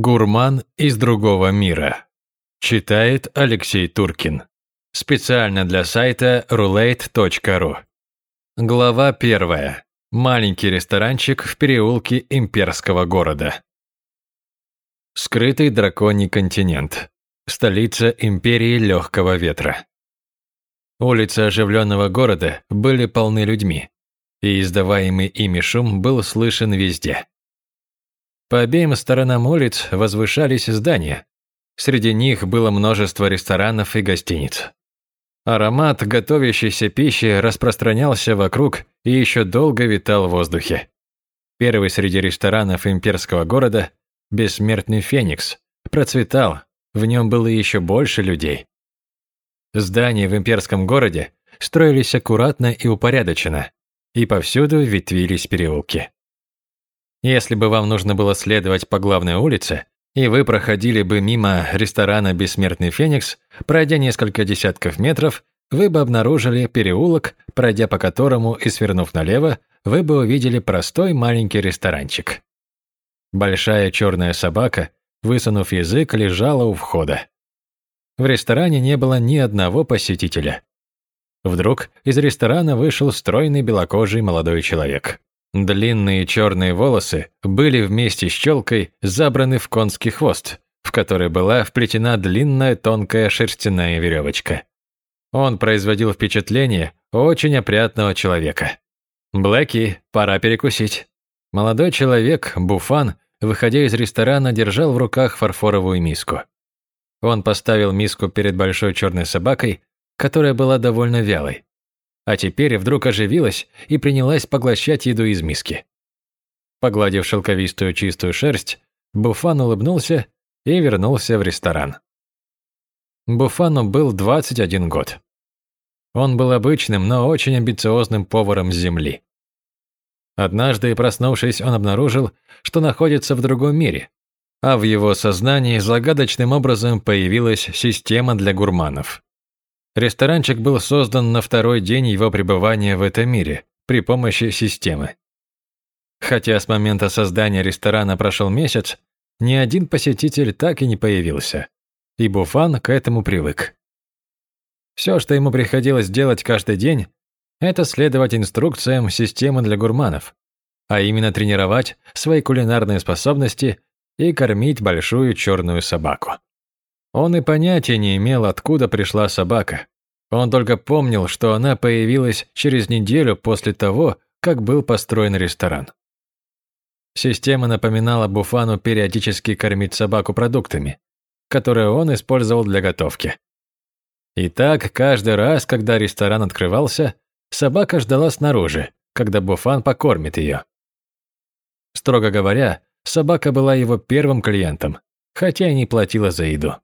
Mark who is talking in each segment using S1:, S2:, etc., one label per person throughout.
S1: Гурман из другого мира. Читает Алексей Туркин. Специально для сайта roulette.ru. Глава первая. Маленький ресторанчик в переулке имперского города. Скрытый драконий континент. Столица империи легкого ветра. Улицы оживленного города были полны людьми, и издаваемый ими шум был слышен везде. По обеим сторонам улиц возвышались здания. Среди них было множество ресторанов и гостиниц. Аромат готовящейся пищи распространялся вокруг и еще долго витал в воздухе. Первый среди ресторанов имперского города, бессмертный Феникс, процветал, в нем было еще больше людей. Здания в имперском городе строились аккуратно и упорядоченно, и повсюду ветвились переулки. Если бы вам нужно было следовать по главной улице, и вы проходили бы мимо ресторана «Бессмертный Феникс», пройдя несколько десятков метров, вы бы обнаружили переулок, пройдя по которому и свернув налево, вы бы увидели простой маленький ресторанчик. Большая черная собака, высунув язык, лежала у входа. В ресторане не было ни одного посетителя. Вдруг из ресторана вышел стройный белокожий молодой человек. Длинные черные волосы были вместе с челкой забраны в конский хвост, в который была вплетена длинная тонкая шерстяная веревочка. Он производил впечатление очень опрятного человека. «Блэки, пора перекусить». Молодой человек, Буфан, выходя из ресторана, держал в руках фарфоровую миску. Он поставил миску перед большой черной собакой, которая была довольно вялой а теперь вдруг оживилась и принялась поглощать еду из миски. Погладив шелковистую чистую шерсть, Буфан улыбнулся и вернулся в ресторан. Буфану был 21 год. Он был обычным, но очень амбициозным поваром земли. Однажды, проснувшись, он обнаружил, что находится в другом мире, а в его сознании загадочным образом появилась система для гурманов. Ресторанчик был создан на второй день его пребывания в этом мире при помощи системы. Хотя с момента создания ресторана прошел месяц, ни один посетитель так и не появился, и Буфан к этому привык. Все, что ему приходилось делать каждый день, это следовать инструкциям системы для гурманов, а именно тренировать свои кулинарные способности и кормить большую черную собаку. Он и понятия не имел, откуда пришла собака. Он только помнил, что она появилась через неделю после того, как был построен ресторан. Система напоминала Буфану периодически кормить собаку продуктами, которые он использовал для готовки. И так, каждый раз, когда ресторан открывался, собака ждала снаружи, когда Буфан покормит ее. Строго говоря, собака была его первым клиентом, хотя и не платила за еду.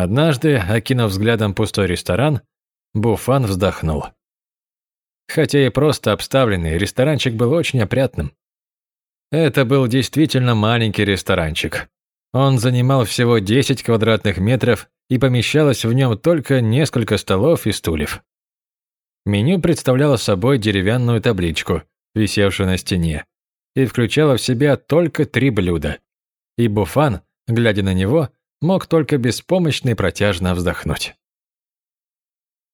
S1: Однажды, окинув взглядом пустой ресторан, Буфан вздохнул. Хотя и просто обставленный, ресторанчик был очень опрятным. Это был действительно маленький ресторанчик. Он занимал всего 10 квадратных метров и помещалось в нем только несколько столов и стульев. Меню представляло собой деревянную табличку, висевшую на стене, и включало в себя только три блюда. И Буфан, глядя на него, мог только беспомощно и протяжно вздохнуть.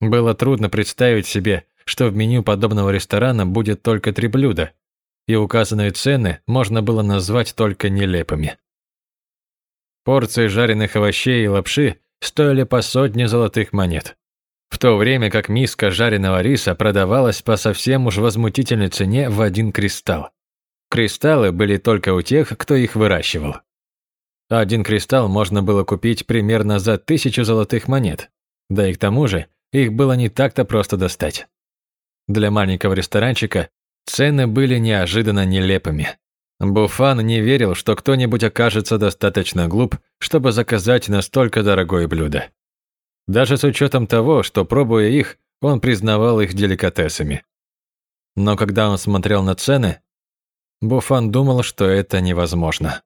S1: Было трудно представить себе, что в меню подобного ресторана будет только три блюда, и указанные цены можно было назвать только нелепыми. Порции жареных овощей и лапши стоили по сотне золотых монет, в то время как миска жареного риса продавалась по совсем уж возмутительной цене в один кристалл. Кристаллы были только у тех, кто их выращивал. Один кристалл можно было купить примерно за тысячу золотых монет. Да и к тому же, их было не так-то просто достать. Для маленького ресторанчика цены были неожиданно нелепыми. Буфан не верил, что кто-нибудь окажется достаточно глуп, чтобы заказать настолько дорогое блюдо. Даже с учетом того, что, пробуя их, он признавал их деликатесами. Но когда он смотрел на цены, Буфан думал, что это невозможно.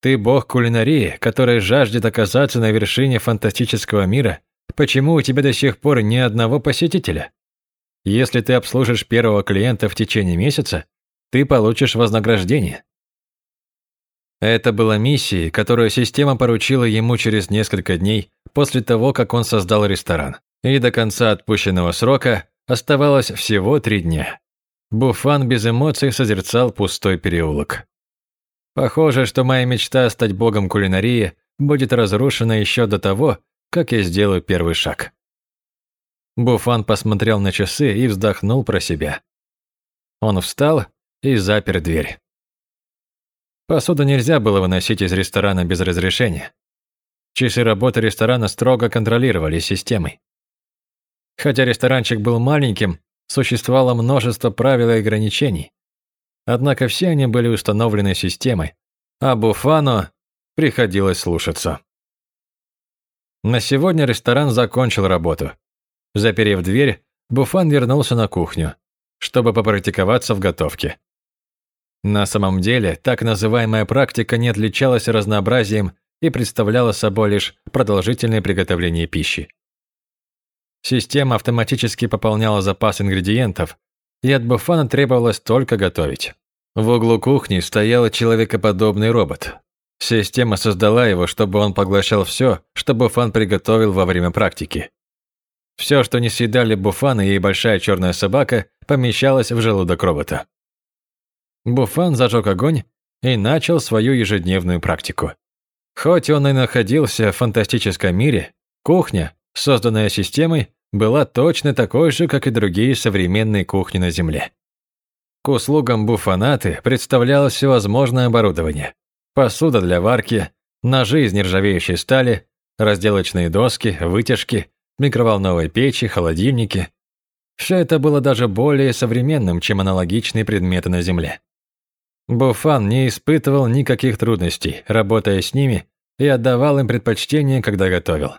S1: Ты бог кулинарии, который жаждет оказаться на вершине фантастического мира. Почему у тебя до сих пор ни одного посетителя? Если ты обслужишь первого клиента в течение месяца, ты получишь вознаграждение. Это была миссией, которую система поручила ему через несколько дней после того, как он создал ресторан. И до конца отпущенного срока оставалось всего три дня. Буфан без эмоций созерцал пустой переулок. Похоже, что моя мечта стать богом кулинарии будет разрушена еще до того, как я сделаю первый шаг. Буфан посмотрел на часы и вздохнул про себя. Он встал и запер дверь. Посуду нельзя было выносить из ресторана без разрешения. Часы работы ресторана строго контролировали системой. Хотя ресторанчик был маленьким, существовало множество правил и ограничений. Однако все они были установлены системой, а Буфану приходилось слушаться. На сегодня ресторан закончил работу. Заперев дверь, Буфан вернулся на кухню, чтобы попрактиковаться в готовке. На самом деле, так называемая практика не отличалась разнообразием и представляла собой лишь продолжительное приготовление пищи. Система автоматически пополняла запас ингредиентов, и от Буфана требовалось только готовить. В углу кухни стоял человекоподобный робот. Система создала его, чтобы он поглощал все, что Буфан приготовил во время практики. Все, что не съедали Буфан и большая черная собака, помещалось в желудок робота. Буфан зажег огонь и начал свою ежедневную практику. Хоть он и находился в фантастическом мире, кухня, созданная системой, была точно такой же, как и другие современные кухни на Земле. К услугам буфанаты представлялось всевозможное оборудование. Посуда для варки, ножи из нержавеющей стали, разделочные доски, вытяжки, микроволновые печи, холодильники. Все это было даже более современным, чем аналогичные предметы на Земле. Буфан не испытывал никаких трудностей, работая с ними, и отдавал им предпочтение, когда готовил.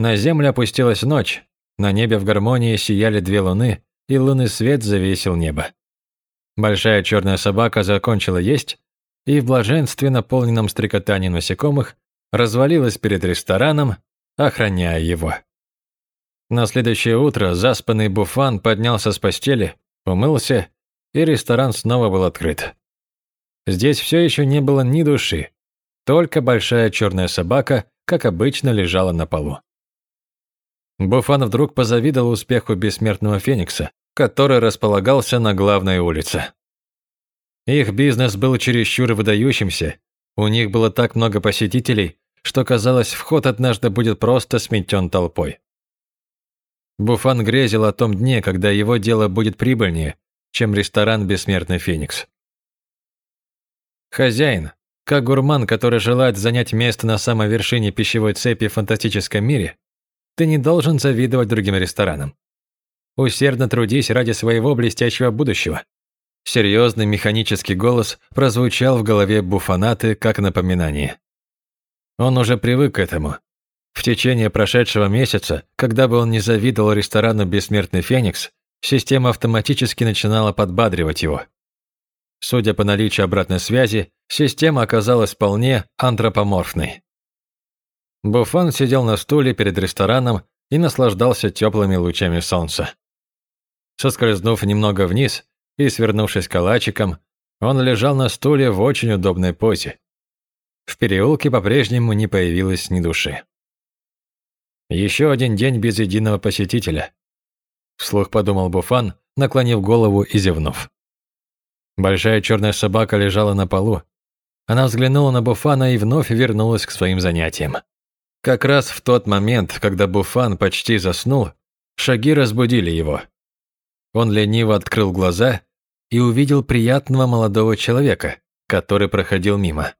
S1: На землю опустилась ночь, на небе в гармонии сияли две луны, и лунный свет завесил небо. Большая черная собака закончила есть и в блаженстве, наполненном стрекотанием насекомых, развалилась перед рестораном, охраняя его. На следующее утро заспанный Буфан поднялся с постели, умылся, и ресторан снова был открыт. Здесь все еще не было ни души, только большая черная собака, как обычно, лежала на полу. Буфан вдруг позавидовал успеху бессмертного Феникса, который располагался на главной улице. Их бизнес был чересчур выдающимся, у них было так много посетителей, что казалось, вход однажды будет просто сметен толпой. Буфан грезил о том дне, когда его дело будет прибыльнее, чем ресторан «Бессмертный Феникс». Хозяин, как гурман, который желает занять место на самой вершине пищевой цепи в фантастическом мире, ты не должен завидовать другим ресторанам. Усердно трудись ради своего блестящего будущего. Серьезный механический голос прозвучал в голове Буфанаты как напоминание. Он уже привык к этому. В течение прошедшего месяца, когда бы он не завидовал ресторану «Бессмертный Феникс», система автоматически начинала подбадривать его. Судя по наличию обратной связи, система оказалась вполне антропоморфной. Буфан сидел на стуле перед рестораном и наслаждался теплыми лучами солнца. Соскользнув немного вниз и свернувшись калачиком, он лежал на стуле в очень удобной позе. В переулке по-прежнему не появилось ни души. Еще один день без единого посетителя. Вслух подумал Буфан, наклонив голову и зевнув. Большая черная собака лежала на полу. Она взглянула на Буфана и вновь вернулась к своим занятиям. Как раз в тот момент, когда Буфан почти заснул, шаги разбудили его. Он лениво открыл глаза и увидел приятного молодого человека, который проходил мимо.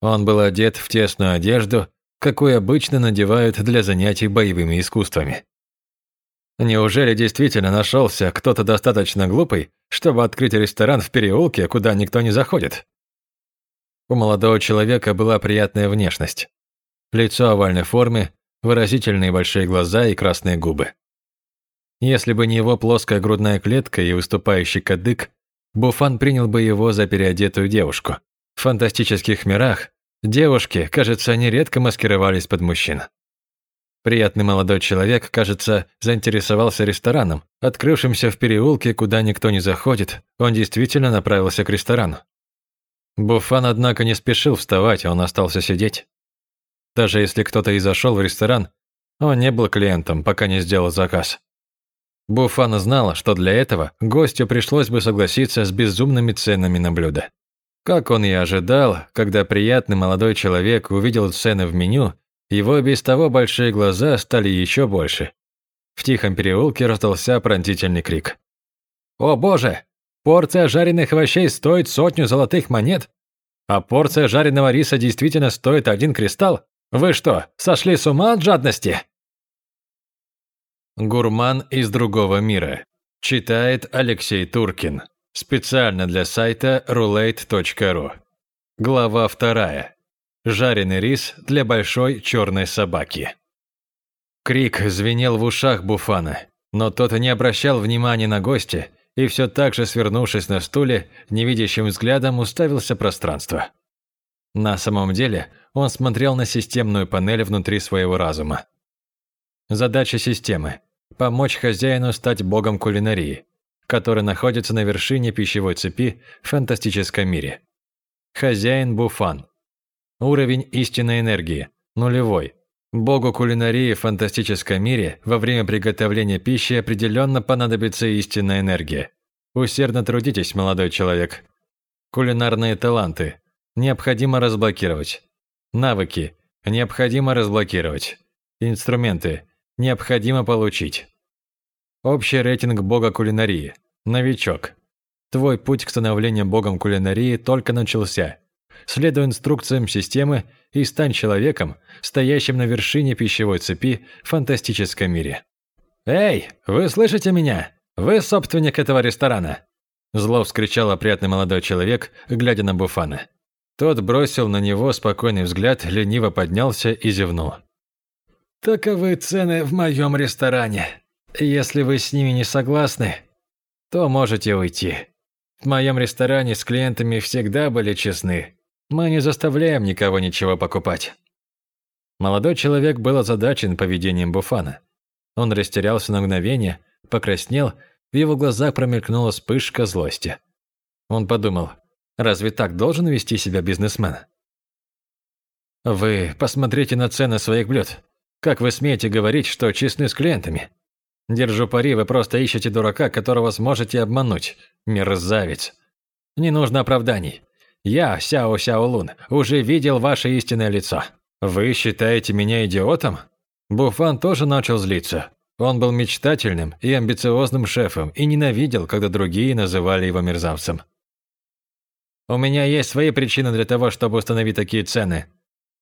S1: Он был одет в тесную одежду, какую обычно надевают для занятий боевыми искусствами. Неужели действительно нашелся кто-то достаточно глупый, чтобы открыть ресторан в переулке, куда никто не заходит? У молодого человека была приятная внешность. Лицо овальной формы, выразительные большие глаза и красные губы. Если бы не его плоская грудная клетка и выступающий кадык, Буфан принял бы его за переодетую девушку. В фантастических мирах девушки, кажется, нередко маскировались под мужчин. Приятный молодой человек, кажется, заинтересовался рестораном, открывшимся в переулке, куда никто не заходит. Он действительно направился к ресторану. Буфан, однако, не спешил вставать, он остался сидеть. Даже если кто-то и зашел в ресторан, он не был клиентом, пока не сделал заказ. Буфана знала, что для этого гостю пришлось бы согласиться с безумными ценами на блюдо. Как он и ожидал, когда приятный молодой человек увидел цены в меню, его без того большие глаза стали еще больше. В тихом переулке раздался пронзительный крик. «О боже! Порция жареных овощей стоит сотню золотых монет? А порция жареного риса действительно стоит один кристалл? Вы что, сошли с ума от жадности?» Гурман из другого мира. Читает Алексей Туркин. Специально для сайта roulette.ru. Глава вторая. Жареный рис для большой черной собаки. Крик звенел в ушах Буфана, но тот не обращал внимания на гостя и все так же, свернувшись на стуле, невидящим взглядом уставился пространство. На самом деле, он смотрел на системную панель внутри своего разума. Задача системы – помочь хозяину стать богом кулинарии, который находится на вершине пищевой цепи в фантастическом мире. Хозяин Буфан. Уровень истинной энергии – нулевой. Богу кулинарии в фантастическом мире во время приготовления пищи определенно понадобится истинная энергия. Усердно трудитесь, молодой человек. Кулинарные таланты необходимо разблокировать. Навыки необходимо разблокировать. Инструменты необходимо получить. Общий рейтинг бога кулинарии. Новичок. Твой путь к становлению богом кулинарии только начался. Следуй инструкциям системы и стань человеком, стоящим на вершине пищевой цепи в фантастическом мире. «Эй, вы слышите меня? Вы собственник этого ресторана!» Зло вскричал опрятный молодой человек, глядя на Буфана. Тот бросил на него спокойный взгляд, лениво поднялся и зевнул. «Таковы цены в моем ресторане. Если вы с ними не согласны, то можете уйти. В моем ресторане с клиентами всегда были честны. Мы не заставляем никого ничего покупать». Молодой человек был озадачен поведением Буфана. Он растерялся на мгновение, покраснел, в его глазах промелькнула вспышка злости. Он подумал, разве так должен вести себя бизнесмен? «Вы посмотрите на цены своих блюд. Как вы смеете говорить, что честны с клиентами? Держу пари, вы просто ищете дурака, которого сможете обмануть. Мерзавец. Не нужно оправданий. Я, Сяо Сяо Лун, уже видел ваше истинное лицо. Вы считаете меня идиотом? Буфан тоже начал злиться. Он был мечтательным и амбициозным шефом и ненавидел, когда другие называли его мерзавцем. У меня есть свои причины для того, чтобы установить такие цены.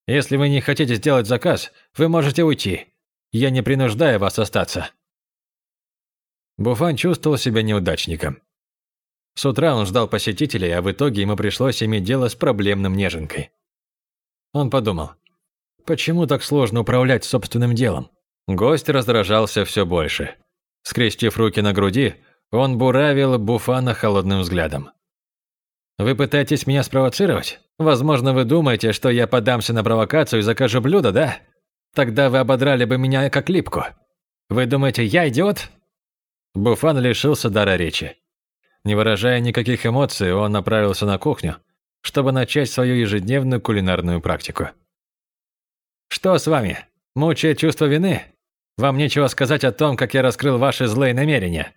S1: Если вы не хотите сделать заказ, вы можете уйти. Я не принуждаю вас остаться. Буфан чувствовал себя неудачником. С утра он ждал посетителей, а в итоге ему пришлось иметь дело с проблемным неженкой. Он подумал, почему так сложно управлять собственным делом? Гость раздражался все больше. Скрестив руки на груди, он буравил Буфана холодным взглядом. «Вы пытаетесь меня спровоцировать? Возможно, вы думаете, что я подамся на провокацию и закажу блюдо, да? Тогда вы ободрали бы меня как липку. Вы думаете, я идиот?» Буфан лишился дара речи. Не выражая никаких эмоций, он направился на кухню, чтобы начать свою ежедневную кулинарную практику. «Что с вами? Мучает чувство вины? Вам нечего сказать о том, как я раскрыл ваши злые намерения.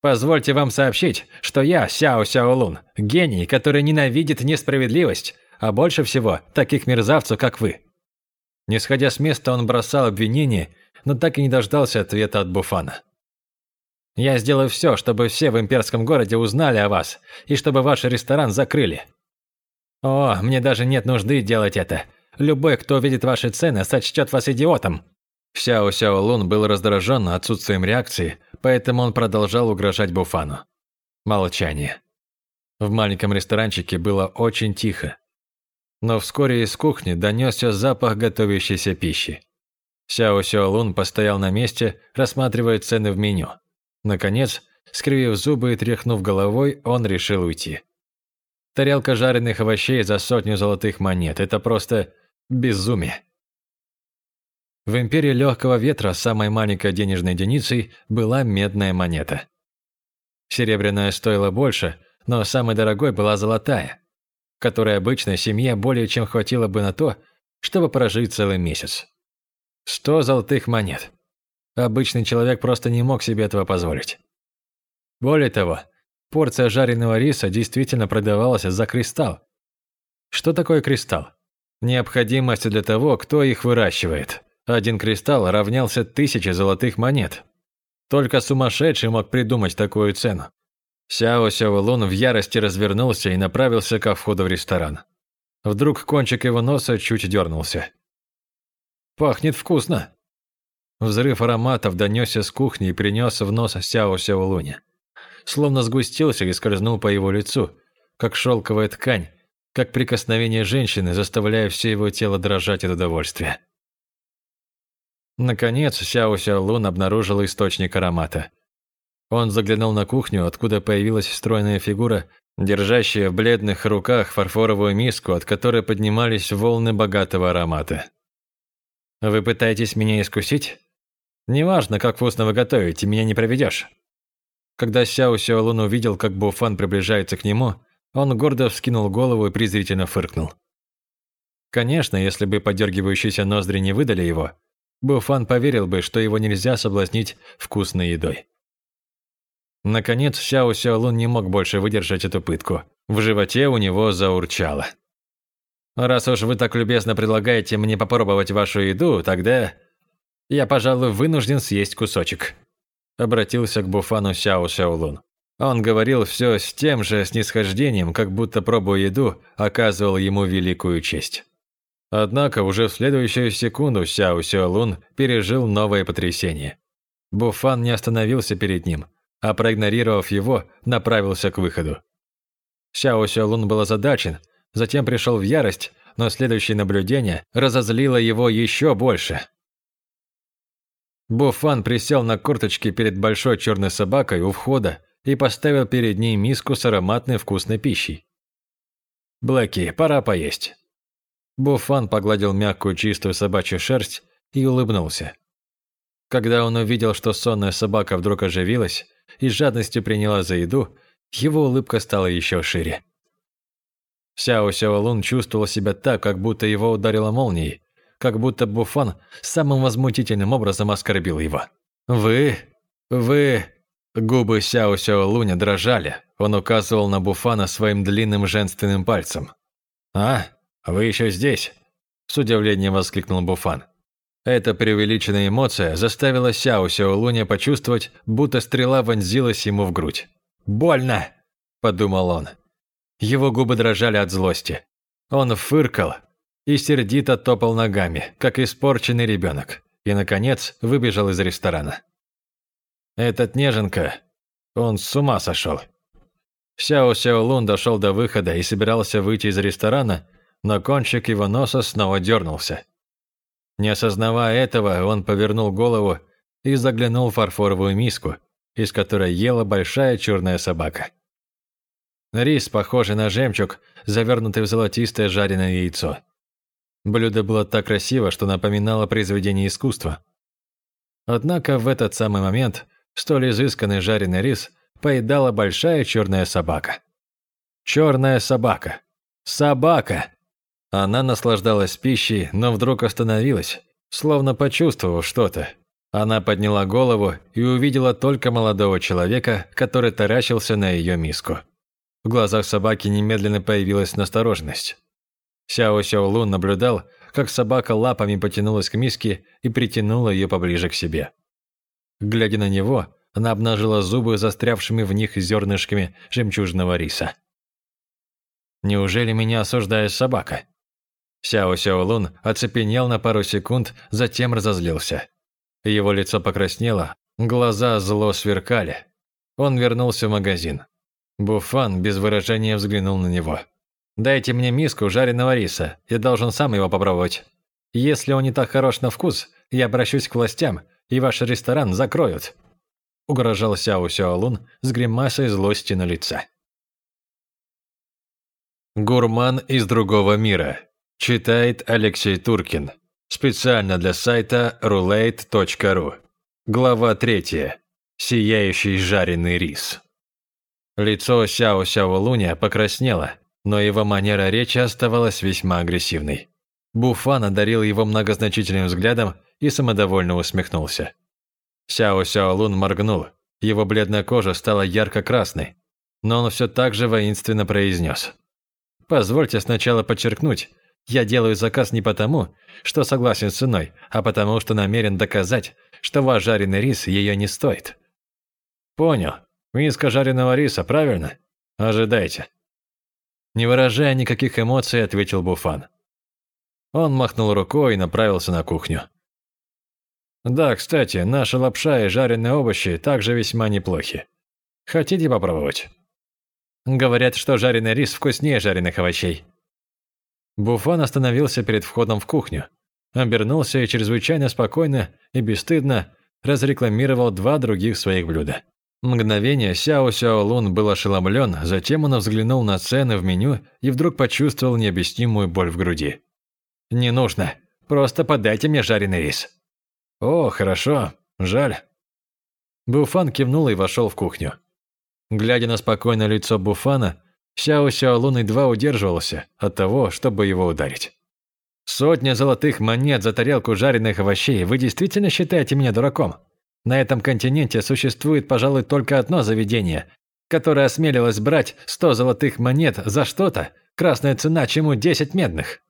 S1: Позвольте вам сообщить, что я Сяо Сяо Лун, гений, который ненавидит несправедливость, а больше всего таких мерзавцев, как вы». Не сходя с места, он бросал обвинения, но так и не дождался ответа от Буфана. Я сделаю все, чтобы все в имперском городе узнали о вас, и чтобы ваш ресторан закрыли. О, мне даже нет нужды делать это. Любой, кто увидит ваши цены, сочтет вас идиотом. Сяо Сяо Лун был раздражен отсутствием реакции, поэтому он продолжал угрожать Буфану. Молчание. В маленьком ресторанчике было очень тихо. Но вскоре из кухни донесся запах готовящейся пищи. Сяо Сяо Лун постоял на месте, рассматривая цены в меню. Наконец, скривив зубы и тряхнув головой, он решил уйти. Тарелка жареных овощей за сотню золотых монет – это просто безумие. В империи легкого ветра самой маленькой денежной единицей была медная монета. Серебряная стоила больше, но самой дорогой была золотая. которой обычной семье более чем хватило бы на то, чтобы прожить целый месяц. Сто золотых монет. Обычный человек просто не мог себе этого позволить. Более того, порция жареного риса действительно продавалась за кристалл. Что такое кристалл? Необходимость для того, кто их выращивает. Один кристалл равнялся тысяче золотых монет. Только сумасшедший мог придумать такую цену. Сяо Сяолун в ярости развернулся и направился ко входу в ресторан. Вдруг кончик его носа чуть дернулся. «Пахнет вкусно!» Взрыв ароматов донесся с кухни и принес в нос Сяо Сяолуня. Словно сгустился и скользнул по его лицу, как шелковая ткань, как прикосновение женщины, заставляя все его тело дрожать от удовольствия. Наконец, Сяо Сяолун обнаружил источник аромата. Он заглянул на кухню, откуда появилась стройная фигура, держащая в бледных руках фарфоровую миску, от которой поднимались волны богатого аромата. «Вы пытаетесь меня искусить? Неважно, как вкусно вы готовите, меня не проведешь». Когда Сяо Сяолун увидел, как Буфан приближается к нему, он гордо вскинул голову и презрительно фыркнул. Конечно, если бы подергивающиеся ноздри не выдали его, Буфан поверил бы, что его нельзя соблазнить вкусной едой. Наконец, Сяо Сяолун не мог больше выдержать эту пытку. В животе у него заурчало. «Раз уж вы так любезно предлагаете мне попробовать вашу еду, тогда я, пожалуй, вынужден съесть кусочек», обратился к Буфану Сяо Сяолун. Он говорил все с тем же снисхождением, как будто пробуя еду, оказывал ему великую честь. Однако уже в следующую секунду Сяо Сяолун пережил новое потрясение. Буфан не остановился перед ним, а проигнорировав его, направился к выходу. Сяо Сяолун был озадачен, затем пришел в ярость, но следующее наблюдение разозлило его еще больше. Буфан присел на корточки перед большой черной собакой у входа и поставил перед ней миску с ароматной вкусной пищей. «Блэки, пора поесть». Буфан погладил мягкую чистую собачью шерсть и улыбнулся. Когда он увидел, что сонная собака вдруг оживилась и с жадностью приняла за еду, его улыбка стала еще шире. Сяо Сяолун чувствовал себя так, как будто его ударило молнией, как будто Буфан самым возмутительным образом оскорбил его. «Вы... вы...» Губы Сяо Сяо Луня дрожали. Он указывал на Буфана своим длинным женственным пальцем. «А, вы еще здесь?» С удивлением воскликнул Буфан. Эта преувеличенная эмоция заставила Сяо Сяо Луня почувствовать, будто стрела вонзилась ему в грудь. «Больно!» – подумал он. Его губы дрожали от злости. Он фыркал и сердито топал ногами, как испорченный ребенок, и, наконец, выбежал из ресторана. Этот неженка, он с ума сошел. Сяо Сяо Лун дошел до выхода и собирался выйти из ресторана, но кончик его носа снова дернулся. Не осознавая этого, он повернул голову и заглянул в фарфоровую миску, из которой ела большая черная собака. Рис, похожий на жемчуг, завернутый в золотистое жареное яйцо. Блюдо было так красиво, что напоминало произведение искусства. Однако в этот самый момент Столь изысканный жареный рис поедала большая черная собака. Черная собака. Собака! Она наслаждалась пищей, но вдруг остановилась, словно почувствовав что-то. Она подняла голову и увидела только молодого человека, который таращился на ее миску. В глазах собаки немедленно появилась настороженность. Сяо Сяо Лун наблюдал, как собака лапами потянулась к миске и притянула ее поближе к себе. Глядя на него, она обнажила зубы застрявшими в них зернышками жемчужного риса. «Неужели меня осуждает собака?» Сяо Сяо Лун оцепенел на пару секунд, затем разозлился. Его лицо покраснело, глаза зло сверкали. Он вернулся в магазин. Буфан без выражения взглянул на него. «Дайте мне миску жареного риса, я должен сам его попробовать. Если он не так хорош на вкус, я обращусь к властям и ваш ресторан закроют», – угрожал Сяо Сяолун с гримасой злости на лице. Гурман из другого мира. Читает Алексей Туркин. Специально для сайта roulette.ru. Глава третья. Сияющий жареный рис. Лицо Сяо Сяо Луня покраснело, но его манера речи оставалась весьма агрессивной. Буфан одарил его многозначительным взглядом и самодовольно усмехнулся. Сяо Сяолун моргнул, его бледная кожа стала ярко-красной, но он все так же воинственно произнес. «Позвольте сначала подчеркнуть, я делаю заказ не потому, что согласен с ценой, а потому, что намерен доказать, что ваш жареный рис ее не стоит». «Понял. Миска жареного риса, правильно? Ожидайте». Не выражая никаких эмоций, ответил Буфан. Он махнул рукой и направился на кухню. «Да, кстати, наша лапша и жареные овощи также весьма неплохи. Хотите попробовать?» Говорят, что жареный рис вкуснее жареных овощей. Буфан остановился перед входом в кухню, обернулся и чрезвычайно спокойно и бесстыдно разрекламировал два других своих блюда. Мгновение Сяо Сяо Лун был ошеломлен, затем он взглянул на цены в меню и вдруг почувствовал необъяснимую боль в груди. «Не нужно. Просто подайте мне жареный рис». «О, хорошо. Жаль». Буфан кивнул и вошел в кухню. Глядя на спокойное лицо Буфана, Сяо Сяо Лун едва удерживался от того, чтобы его ударить. «Сотня золотых монет за тарелку жареных овощей. Вы действительно считаете меня дураком? На этом континенте существует, пожалуй, только одно заведение, которое осмелилось брать сто золотых монет за что-то, красная цена чему десять медных».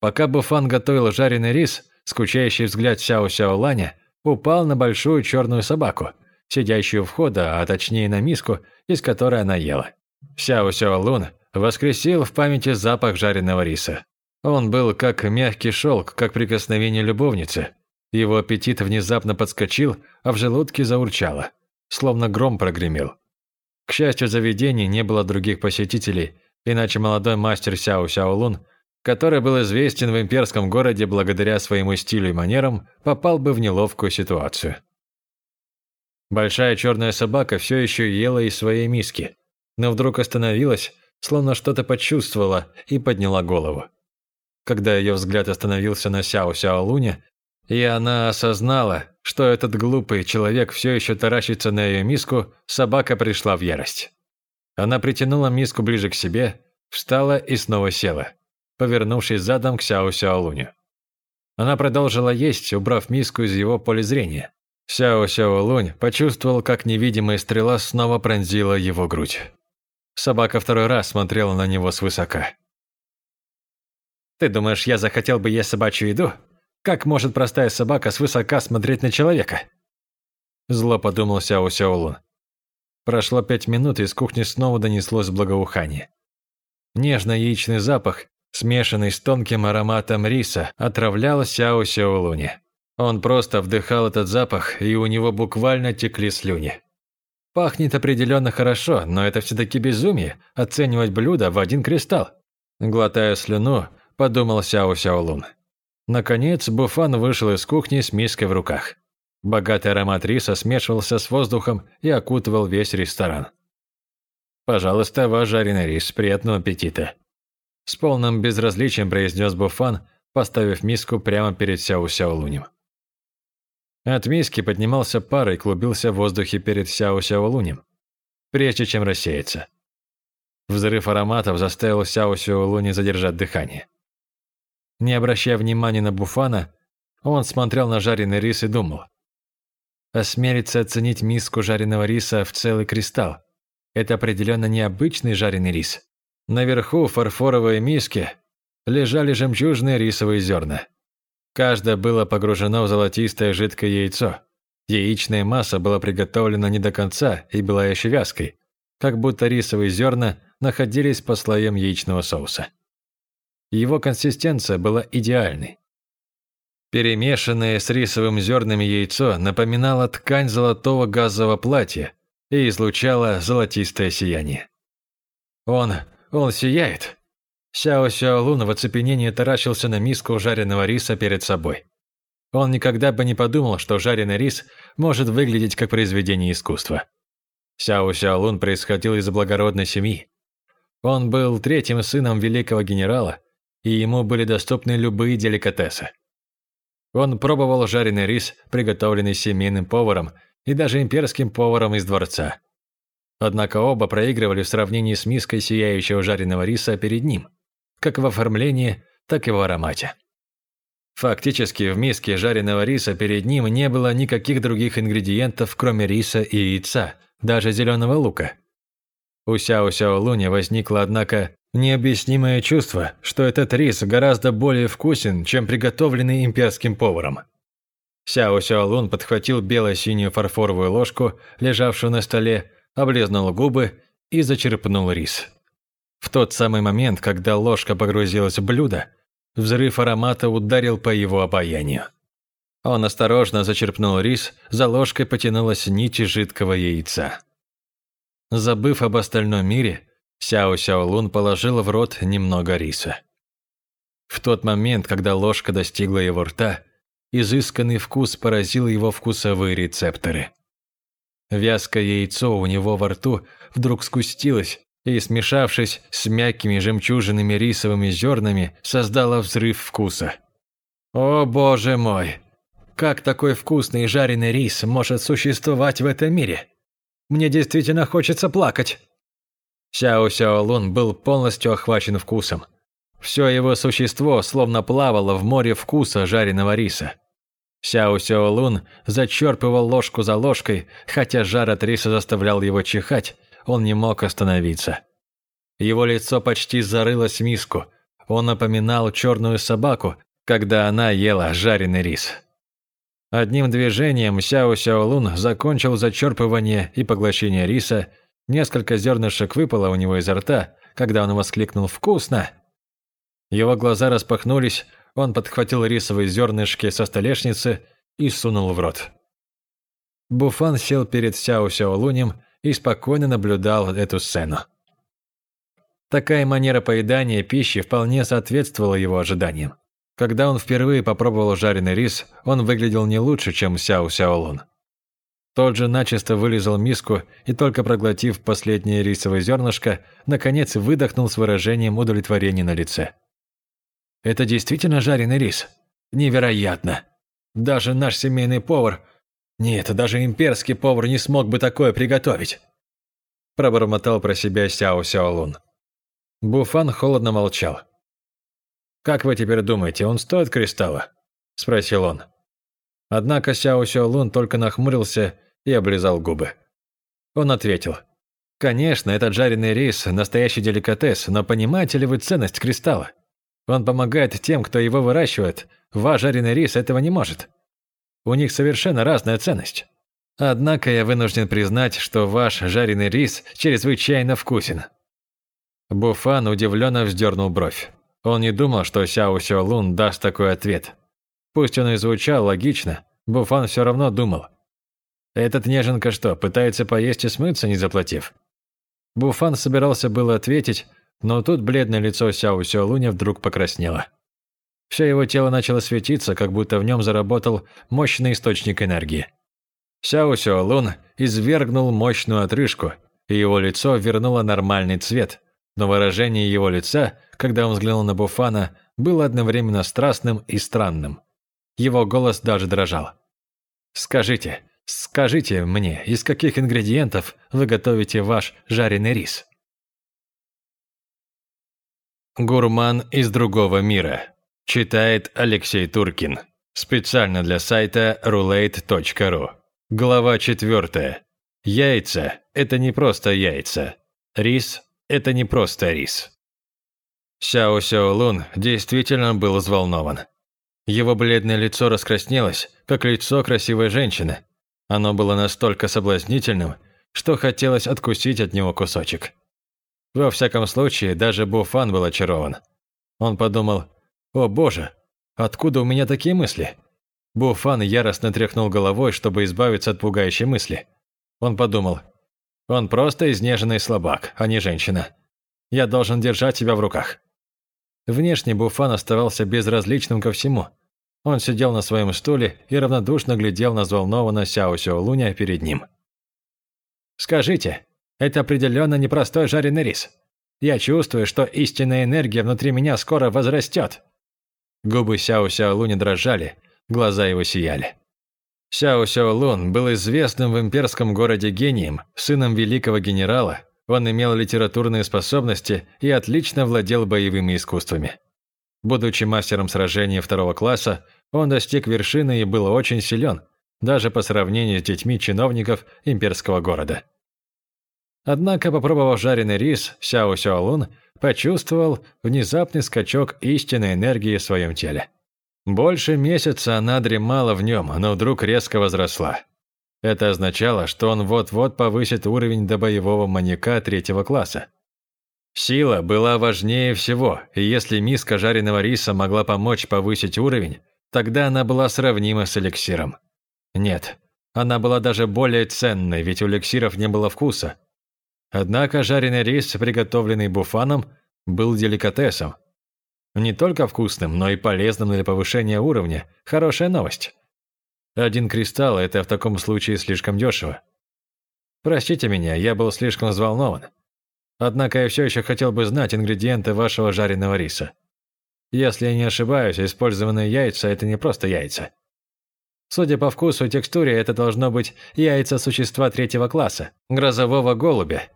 S1: Пока Буфан готовил жареный рис, скучающий взгляд Сяо Сяо Ланя упал на большую черную собаку, сидящую у входа, а точнее на миску, из которой она ела. Сяо Сяо воскресил в памяти запах жареного риса. Он был как мягкий шелк, как прикосновение любовницы. Его аппетит внезапно подскочил, а в желудке заурчало, словно гром прогремел. К счастью, в заведении не было других посетителей, иначе молодой мастер Сяо Сяо который был известен в имперском городе благодаря своему стилю и манерам, попал бы в неловкую ситуацию. Большая черная собака все еще ела из своей миски, но вдруг остановилась, словно что-то почувствовала и подняла голову. Когда ее взгляд остановился на Сяо Сяо Луне, и она осознала, что этот глупый человек все еще таращится на ее миску, собака пришла в ярость. Она притянула миску ближе к себе, встала и снова села повернувшись задом к Сяо Сяолуню. Она продолжила есть, убрав миску из его поля зрения. Сяо Сяолунь почувствовал, как невидимая стрела снова пронзила его грудь. Собака второй раз смотрела на него свысока. «Ты думаешь, я захотел бы есть собачью еду? Как может простая собака свысока смотреть на человека?» Зло подумал Сяо Сяолун. Прошло пять минут, и из кухни снова донеслось благоухание. Нежный яичный запах смешанный с тонким ароматом риса, отравлял Сяо Сяолуни. Он просто вдыхал этот запах, и у него буквально текли слюни. Пахнет определенно хорошо, но это все-таки безумие – оценивать блюдо в один кристалл. Глотая слюну, подумал Сяо Сяолун. Наконец, Буфан вышел из кухни с миской в руках. Богатый аромат риса смешивался с воздухом и окутывал весь ресторан. «Пожалуйста, ваш жареный рис. Приятного аппетита!» С полным безразличием произнес Буфан, поставив миску прямо перед Сяо Сяолунем. От миски поднимался пар и клубился в воздухе перед Сяо Сяолунем, прежде чем рассеяться. Взрыв ароматов заставил Сяо Сяолуни задержать дыхание. Не обращая внимания на Буфана, он смотрел на жареный рис и думал. Осмелиться оценить миску жареного риса в целый кристалл. Это определенно необычный жареный рис. Наверху фарфоровой миски лежали жемчужные рисовые зерна. Каждое было погружено в золотистое жидкое яйцо. Яичная масса была приготовлена не до конца и была еще вязкой, как будто рисовые зерна находились по слоям яичного соуса. Его консистенция была идеальной. Перемешанное с рисовым зернами яйцо напоминало ткань золотого газового платья и излучало золотистое сияние. Он он сияет. Сяо Сяо Лун в оцепенении таращился на миску жареного риса перед собой. Он никогда бы не подумал, что жареный рис может выглядеть как произведение искусства. Сяо Сяо Лун происходил из благородной семьи. Он был третьим сыном великого генерала, и ему были доступны любые деликатесы. Он пробовал жареный рис, приготовленный семейным поваром и даже имперским поваром из дворца. Однако оба проигрывали в сравнении с миской сияющего жареного риса перед ним, как в оформлении, так и в аромате. Фактически в миске жареного риса перед ним не было никаких других ингредиентов, кроме риса и яйца, даже зеленого лука. У Сяо Сяо Луня возникло, однако, необъяснимое чувство, что этот рис гораздо более вкусен, чем приготовленный имперским поваром. Сяо Сяо Лун подхватил бело-синюю фарфоровую ложку, лежавшую на столе, облизнул губы и зачерпнул рис. В тот самый момент, когда ложка погрузилась в блюдо, взрыв аромата ударил по его обаянию. Он осторожно зачерпнул рис, за ложкой потянулась нить жидкого яйца. Забыв об остальном мире, Сяо Сяо Лун положил в рот немного риса. В тот момент, когда ложка достигла его рта, изысканный вкус поразил его вкусовые рецепторы. Вязкое яйцо у него во рту вдруг скустилось и, смешавшись с мягкими жемчужинами рисовыми зернами, создало взрыв вкуса. «О, боже мой! Как такой вкусный жареный рис может существовать в этом мире? Мне действительно хочется плакать!» Сяо Сяо Лун был полностью охвачен вкусом. Все его существо словно плавало в море вкуса жареного риса. Сяо Сяо Лун зачерпывал ложку за ложкой, хотя жар от риса заставлял его чихать, он не мог остановиться. Его лицо почти зарылось в миску. Он напоминал черную собаку, когда она ела жареный рис. Одним движением Сяо Сяо Лун закончил зачерпывание и поглощение риса, Несколько зернышек выпало у него изо рта, когда он воскликнул «Вкусно!». Его глаза распахнулись, он подхватил рисовые зернышки со столешницы и сунул в рот. Буфан сел перед Сяо Сяо Лунем и спокойно наблюдал эту сцену. Такая манера поедания пищи вполне соответствовала его ожиданиям. Когда он впервые попробовал жареный рис, он выглядел не лучше, чем Сяо Сяо Лун. Тот же начисто вылезал миску и только проглотив последнее рисовое зернышко, наконец выдохнул с выражением удовлетворения на лице. «Это действительно жареный рис? Невероятно! Даже наш семейный повар... Нет, даже имперский повар не смог бы такое приготовить!» Пробормотал про себя Сяо Сяолун. Буфан холодно молчал. «Как вы теперь думаете, он стоит кристалла?» – спросил он. Однако Сяо Сяолун только нахмурился и облизал губы. Он ответил. «Конечно, этот жареный рис – настоящий деликатес, но понимаете ли вы ценность кристалла? Он помогает тем, кто его выращивает. Ваш жареный рис этого не может. У них совершенно разная ценность. Однако я вынужден признать, что ваш жареный рис чрезвычайно вкусен». Буфан удивленно вздернул бровь. Он не думал, что Сяо Сяолун даст такой ответ. Пусть он и звучал логично, Буфан все равно думал, этот неженка что, пытается поесть и смыться, не заплатив? Буфан собирался было ответить, но тут бледное лицо Сяо Сяолуня вдруг покраснело. Все его тело начало светиться, как будто в нем заработал мощный источник энергии. Сяо Сяолун извергнул мощную отрыжку, и его лицо вернуло нормальный цвет, но выражение его лица, когда он взглянул на Буфана, было одновременно страстным и странным. Его голос даже дрожал. «Скажите, Скажите мне, из каких ингредиентов вы готовите ваш жареный рис? Гурман из другого мира. Читает Алексей Туркин. Специально для сайта roulette.ru. Глава 4. Яйца – это не просто яйца. Рис – это не просто рис. Сяо Сяо Лун действительно был взволнован. Его бледное лицо раскраснелось, как лицо красивой женщины, оно было настолько соблазнительным, что хотелось откусить от него кусочек. Во всяком случае, даже Буфан был очарован. Он подумал, «О боже, откуда у меня такие мысли?» Буфан яростно тряхнул головой, чтобы избавиться от пугающей мысли. Он подумал, «Он просто изнеженный слабак, а не женщина. Я должен держать себя в руках». Внешне Буфан оставался безразличным ко всему – он сидел на своем стуле и равнодушно глядел на взволнованно Сяо Сяо Луня перед ним. «Скажите, это определенно непростой жареный рис. Я чувствую, что истинная энергия внутри меня скоро возрастет». Губы Сяо Сяо Луня дрожали, глаза его сияли. Сяо Сяо Лун был известным в имперском городе гением, сыном великого генерала. Он имел литературные способности и отлично владел боевыми искусствами. Будучи мастером сражения второго класса, он достиг вершины и был очень силен, даже по сравнению с детьми чиновников имперского города. Однако, попробовав жареный рис, Сяо Сяолун почувствовал внезапный скачок истинной энергии в своем теле. Больше месяца она дремала в нем, но вдруг резко возросла. Это означало, что он вот-вот повысит уровень до боевого маньяка третьего класса. Сила была важнее всего, и если миска жареного риса могла помочь повысить уровень, тогда она была сравнима с эликсиром. Нет, она была даже более ценной, ведь у эликсиров не было вкуса. Однако жареный рис, приготовленный буфаном, был деликатесом. Не только вкусным, но и полезным для повышения уровня. Хорошая новость. Один кристалл – это в таком случае слишком дешево. Простите меня, я был слишком взволнован. Однако я все еще хотел бы знать ингредиенты вашего жареного риса. Если я не ошибаюсь, использованные яйца – это не просто яйца. Судя по вкусу и текстуре, это должно быть яйца существа третьего класса, грозового голубя.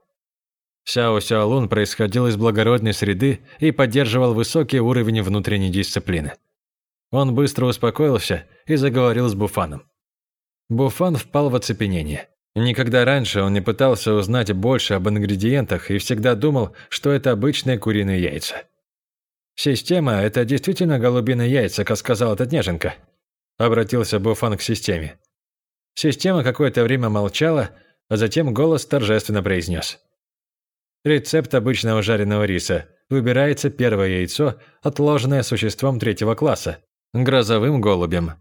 S1: Сяо Сяолун происходил из благородной среды и поддерживал высокий уровень внутренней дисциплины. Он быстро успокоился и заговорил с Буфаном. Буфан впал в оцепенение. Никогда раньше он не пытался узнать больше об ингредиентах и всегда думал, что это обычные куриные яйца. «Система – это действительно голубиные яйца, как сказал этот неженка», – обратился Буфан к системе. Система какое-то время молчала, а затем голос торжественно произнес. Рецепт обычного жареного риса. Выбирается первое яйцо, отложенное существом третьего класса, грозовым голубем.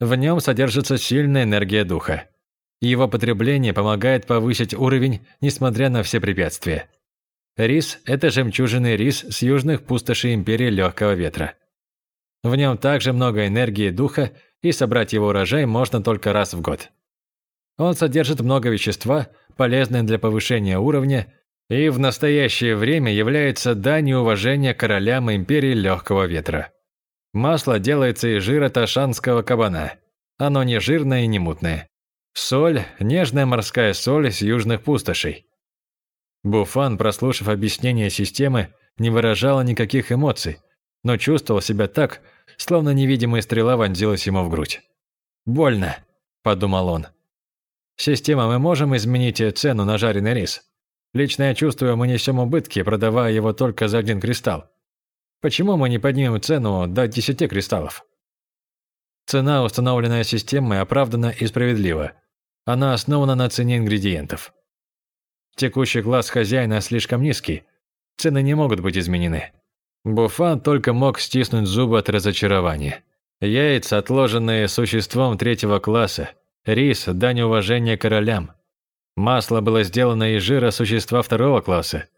S1: В нем содержится сильная энергия духа. Его потребление помогает повысить уровень, несмотря на все препятствия. Рис – это жемчужный рис с южных пустошей Империи Легкого Ветра. В нем также много энергии духа, и собрать его урожай можно только раз в год. Он содержит много вещества, полезные для повышения уровня, и в настоящее время является данью уважения королям Империи Легкого Ветра. Масло делается из жира ташанского кабана. Оно не жирное и не мутное. Соль – нежная морская соль с южных пустошей. Буфан, прослушав объяснение системы, не выражала никаких эмоций, но чувствовал себя так, словно невидимая стрела вонзилась ему в грудь. «Больно», – подумал он. «Система, мы можем изменить цену на жареный рис? Лично я чувствую, мы несем убытки, продавая его только за один кристалл. Почему мы не поднимем цену до 10 кристаллов?» Цена, установленная системой, оправдана и справедлива. Она основана на цене ингредиентов. Текущий класс хозяина слишком низкий. Цены не могут быть изменены. Буфан только мог стиснуть зубы от разочарования. Яйца, отложенные существом третьего класса. Рис – дань уважения королям. Масло было сделано из жира существа второго класса.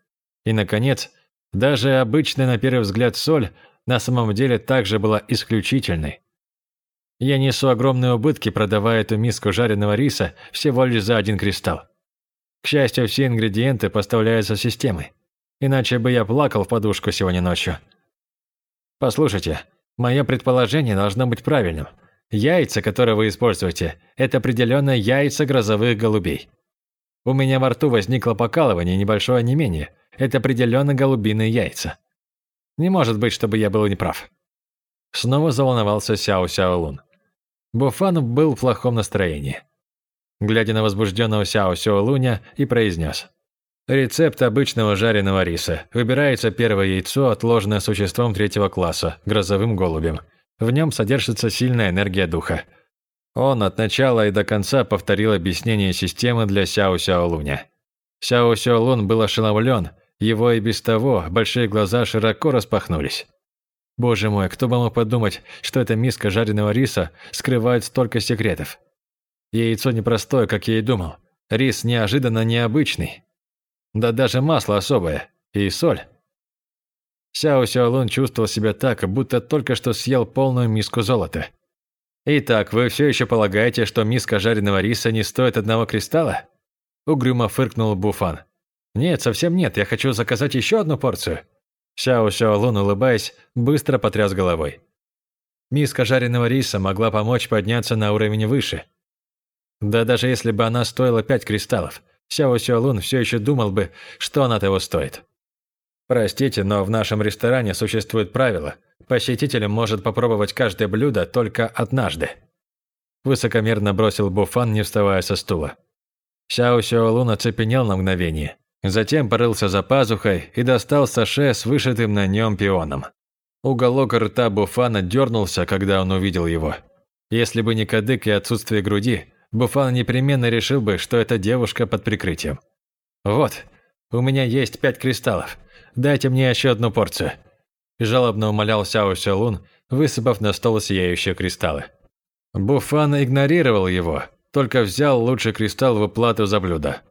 S1: И, наконец, даже обычная на первый взгляд соль на самом деле также была исключительной. Я несу огромные убытки, продавая эту миску жареного риса всего лишь за один кристалл. К счастью, все ингредиенты поставляются системой. Иначе бы я плакал в подушку сегодня ночью. Послушайте, мое предположение должно быть правильным. Яйца, которые вы используете, это определенно яйца грозовых голубей. У меня во рту возникло покалывание и небольшое онемение. Это определенно голубиные яйца. Не может быть, чтобы я был неправ. Снова заволновался Сяо Сяо Лун. Буфан был в плохом настроении. Глядя на возбужденного Сяо Сяо Луня и произнес. Рецепт обычного жареного риса. Выбирается первое яйцо, отложенное существом третьего класса, грозовым голубем. В нем содержится сильная энергия духа. Он от начала и до конца повторил объяснение системы для Сяо Сяо Луня. Сяо Сяо Лун был ошеломлен, его и без того большие глаза широко распахнулись. Боже мой, кто бы мог подумать, что эта миска жареного риса скрывает столько секретов. Яйцо непростое, как я и думал. Рис неожиданно необычный. Да даже масло особое. И соль. Сяо Сяолун чувствовал себя так, будто только что съел полную миску золота. «Итак, вы все еще полагаете, что миска жареного риса не стоит одного кристалла?» Угрюмо фыркнул Буфан. «Нет, совсем нет, я хочу заказать еще одну порцию». Сяо Сяолун, улыбаясь, быстро потряс головой. Миска жареного риса могла помочь подняться на уровень выше – Да даже если бы она стоила пять кристаллов, Сяо Сяолун все еще думал бы, что она того стоит. Простите, но в нашем ресторане существует правило. Посетитель может попробовать каждое блюдо только однажды. Высокомерно бросил Буфан, не вставая со стула. Сяо Сяолун оцепенел на мгновение. Затем порылся за пазухой и достал саше с вышитым на нем пионом. Уголок рта Буфана дернулся, когда он увидел его. Если бы не кадык и отсутствие груди, Буфан непременно решил бы, что это девушка под прикрытием. «Вот, у меня есть пять кристаллов. Дайте мне еще одну порцию», – жалобно умолял Сяо Сялун, высыпав на стол сияющие кристаллы. Буфан игнорировал его, только взял лучший кристалл в уплату за блюдо.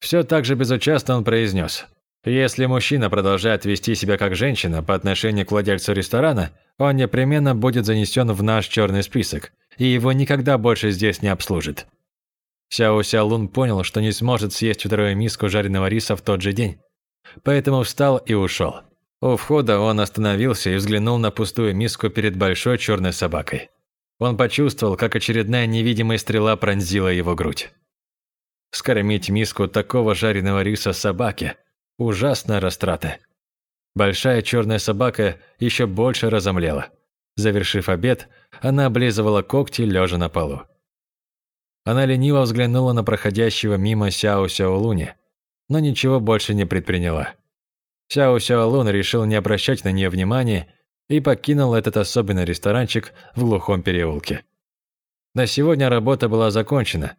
S1: Все так же безучастно он произнес. Если мужчина продолжает вести себя как женщина по отношению к владельцу ресторана, он непременно будет занесен в наш черный список, и его никогда больше здесь не обслужит. Сяо Сяолун понял, что не сможет съесть вторую миску жареного риса в тот же день, поэтому встал и ушел. У входа он остановился и взглянул на пустую миску перед большой черной собакой. Он почувствовал, как очередная невидимая стрела пронзила его грудь. Скормить миску такого жареного риса собаке – ужасная растрата. Большая черная собака еще больше разомлела. Завершив обед, она облизывала когти, лежа на полу. Она лениво взглянула на проходящего мимо Сяо Сяолуни, но ничего больше не предприняла. Сяо Сяолун решил не обращать на нее внимания и покинул этот особенный ресторанчик в глухом переулке. На сегодня работа была закончена.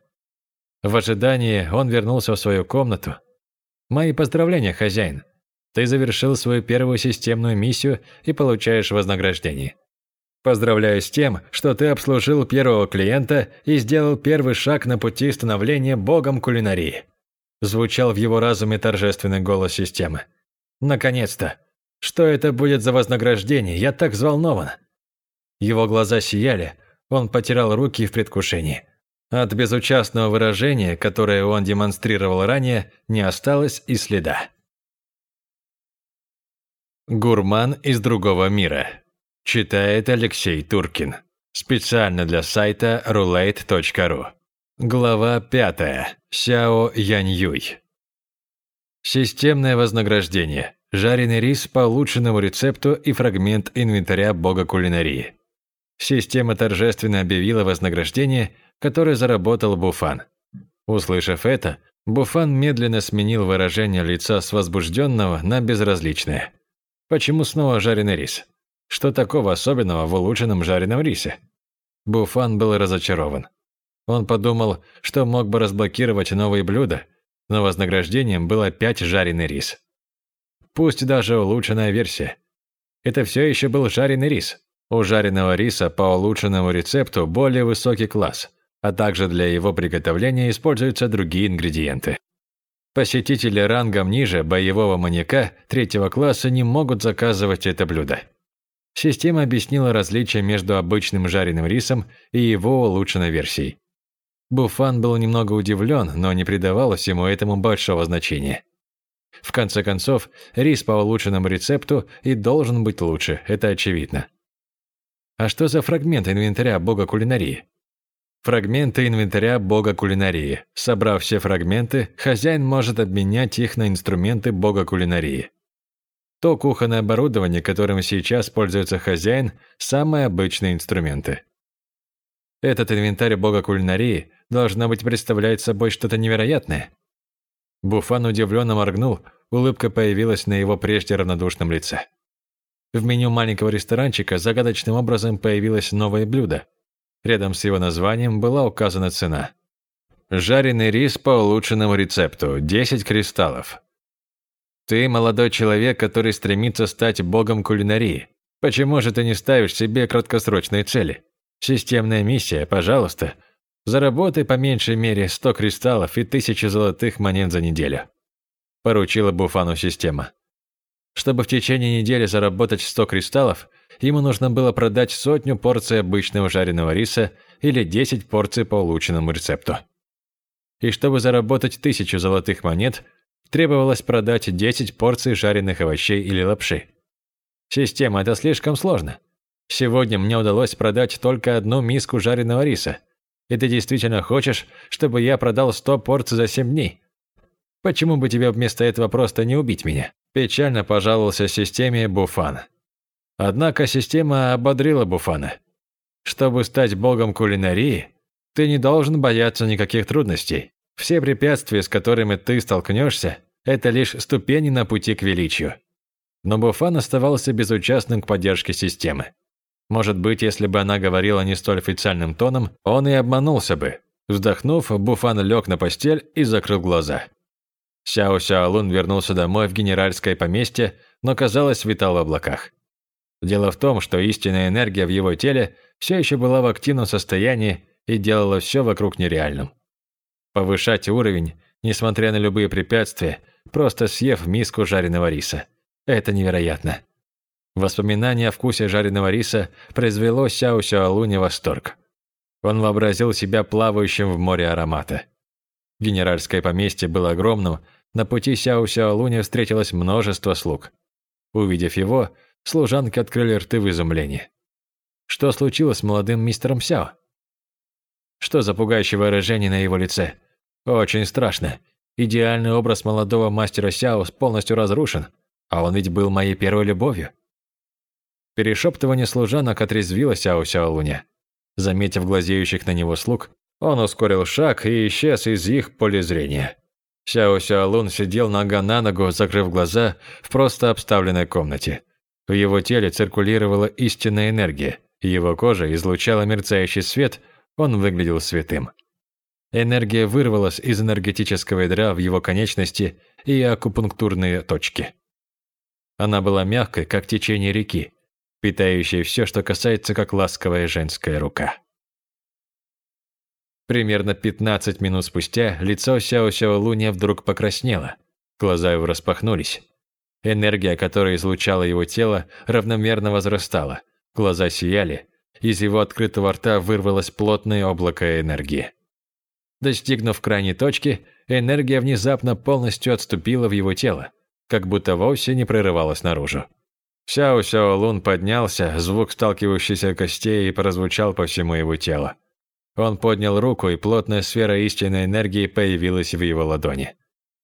S1: В ожидании он вернулся в свою комнату. «Мои поздравления, хозяин. Ты завершил свою первую системную миссию и получаешь вознаграждение. Поздравляю с тем, что ты обслужил первого клиента и сделал первый шаг на пути становления богом кулинарии». Звучал в его разуме торжественный голос системы. «Наконец-то! Что это будет за вознаграждение? Я так взволнован. Его глаза сияли, он потирал руки в предвкушении. От безучастного выражения, которое он демонстрировал ранее, не осталось и следа. Гурман из другого мира. Читает Алексей Туркин. Специально для сайта roulette.ru. Глава 5. Сяо Яньюй. Системное вознаграждение. Жареный рис по улучшенному рецепту и фрагмент инвентаря бога кулинарии. Система торжественно объявила вознаграждение, которое заработал Буфан. Услышав это, Буфан медленно сменил выражение лица с возбужденного на безразличное. Почему снова жареный рис? Что такого особенного в улучшенном жареном рисе? Буфан был разочарован. Он подумал, что мог бы разблокировать новые блюда, но вознаграждением был опять жареный рис пусть даже улучшенная версия. Это все еще был жареный рис. У жареного риса по улучшенному рецепту более высокий класс, а также для его приготовления используются другие ингредиенты. Посетители рангом ниже боевого маньяка третьего класса не могут заказывать это блюдо. Система объяснила различия между обычным жареным рисом и его улучшенной версией. Буфан был немного удивлен, но не придавал всему этому большого значения. В конце концов, рис по улучшенному рецепту и должен быть лучше, это очевидно. А что за фрагмент инвентаря бога кулинарии? Фрагменты инвентаря бога кулинарии. Собрав все фрагменты, хозяин может обменять их на инструменты бога кулинарии. То кухонное оборудование, которым сейчас пользуется хозяин, самые обычные инструменты. Этот инвентарь бога кулинарии должно быть представляет собой что-то невероятное. Буфан удивленно моргнул, улыбка появилась на его прежде равнодушном лице. В меню маленького ресторанчика загадочным образом появилось новое блюдо. Рядом с его названием была указана цена. Жареный рис по улучшенному рецепту, 10 кристаллов. Ты молодой человек, который стремится стать богом кулинарии. Почему же ты не ставишь себе краткосрочные цели? Системная миссия, пожалуйста, Заработай по меньшей мере 100 кристаллов и 1000 золотых монет за неделю. Поручила Буфану система. Чтобы в течение недели заработать 100 кристаллов, ему нужно было продать сотню порций обычного жареного риса или 10 порций по улучшенному рецепту. И чтобы заработать 1000 золотых монет, требовалось продать 10 порций жареных овощей или лапши. Система – это слишком сложно. Сегодня мне удалось продать только одну миску жареного риса – И ты действительно хочешь, чтобы я продал сто порций за семь дней? Почему бы тебе вместо этого просто не убить меня?» Печально пожаловался системе Буфан. Однако система ободрила Буфана. «Чтобы стать богом кулинарии, ты не должен бояться никаких трудностей. Все препятствия, с которыми ты столкнешься, это лишь ступени на пути к величию». Но Буфан оставался безучастным к поддержке системы. Может быть, если бы она говорила не столь официальным тоном, он и обманулся бы. Вздохнув, Буфан лег на постель и закрыл глаза. Сяо Сяолун вернулся домой в генеральское поместье, но, казалось, витал в облаках. Дело в том, что истинная энергия в его теле все еще была в активном состоянии и делала все вокруг нереальным. Повышать уровень, несмотря на любые препятствия, просто съев миску жареного риса. Это невероятно. Воспоминание о вкусе жареного риса произвело Сяо Сяолуне восторг. Он вообразил себя плавающим в море аромата. Генеральское поместье было огромным, на пути Сяо Сяолуня встретилось множество слуг. Увидев его, служанки открыли рты в изумлении. Что случилось с молодым мистером Сяо? Что за пугающее выражение на его лице? Очень страшно. Идеальный образ молодого мастера Сяо полностью разрушен, а он ведь был моей первой любовью. Перешептывание служанок отрезвило Сяо Сяолуня. Заметив глазеющих на него слуг, он ускорил шаг и исчез из их поля зрения. Сяо Сяолун сидел нога на ногу, закрыв глаза, в просто обставленной комнате. В его теле циркулировала истинная энергия, его кожа излучала мерцающий свет, он выглядел святым. Энергия вырвалась из энергетического ядра в его конечности и акупунктурные точки. Она была мягкой, как течение реки, питающей все, что касается, как ласковая женская рука. Примерно 15 минут спустя лицо Сяо Сяо Луня вдруг покраснело. Глаза его распахнулись. Энергия, которая излучала его тело, равномерно возрастала. Глаза сияли. Из его открытого рта вырвалось плотное облако энергии. Достигнув крайней точки, энергия внезапно полностью отступила в его тело, как будто вовсе не прорывалась наружу. Сяо Сяо Лун поднялся, звук сталкивающейся костей прозвучал по всему его телу. Он поднял руку, и плотная сфера истинной энергии появилась в его ладони.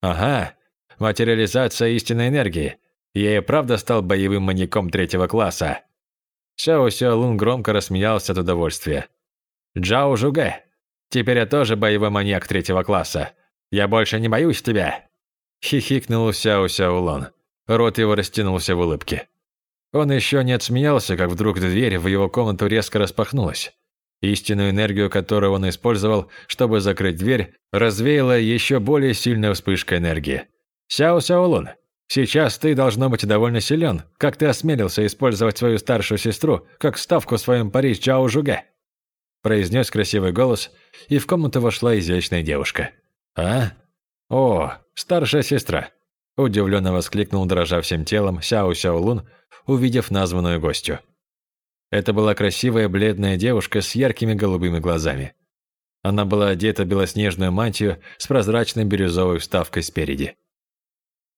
S1: Ага, материализация истинной энергии. Я и правда стал боевым маньяком третьего класса. Сяо Сяо Лун громко рассмеялся от удовольствия. Джао Жуге, теперь я тоже боевой маньяк третьего класса. Я больше не боюсь тебя. Хихикнул Сяо Сяо Лун. Рот его растянулся в улыбке. Он еще не отсмеялся, как вдруг дверь в его комнату резко распахнулась. Истинную энергию, которую он использовал, чтобы закрыть дверь, развеяла еще более сильная вспышка энергии. «Сяо Сяолун, сейчас ты должно быть довольно силен, как ты осмелился использовать свою старшую сестру, как ставку в своем пари с Чао Жуге», произнес красивый голос, и в комнату вошла изящная девушка. «А? О, старшая сестра!» Удивленно воскликнул, дрожа всем телом, Сяо Сяолун, увидев названную гостью. Это была красивая бледная девушка с яркими голубыми глазами. Она была одета в белоснежную мантию с прозрачной бирюзовой вставкой спереди.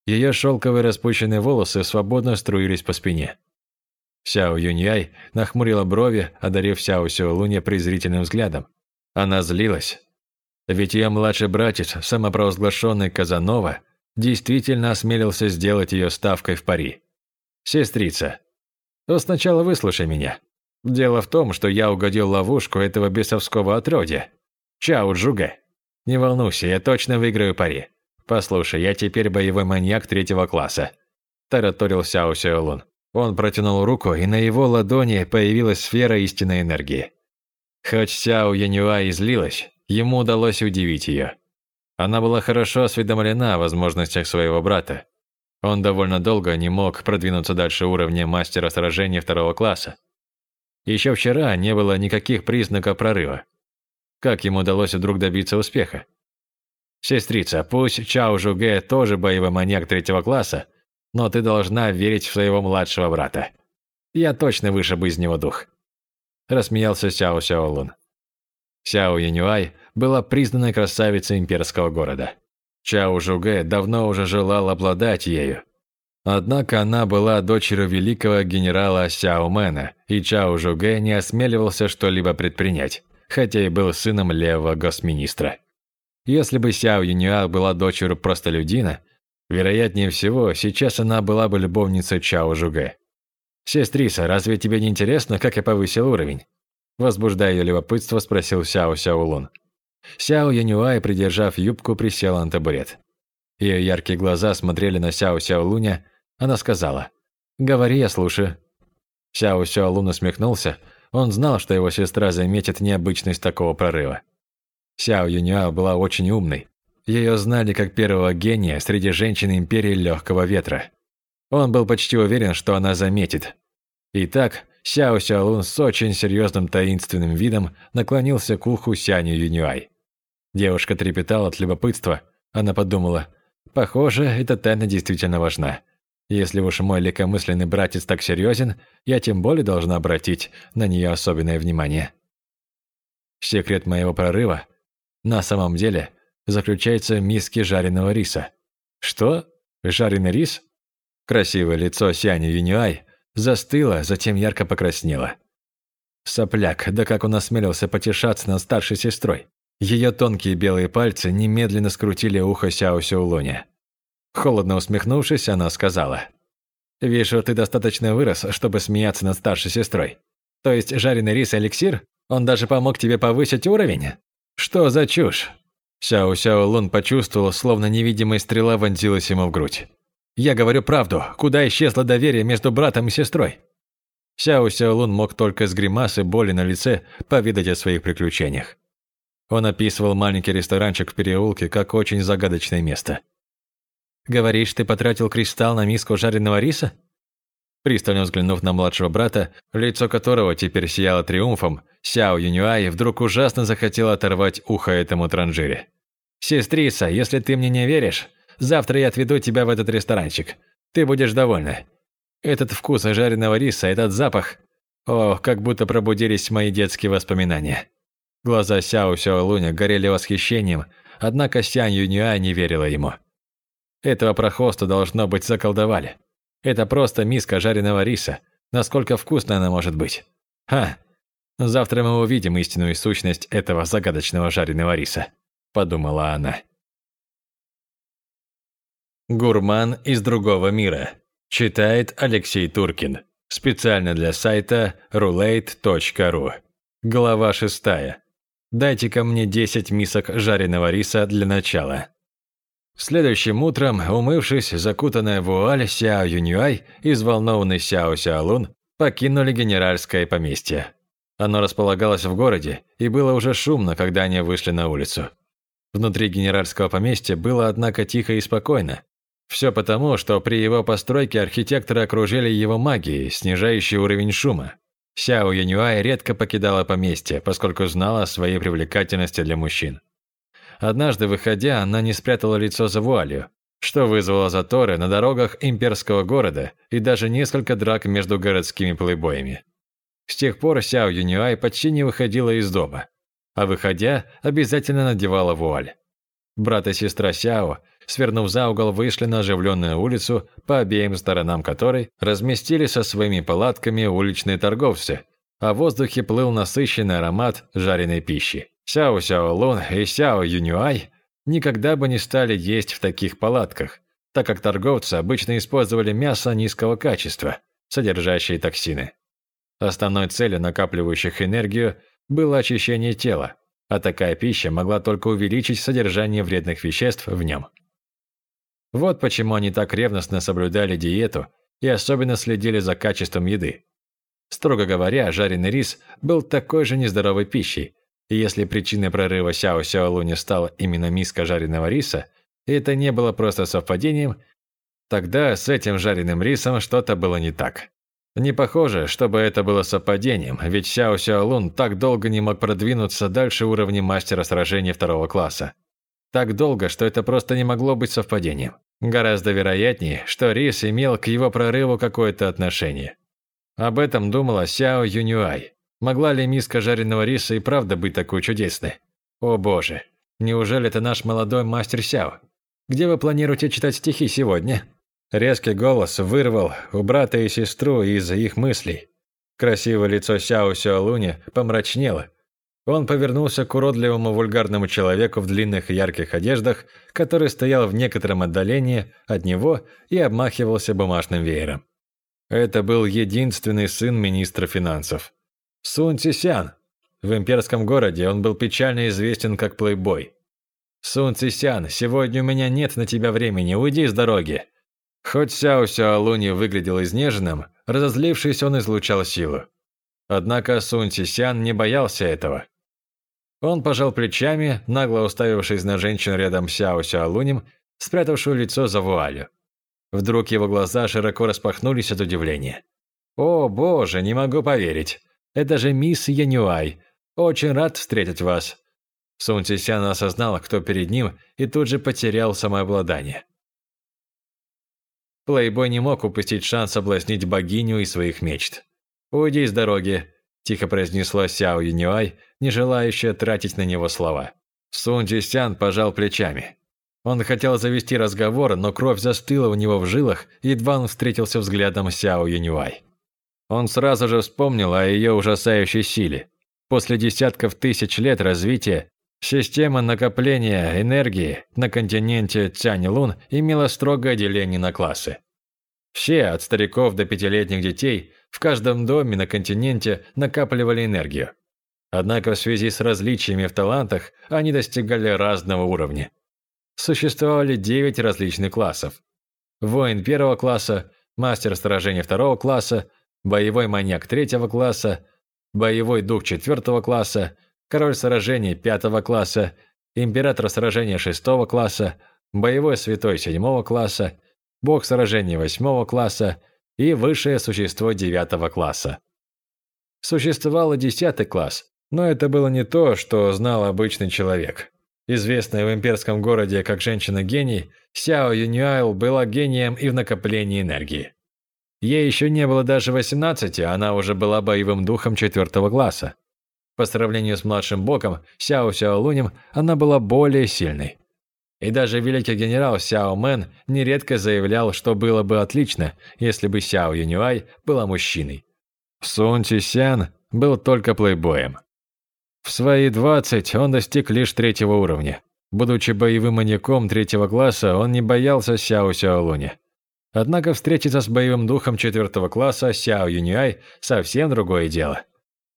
S1: Ее шелковые распущенные волосы свободно струились по спине. Сяо Юньяй нахмурила брови, одарив Сяо Сяолуня презрительным взглядом. Она злилась. Ведь ее младший братец, самопровозглашенный Казанова, действительно осмелился сделать ее ставкой в пари. «Сестрица, то сначала выслушай меня. Дело в том, что я угодил ловушку этого бесовского отродья. Чао, Джуга. Не волнуйся, я точно выиграю пари. Послушай, я теперь боевой маньяк третьего класса. Тараторил Сяо Сяолун. Он протянул руку, и на его ладони появилась сфера истинной энергии. Хоть Сяо Янюа и злилась, ему удалось удивить ее. Она была хорошо осведомлена о возможностях своего брата, он довольно долго не мог продвинуться дальше уровня мастера сражений второго класса. Еще вчера не было никаких признаков прорыва. Как ему удалось вдруг добиться успеха? «Сестрица, пусть Чао Жуге тоже боевой маньяк третьего класса, но ты должна верить в своего младшего брата. Я точно вышибу из него дух». Рассмеялся Сяо Сяолун. Сяо Янюай была признанной красавицей имперского города. Чао Жуге давно уже желал обладать ею. Однако она была дочерью великого генерала Сяо Мэна, и Чао Жуге не осмеливался что-либо предпринять, хотя и был сыном левого госминистра. Если бы Сяо Юньюа была дочерью простолюдина, вероятнее всего, сейчас она была бы любовницей Чао Жуге. «Сестриса, разве тебе не интересно, как я повысил уровень?» Возбуждая ее любопытство, спросил Сяо Сяолун. Сяо Янюай, придержав юбку, присела на табурет. Ее яркие глаза смотрели на Сяо Сяолуня, она сказала, «Говори, я слушаю». Сяо Сяолун усмехнулся, он знал, что его сестра заметит необычность такого прорыва. Сяо Юнюа была очень умной. Ее знали как первого гения среди женщин Империи Легкого Ветра. Он был почти уверен, что она заметит. Итак, Сяо Сяолун с очень серьезным таинственным видом наклонился к уху Сяню Юнюай. Девушка трепетала от любопытства. Она подумала, похоже, эта тайна действительно важна. Если уж мой легкомысленный братец так серьезен, я тем более должна обратить на нее особенное внимание. Секрет моего прорыва на самом деле заключается в миске жареного риса. Что? Жареный рис? Красивое лицо Сяни Юнюай застыло, затем ярко покраснело. Сопляк, да как он осмелился потешаться над старшей сестрой. Ее тонкие белые пальцы немедленно скрутили ухо Сяо Сяолуня. Холодно усмехнувшись, она сказала. «Вижу, ты достаточно вырос, чтобы смеяться над старшей сестрой. То есть жареный рис – эликсир? Он даже помог тебе повысить уровень? Что за чушь?» Сяо Сяо Лун почувствовал, словно невидимая стрела вонзилась ему в грудь. «Я говорю правду. Куда исчезло доверие между братом и сестрой?» Сяо Сяо Лун мог только с гримасой боли на лице повидать о своих приключениях. Он описывал маленький ресторанчик в переулке как очень загадочное место. «Говоришь, ты потратил кристалл на миску жареного риса?» Пристально взглянув на младшего брата, лицо которого теперь сияло триумфом, Сяо Юнюай вдруг ужасно захотел оторвать ухо этому транжире. «Сестрица, если ты мне не веришь, завтра я отведу тебя в этот ресторанчик. Ты будешь довольна. Этот вкус жареного риса, этот запах... О, как будто пробудились мои детские воспоминания». Глаза Сяо Сяо Луня горели восхищением, однако Сянь Юнюай не верила ему. Этого прохвоста должно быть заколдовали. Это просто миска жареного риса. Насколько вкусной она может быть? Ха! Завтра мы увидим истинную сущность этого загадочного жареного риса, подумала она. Гурман из другого мира. Читает Алексей Туркин. Специально для сайта roulette.ru. Глава шестая. Дайте-ка мне 10 мисок жареного риса для начала. Следующим утром, умывшись, закутанная в вуаль Сяо Юньюай и взволнованный Сяо Сяолун покинули генеральское поместье. Оно располагалось в городе, и было уже шумно, когда они вышли на улицу. Внутри генеральского поместья было, однако, тихо и спокойно. Все потому, что при его постройке архитекторы окружили его магией, снижающей уровень шума. Сяо Янюай редко покидала поместье, поскольку знала о своей привлекательности для мужчин. Однажды, выходя, она не спрятала лицо за вуалью, что вызвало заторы на дорогах имперского города и даже несколько драк между городскими плейбоями. С тех пор Сяо Юнюай почти не выходила из дома, а выходя, обязательно надевала вуаль. Брат и сестра Сяо свернув за угол, вышли на оживленную улицу, по обеим сторонам которой разместили со своими палатками уличные торговцы, а в воздухе плыл насыщенный аромат жареной пищи. Сяо Сяо Лун и Сяо Юнюай никогда бы не стали есть в таких палатках, так как торговцы обычно использовали мясо низкого качества, содержащее токсины. Основной целью накапливающих энергию было очищение тела, а такая пища могла только увеличить содержание вредных веществ в нем. Вот почему они так ревностно соблюдали диету и особенно следили за качеством еды. Строго говоря, жареный рис был такой же нездоровой пищей, и если причиной прорыва Сяо Сяолу не стала именно миска жареного риса, и это не было просто совпадением, тогда с этим жареным рисом что-то было не так. Не похоже, чтобы это было совпадением, ведь Сяо Сяолун так долго не мог продвинуться дальше уровня мастера сражений второго класса. Так долго, что это просто не могло быть совпадением. Гораздо вероятнее, что Рис имел к его прорыву какое-то отношение. Об этом думала Сяо Юнюай. Могла ли миска жареного риса и правда быть такой чудесной? О боже, неужели это наш молодой мастер Сяо? Где вы планируете читать стихи сегодня? Резкий голос вырвал у брата и сестру из их мыслей. Красивое лицо Сяо Сяолуни помрачнело. Он повернулся к уродливому вульгарному человеку в длинных ярких одеждах, который стоял в некотором отдалении от него и обмахивался бумажным веером. Это был единственный сын министра финансов. Сун Цисян. В имперском городе он был печально известен как плейбой. «Сун Цисян, сегодня у меня нет на тебя времени, уйди с дороги!» Хоть Сяо Сяолуни выглядел изнеженным, разозлившись, он излучал силу. Однако Сун Цисян не боялся этого. Он пожал плечами, нагло уставившись на женщину рядом с Сяо Сяолунем, спрятавшую лицо за вуалью. Вдруг его глаза широко распахнулись от удивления. «О, боже, не могу поверить! Это же мисс Янюай! Очень рад встретить вас!» Сун Цисян осознал, кто перед ним, и тут же потерял самообладание. Плейбой не мог упустить шанс соблазнить богиню и своих мечт. «Уйди с дороги», – тихо произнесла Сяо Юнюай, не желающая тратить на него слова. Сун Цисян пожал плечами. Он хотел завести разговор, но кровь застыла у него в жилах, едва он встретился взглядом Сяо Юнюай. Он сразу же вспомнил о ее ужасающей силе. После десятков тысяч лет развития система накопления энергии на континенте Цянь-Лун имела строгое деление на классы. Все, от стариков до пятилетних детей, в каждом доме на континенте накапливали энергию. Однако в связи с различиями в талантах они достигали разного уровня существовали 9 различных классов. Воин первого класса, мастер сражения второго класса, боевой маньяк третьего класса, боевой дух четвертого класса, король сражений пятого класса, император сражения шестого класса, боевой святой седьмого класса, бог сражений восьмого класса и высшее существо девятого класса. Существовал и десятый класс, но это было не то, что знал обычный человек. Известная в имперском городе как женщина-гений, Сяо Юнюайл была гением и в накоплении энергии. Ей еще не было даже 18, а она уже была боевым духом четвертого класса. По сравнению с младшим боком, Сяо Сяолунем, она была более сильной. И даже великий генерал Сяо Мэн нередко заявлял, что было бы отлично, если бы Сяо Юнюай была мужчиной. Сун Цисян был только плейбоем. В свои 20 он достиг лишь третьего уровня. Будучи боевым маньяком третьего класса, он не боялся Сяо Сяолуня. Однако встретиться с боевым духом четвертого класса Сяо Юньяй совсем другое дело.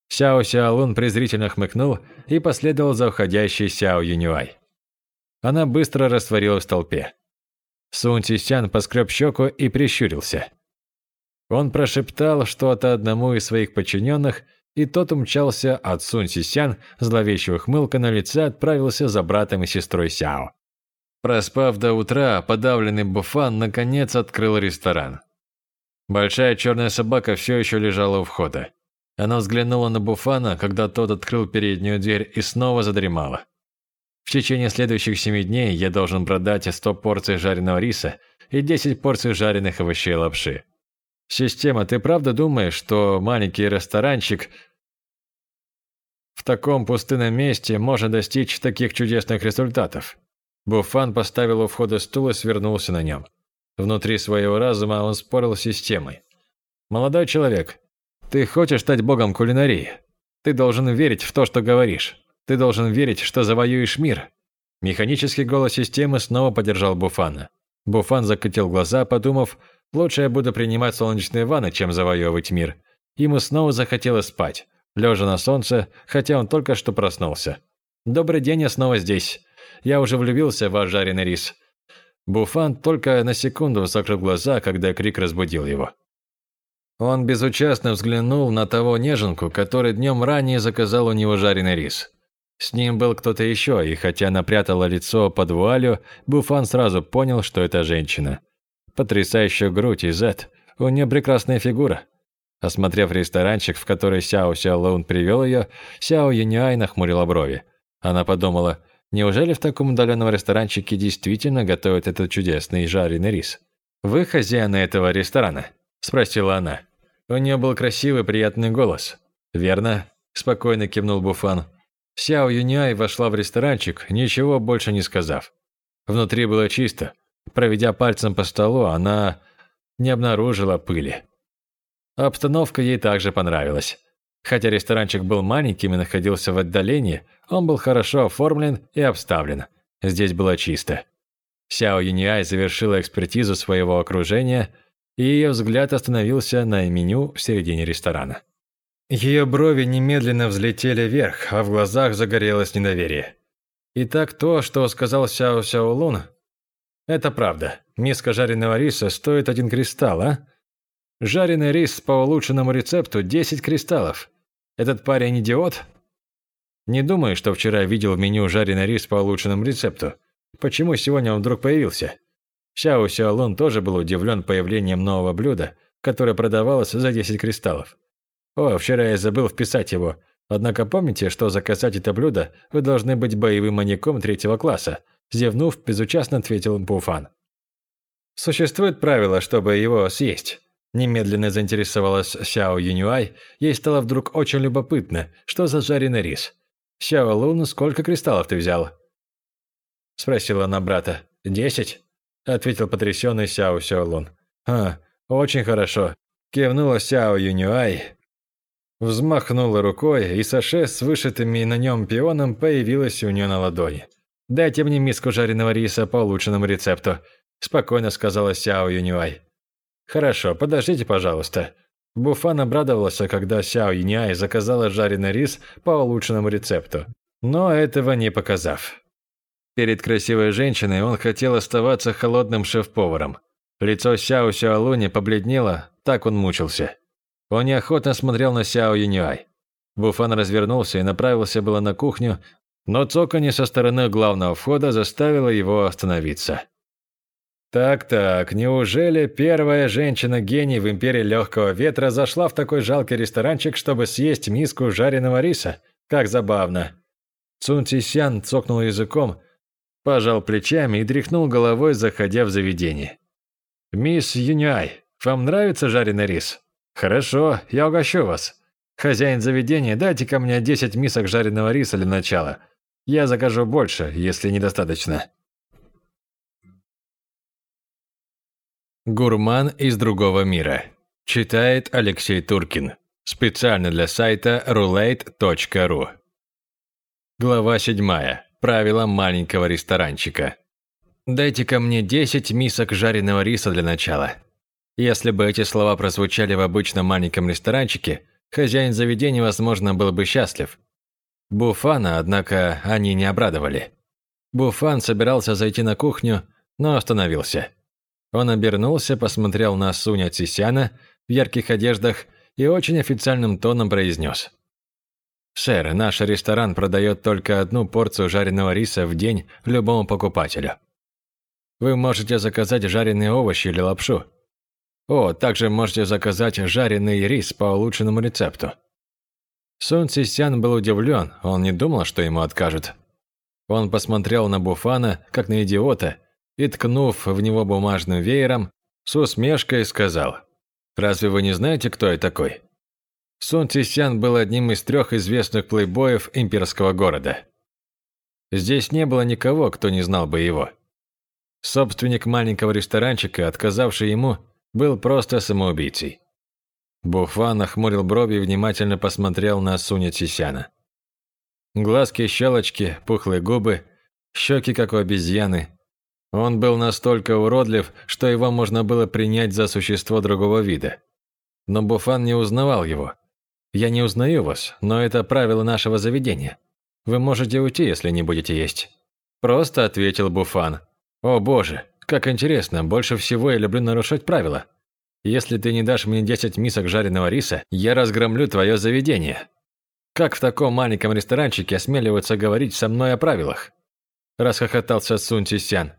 S1: Сяо Сяолун презрительно хмыкнул и последовал за уходящей Сяо Юньяй. Она быстро растворилась в толпе. Сун Тисян поскреб щеку и прищурился. Он прошептал что-то одному из своих подчиненных и тот умчался от Сунь Сисян, зловещая ухмылка на лице отправился за братом и сестрой Сяо. Проспав до утра, подавленный Буфан наконец открыл ресторан. Большая черная собака все еще лежала у входа. Она взглянула на Буфана, когда тот открыл переднюю дверь и снова задремала. В течение следующих семи дней я должен продать 100 порций жареного риса и 10 порций жареных овощей лапши. Система, ты правда думаешь, что маленький ресторанчик в таком пустынном месте может достичь таких чудесных результатов? Буфан поставил у входа стул и свернулся на нем. Внутри своего разума он спорил с системой. «Молодой человек, ты хочешь стать богом кулинарии? Ты должен верить в то, что говоришь. Ты должен верить, что завоюешь мир». Механический голос системы снова поддержал Буфана. Буфан закатил глаза, подумав, Лучше я буду принимать солнечные ванны, чем завоевывать мир. Ему снова захотелось спать, лежа на солнце, хотя он только что проснулся. «Добрый день, я снова здесь. Я уже влюбился в ваш жареный рис». Буфан только на секунду закрыл глаза, когда крик разбудил его. Он безучастно взглянул на того неженку, который днем ранее заказал у него жареный рис. С ним был кто-то еще, и хотя она прятала лицо под вуалью, Буфан сразу понял, что это женщина. Потрясающая грудь и зад. У нее прекрасная фигура. Осмотрев ресторанчик, в который Сяо Сяолоун привел ее, Сяо Юньай нахмурила брови. Она подумала, неужели в таком удаленном ресторанчике действительно готовят этот чудесный жареный рис? «Вы хозяин этого ресторана?» – спросила она. У нее был красивый приятный голос. «Верно», – спокойно кивнул Буфан. Сяо Юньай вошла в ресторанчик, ничего больше не сказав. Внутри было чисто, Проведя пальцем по столу, она не обнаружила пыли. Обстановка ей также понравилась. Хотя ресторанчик был маленьким и находился в отдалении, он был хорошо оформлен и обставлен. Здесь было чисто. Сяо Юниай завершила экспертизу своего окружения, и ее взгляд остановился на меню в середине ресторана. Ее брови немедленно взлетели вверх, а в глазах загорелось недоверие. Итак, то, что сказал Сяо Сяо Лун, это правда. Миска жареного риса стоит один кристалл, а? Жареный рис по улучшенному рецепту 10 кристаллов. Этот парень идиот? Не думаю, что вчера видел в меню жареный рис по улучшенному рецепту. Почему сегодня он вдруг появился? Сяо Сяолун тоже был удивлен появлением нового блюда, которое продавалось за 10 кристаллов. О, вчера я забыл вписать его. Однако помните, что заказать это блюдо вы должны быть боевым маньяком третьего класса, зевнув, безучастно ответил Буфан. Существует правило, чтобы его съесть. Немедленно заинтересовалась Сяо Юнюай, ей стало вдруг очень любопытно, что за жареный рис. «Сяо Лун, сколько кристаллов ты взял?» Спросила она брата. «Десять?» Ответил потрясенный Сяо Сяо Лун. «А, очень хорошо», кивнула Сяо Юнюай, взмахнула рукой, и саше с вышитыми на нем пионом появилась у нее на ладони. «Дайте мне миску жареного риса по улучшенному рецепту», спокойно сказала Сяо Юнюай. «Хорошо, подождите, пожалуйста». Буфан обрадовался, когда Сяо Юнюай заказала жареный рис по улучшенному рецепту, но этого не показав. Перед красивой женщиной он хотел оставаться холодным шеф-поваром. Лицо Сяо Сяолуни побледнело, так он мучился. Он неохотно смотрел на Сяо Юнюай. Буфан развернулся и направился было на кухню, но цоканье со стороны главного входа заставило его остановиться. Так-так, неужели первая женщина-гений в империи легкого ветра зашла в такой жалкий ресторанчик, чтобы съесть миску жареного риса? Как забавно. Цун Цисян цокнул языком, пожал плечами и тряхнул головой, заходя в заведение. «Мисс Юньай, вам нравится жареный рис? Хорошо, я угощу вас. Хозяин заведения, дайте ко мне 10 мисок жареного риса для начала. Я закажу больше, если недостаточно». Гурман из другого мира. Читает Алексей Туркин. Специально для сайта roulette.ru. Глава 7. Правила маленького ресторанчика. Дайте-ка мне 10 мисок жареного риса для начала. Если бы эти слова прозвучали в обычном маленьком ресторанчике, хозяин заведения, возможно, был бы счастлив. Буфана, однако, они не обрадовали. Буфан собирался зайти на кухню, но остановился. Он обернулся, посмотрел на Суня Цисяна в ярких одеждах и очень официальным тоном произнес. «Сэр, наш ресторан продает только одну порцию жареного риса в день любому покупателю. Вы можете заказать жареные овощи или лапшу. О, также можете заказать жареный рис по улучшенному рецепту». Сун Цисян был удивлен, он не думал, что ему откажут. Он посмотрел на Буфана, как на идиота, и, ткнув в него бумажным веером, с усмешкой сказал, «Разве вы не знаете, кто я такой?» Сун Цисян был одним из трех известных плейбоев имперского города. Здесь не было никого, кто не знал бы его. Собственник маленького ресторанчика, отказавший ему, был просто самоубийцей. Буфан нахмурил брови и внимательно посмотрел на Суня Цисяна. Глазки, щелочки, пухлые губы, щеки, как у обезьяны, он был настолько уродлив, что его можно было принять за существо другого вида. Но Буфан не узнавал его. «Я не узнаю вас, но это правило нашего заведения. Вы можете уйти, если не будете есть». Просто ответил Буфан. «О боже, как интересно, больше всего я люблю нарушать правила. Если ты не дашь мне 10 мисок жареного риса, я разгромлю твое заведение». Как в таком маленьком ресторанчике осмеливаются говорить со мной о правилах? Расхохотался Сун Цисян.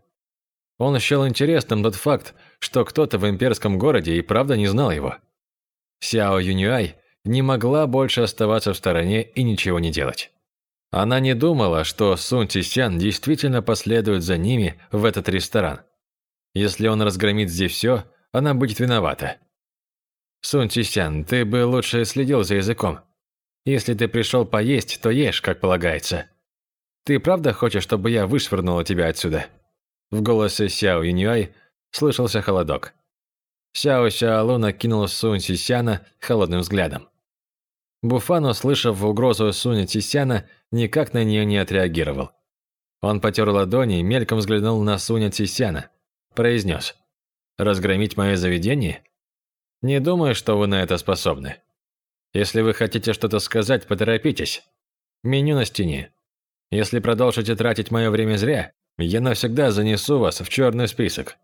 S1: Он счел интересным тот факт, что кто-то в имперском городе и правда не знал его. Сяо Юнюай не могла больше оставаться в стороне и ничего не делать. Она не думала, что Сун Цисян действительно последует за ними в этот ресторан. Если он разгромит здесь все, она будет виновата. Сун Цисян, ты бы лучше следил за языком. Если ты пришел поесть, то ешь, как полагается. Ты правда хочешь, чтобы я вышвырнула тебя отсюда?» В голосе Сяо Юньюай слышался холодок. Сяо Сяолу накинул Сунь Сисяна холодным взглядом. Буфан, услышав угрозу Суни Тисяна, никак на нее не отреагировал. Он потер ладони и мельком взглянул на Суня Тисяна. Произнес. «Разгромить мое заведение? Не думаю, что вы на это способны. Если вы хотите что-то сказать, поторопитесь. Меню на стене. Если продолжите тратить мое время зря, я навсегда занесу вас в черный список».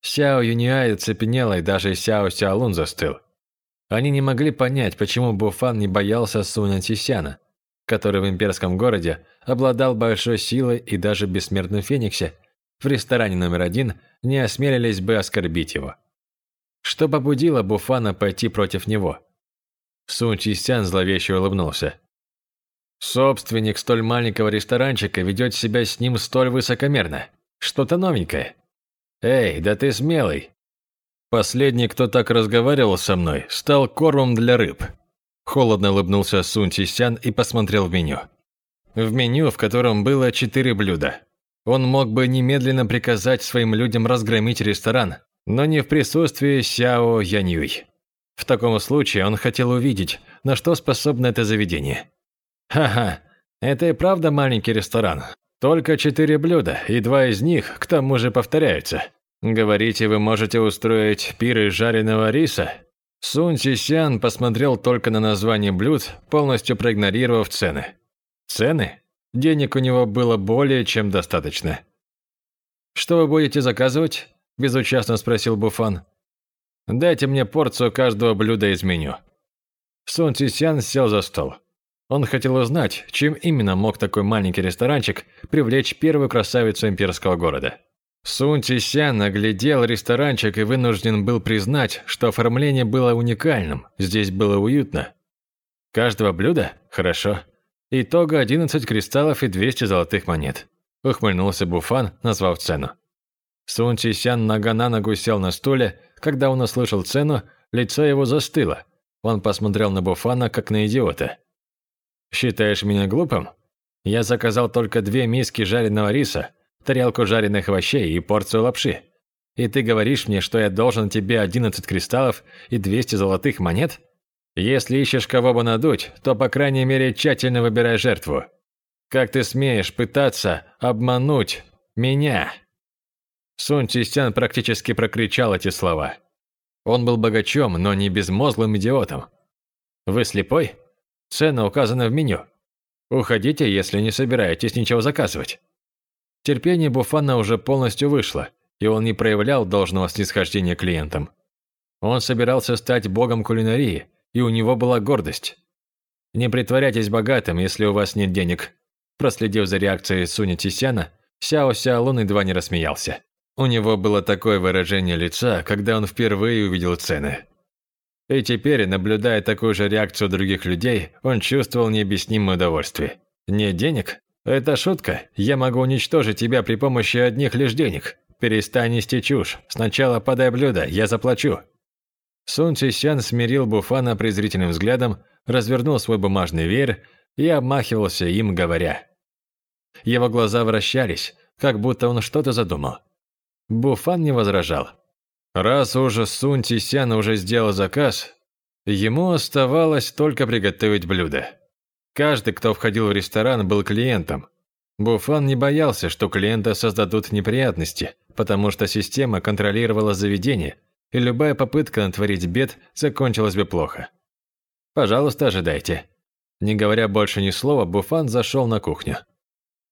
S1: Сяо Юниай цепенела, и даже Сяо Сяолун застыл. Они не могли понять, почему Буфан не боялся Суня Тисяна, который в имперском городе обладал большой силой и даже бессмертном Фениксе в ресторане номер один не осмелились бы оскорбить его. Что побудило Буфана пойти против него? Сун Чистян зловеще улыбнулся. Собственник столь маленького ресторанчика ведет себя с ним столь высокомерно. Что-то новенькое. Эй, да ты смелый. Последний, кто так разговаривал со мной, стал кормом для рыб. Холодно улыбнулся Сун Чистян и посмотрел в меню. В меню, в котором было четыре блюда. Он мог бы немедленно приказать своим людям разгромить ресторан, но не в присутствии Сяо Яньюй. В таком случае он хотел увидеть, на что способно это заведение. Ха-ха, это и правда маленький ресторан. Только четыре блюда, и два из них к тому же повторяются. Говорите, вы можете устроить пир из жареного риса? Сун Сисян посмотрел только на название блюд, полностью проигнорировав цены. Цены? Денег у него было более чем достаточно. «Что вы будете заказывать?» – безучастно спросил Буфан. «Дайте мне порцию каждого блюда из меню». Сун Цисян сел за стол. Он хотел узнать, чем именно мог такой маленький ресторанчик привлечь первую красавицу имперского города. Сун Цисян оглядел ресторанчик и вынужден был признать, что оформление было уникальным, здесь было уютно. Каждого блюда? Хорошо. Итого 11 кристаллов и 200 золотых монет. Ухмыльнулся Буфан, назвав цену. Сун Цисян нога на ногу сел на стуле, когда он услышал цену, лицо его застыло. Он посмотрел на Буфана, как на идиота. «Считаешь меня глупым? Я заказал только две миски жареного риса, тарелку жареных овощей и порцию лапши. И ты говоришь мне, что я должен тебе 11 кристаллов и 200 золотых монет? Если ищешь кого бы надуть, то, по крайней мере, тщательно выбирай жертву. Как ты смеешь пытаться обмануть меня?» Сун Чистян практически прокричал эти слова. Он был богачом, но не безмозглым идиотом. «Вы слепой? Цена указана в меню. Уходите, если не собираетесь ничего заказывать». Терпение Буфана уже полностью вышло, и он не проявлял должного снисхождения клиентам. Он собирался стать богом кулинарии, и у него была гордость. «Не притворяйтесь богатым, если у вас нет денег». Проследив за реакцией Суни Тисяна, Сяо Сяолун едва не рассмеялся. У него было такое выражение лица, когда он впервые увидел цены. И теперь, наблюдая такую же реакцию других людей, он чувствовал необъяснимое удовольствие. «Нет денег? Это шутка. Я могу уничтожить тебя при помощи одних лишь денег. Перестань нести чушь. Сначала подай блюдо, я заплачу». Сун Цисян смирил Буфана презрительным взглядом, развернул свой бумажный веер и обмахивался им, говоря. Его глаза вращались, как будто он что-то задумал. Буфан не возражал. Раз уже Сун Тисян уже сделал заказ, ему оставалось только приготовить блюдо. Каждый, кто входил в ресторан, был клиентом. Буфан не боялся, что клиента создадут неприятности, потому что система контролировала заведение, и любая попытка натворить бед закончилась бы плохо. «Пожалуйста, ожидайте». Не говоря больше ни слова, Буфан зашел на кухню.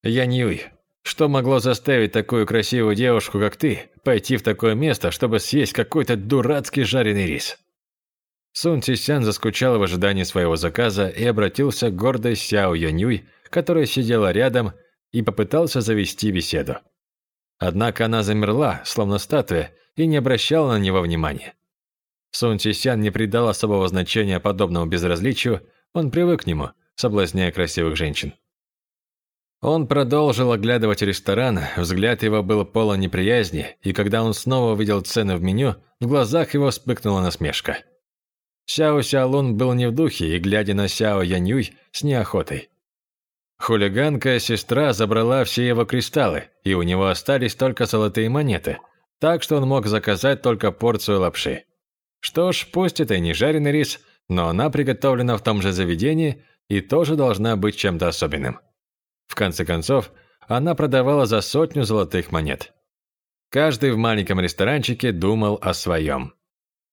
S1: «Я Ньюй, что могло заставить такую красивую девушку, как ты, пойти в такое место, чтобы съесть какой-то дурацкий жареный рис?» Сун Цисян заскучал в ожидании своего заказа и обратился к гордой Сяо Янюй, которая сидела рядом, и попытался завести беседу. Однако она замерла, словно статуя, и не обращала на него внимания. Сун Цисян не придал особого значения подобному безразличию, он привык к нему, соблазняя красивых женщин. Он продолжил оглядывать ресторан, взгляд его был полон неприязни, и когда он снова увидел цены в меню, в глазах его вспыхнула насмешка. Сяо Сяолун был не в духе и, глядя на Сяо Янюй, с неохотой. Хулиганка сестра забрала все его кристаллы, и у него остались только золотые монеты, так что он мог заказать только порцию лапши. Что ж, пусть это и не жареный рис, но она приготовлена в том же заведении и тоже должна быть чем-то особенным. В конце концов, она продавала за сотню золотых монет. Каждый в маленьком ресторанчике думал о своем.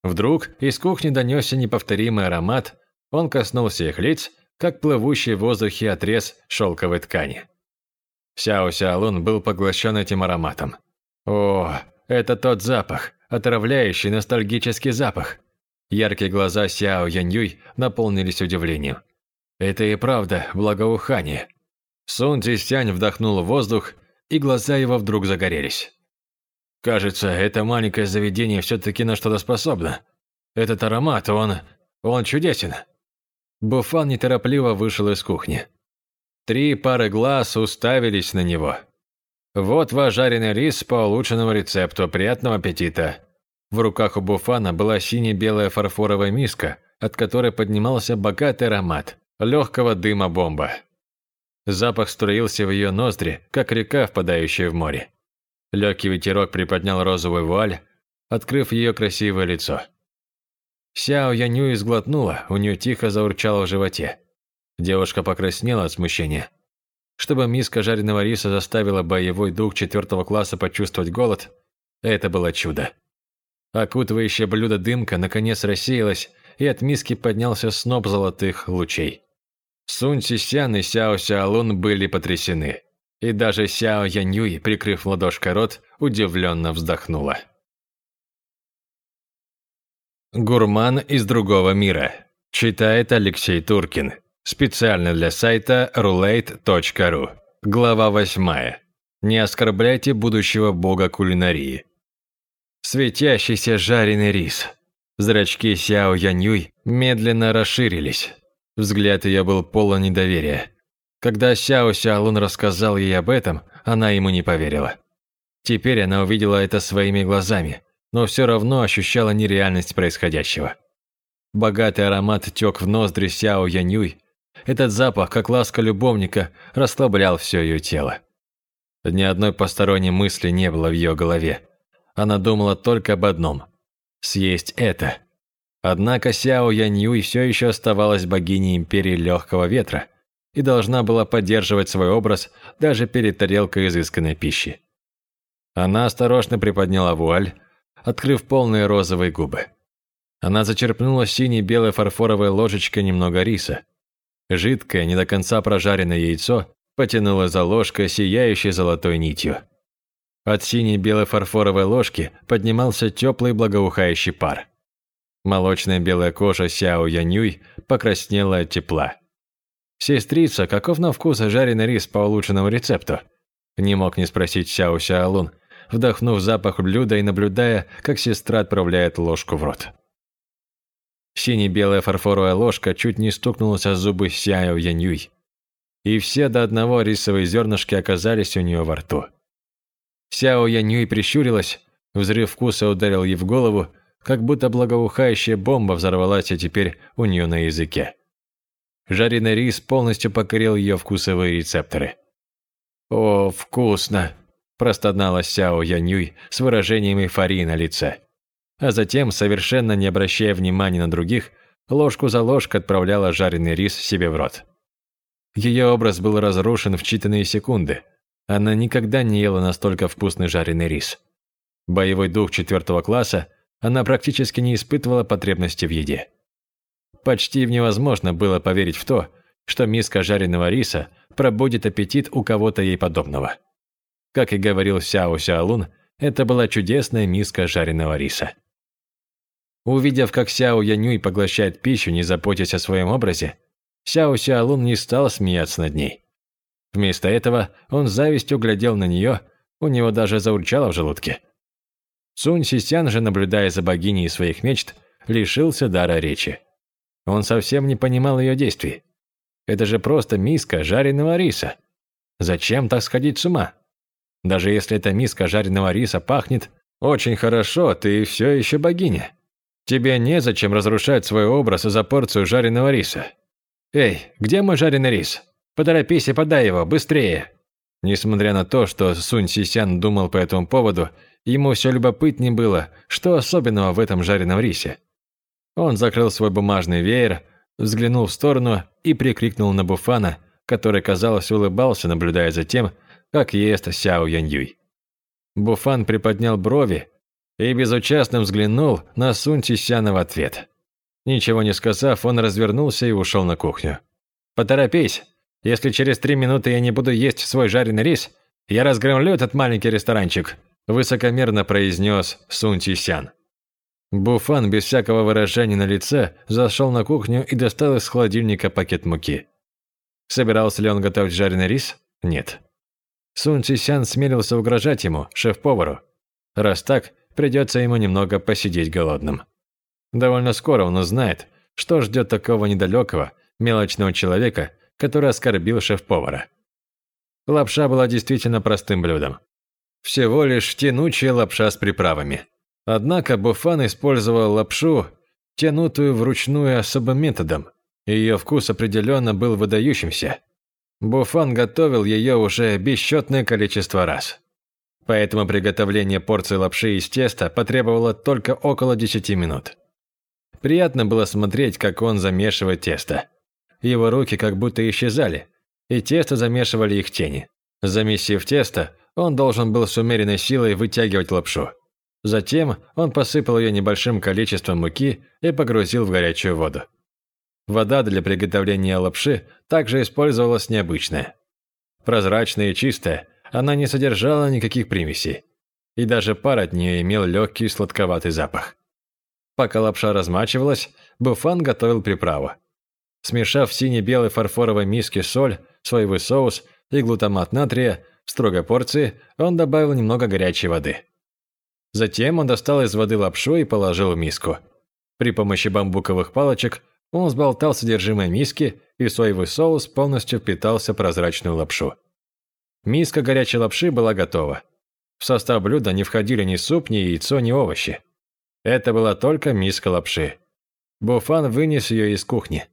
S1: Вдруг из кухни донесся неповторимый аромат, он коснулся их лиц, как плывущий в воздухе отрез шелковой ткани. Сяо Сяолун был поглощен этим ароматом. О, это тот запах, отравляющий ностальгический запах. Яркие глаза Сяо Яньюй наполнились удивлением. Это и правда благоухание. Сун Цзисянь вдохнул воздух, и глаза его вдруг загорелись. Кажется, это маленькое заведение все-таки на что-то способно. Этот аромат, он... он чудесен. Буфан неторопливо вышел из кухни. Три пары глаз уставились на него. Вот ваш жареный рис по улучшенному рецепту. Приятного аппетита. В руках у Буфана была сине-белая фарфоровая миска, от которой поднимался богатый аромат легкого дыма бомба. Запах струился в ее ноздри, как река, впадающая в море. Легкий ветерок приподнял розовую вуаль, открыв ее красивое лицо. Сяо Яню изглотнула, у нее тихо заурчало в животе. Девушка покраснела от смущения. Чтобы миска жареного риса заставила боевой дух четвертого класса почувствовать голод, это было чудо. Окутывающее блюдо дымка наконец рассеялась, и от миски поднялся сноп золотых лучей. Сунь Сисян и Сяо Сяолун были потрясены. И даже Сяо Яньюй, прикрыв ладошкой рот, удивленно вздохнула. Гурман из другого мира. Читает Алексей Туркин. Специально для сайта roulette.ru. Глава 8. Не оскорбляйте будущего бога кулинарии. Светящийся жареный рис. Зрачки Сяо Яньюй медленно расширились. Взгляд ее был полон недоверия. Когда Сяо Сяолун рассказал ей об этом, она ему не поверила. Теперь она увидела это своими глазами, но все равно ощущала нереальность происходящего. Богатый аромат тек в ноздри Сяо Янюй. Этот запах, как ласка любовника, расслаблял все ее тело. Ни одной посторонней мысли не было в ее голове. Она думала только об одном – съесть это. Однако Сяо Яньюй все еще оставалась богиней Империи Легкого Ветра – и должна была поддерживать свой образ даже перед тарелкой изысканной пищи. Она осторожно приподняла вуаль, открыв полные розовые губы. Она зачерпнула синей белой фарфоровой ложечкой немного риса. Жидкое, не до конца прожаренное яйцо потянуло за ложкой, сияющей золотой нитью. От синей белой фарфоровой ложки поднимался теплый благоухающий пар. Молочная белая кожа Сяо Янюй покраснела от тепла. «Сестрица, каков на вкус жареный рис по улучшенному рецепту?» Не мог не спросить Сяо Сяолун, вдохнув запах блюда и наблюдая, как сестра отправляет ложку в рот. Сине-белая фарфоровая ложка чуть не стукнулась о зубы Сяо Яньюй. И все до одного рисовые зернышки оказались у нее во рту. Сяо Яньюй прищурилась, взрыв вкуса ударил ей в голову, как будто благоухающая бомба взорвалась и теперь у нее на языке. Жареный рис полностью покорил ее вкусовые рецепторы. «О, вкусно!» – простонала Сяо Янюй с выражением эйфории на лице. А затем, совершенно не обращая внимания на других, ложку за ложкой отправляла жареный рис себе в рот. Ее образ был разрушен в считанные секунды. Она никогда не ела настолько вкусный жареный рис. Боевой дух четвертого класса, она практически не испытывала потребности в еде. Почти невозможно было поверить в то, что миска жареного риса пробудет аппетит у кого-то ей подобного. Как и говорил Сяо Сяолун, это была чудесная миска жареного риса. Увидев, как Сяо Янюй поглощает пищу, не заботясь о своем образе, Сяо Сяолун не стал смеяться над ней. Вместо этого он с завистью глядел на нее, у него даже заурчало в желудке. Сунь Сисян же, наблюдая за богиней своих мечт, лишился дара речи. Он совсем не понимал ее действий. Это же просто миска жареного риса. Зачем так сходить с ума? Даже если эта миска жареного риса пахнет очень хорошо, ты все еще богиня. Тебе незачем разрушать свой образ за порцию жареного риса. Эй, где мой жареный рис? Поторопись и подай его, быстрее. Несмотря на то, что Сунь Сисян думал по этому поводу, ему все любопытнее было, что особенного в этом жареном рисе. Он закрыл свой бумажный веер, взглянул в сторону и прикрикнул на Буфана, который, казалось, улыбался, наблюдая за тем, как ест Сяо Яньюй. Буфан приподнял брови и безучастно взглянул на Сунь Тисяна в ответ. Ничего не сказав, он развернулся и ушел на кухню. «Поторопись! Если через три минуты я не буду есть свой жареный рис, я разгромлю этот маленький ресторанчик», высокомерно произнес Сунь Тисян. Буфан без всякого выражения на лице зашел на кухню и достал из холодильника пакет муки. Собирался ли он готовить жареный рис? Нет. Сун Цисян смелился угрожать ему, шеф-повару. Раз так, придется ему немного посидеть голодным. Довольно скоро он узнает, что ждет такого недалекого, мелочного человека, который оскорбил шеф-повара. Лапша была действительно простым блюдом. Всего лишь тянучая лапша с приправами. Однако Буфан использовал лапшу, тянутую вручную особым методом. Ее вкус определенно был выдающимся. Буфан готовил ее уже бесчетное количество раз. Поэтому приготовление порции лапши из теста потребовало только около 10 минут. Приятно было смотреть, как он замешивает тесто. Его руки как будто исчезали, и тесто замешивали их тени. Замесив тесто, он должен был с умеренной силой вытягивать лапшу. Затем он посыпал ее небольшим количеством муки и погрузил в горячую воду. Вода для приготовления лапши также использовалась необычная. Прозрачная и чистая, она не содержала никаких примесей. И даже пар от нее имел легкий сладковатый запах. Пока лапша размачивалась, Буфан готовил приправу. Смешав в сине-белой фарфоровой миске соль, соевый соус и глутамат натрия в строгой порции, он добавил немного горячей воды. Затем он достал из воды лапшу и положил в миску. При помощи бамбуковых палочек он взболтал содержимое миски, и соевый соус полностью впитался в прозрачную лапшу. Миска горячей лапши была готова. В состав блюда не входили ни суп, ни яйцо, ни овощи. Это была только миска лапши. Буфан вынес ее из кухни.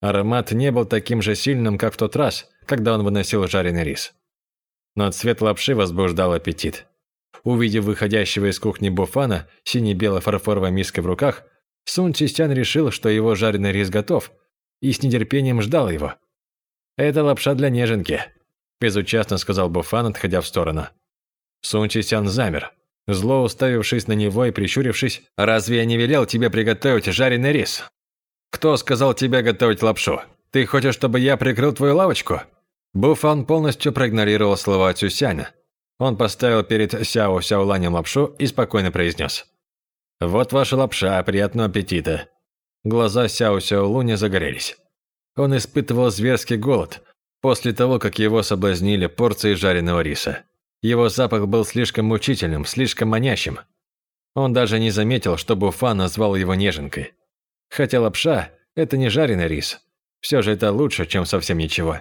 S1: Аромат не был таким же сильным, как в тот раз, когда он выносил жареный рис. Но цвет лапши возбуждал аппетит. Увидев выходящего из кухни Буфана сине-белой фарфоровой миской в руках, Сун Чистян решил, что его жареный рис готов, и с нетерпением ждал его. «Это лапша для неженки», – безучастно сказал Буфан, отходя в сторону. Сун Чистян замер, зло уставившись на него и прищурившись. «Разве я не велел тебе приготовить жареный рис? Кто сказал тебе готовить лапшу? Ты хочешь, чтобы я прикрыл твою лавочку?» Буфан полностью проигнорировал слова Цюсяня. Он поставил перед Сяо Сяоланем лапшу и спокойно произнес. «Вот ваша лапша, приятного аппетита». Глаза Сяо Сяолуня загорелись. Он испытывал зверский голод после того, как его соблазнили порцией жареного риса. Его запах был слишком мучительным, слишком манящим. Он даже не заметил, что Буфа назвал его неженкой. Хотя лапша – это не жареный рис. Все же это лучше, чем совсем ничего.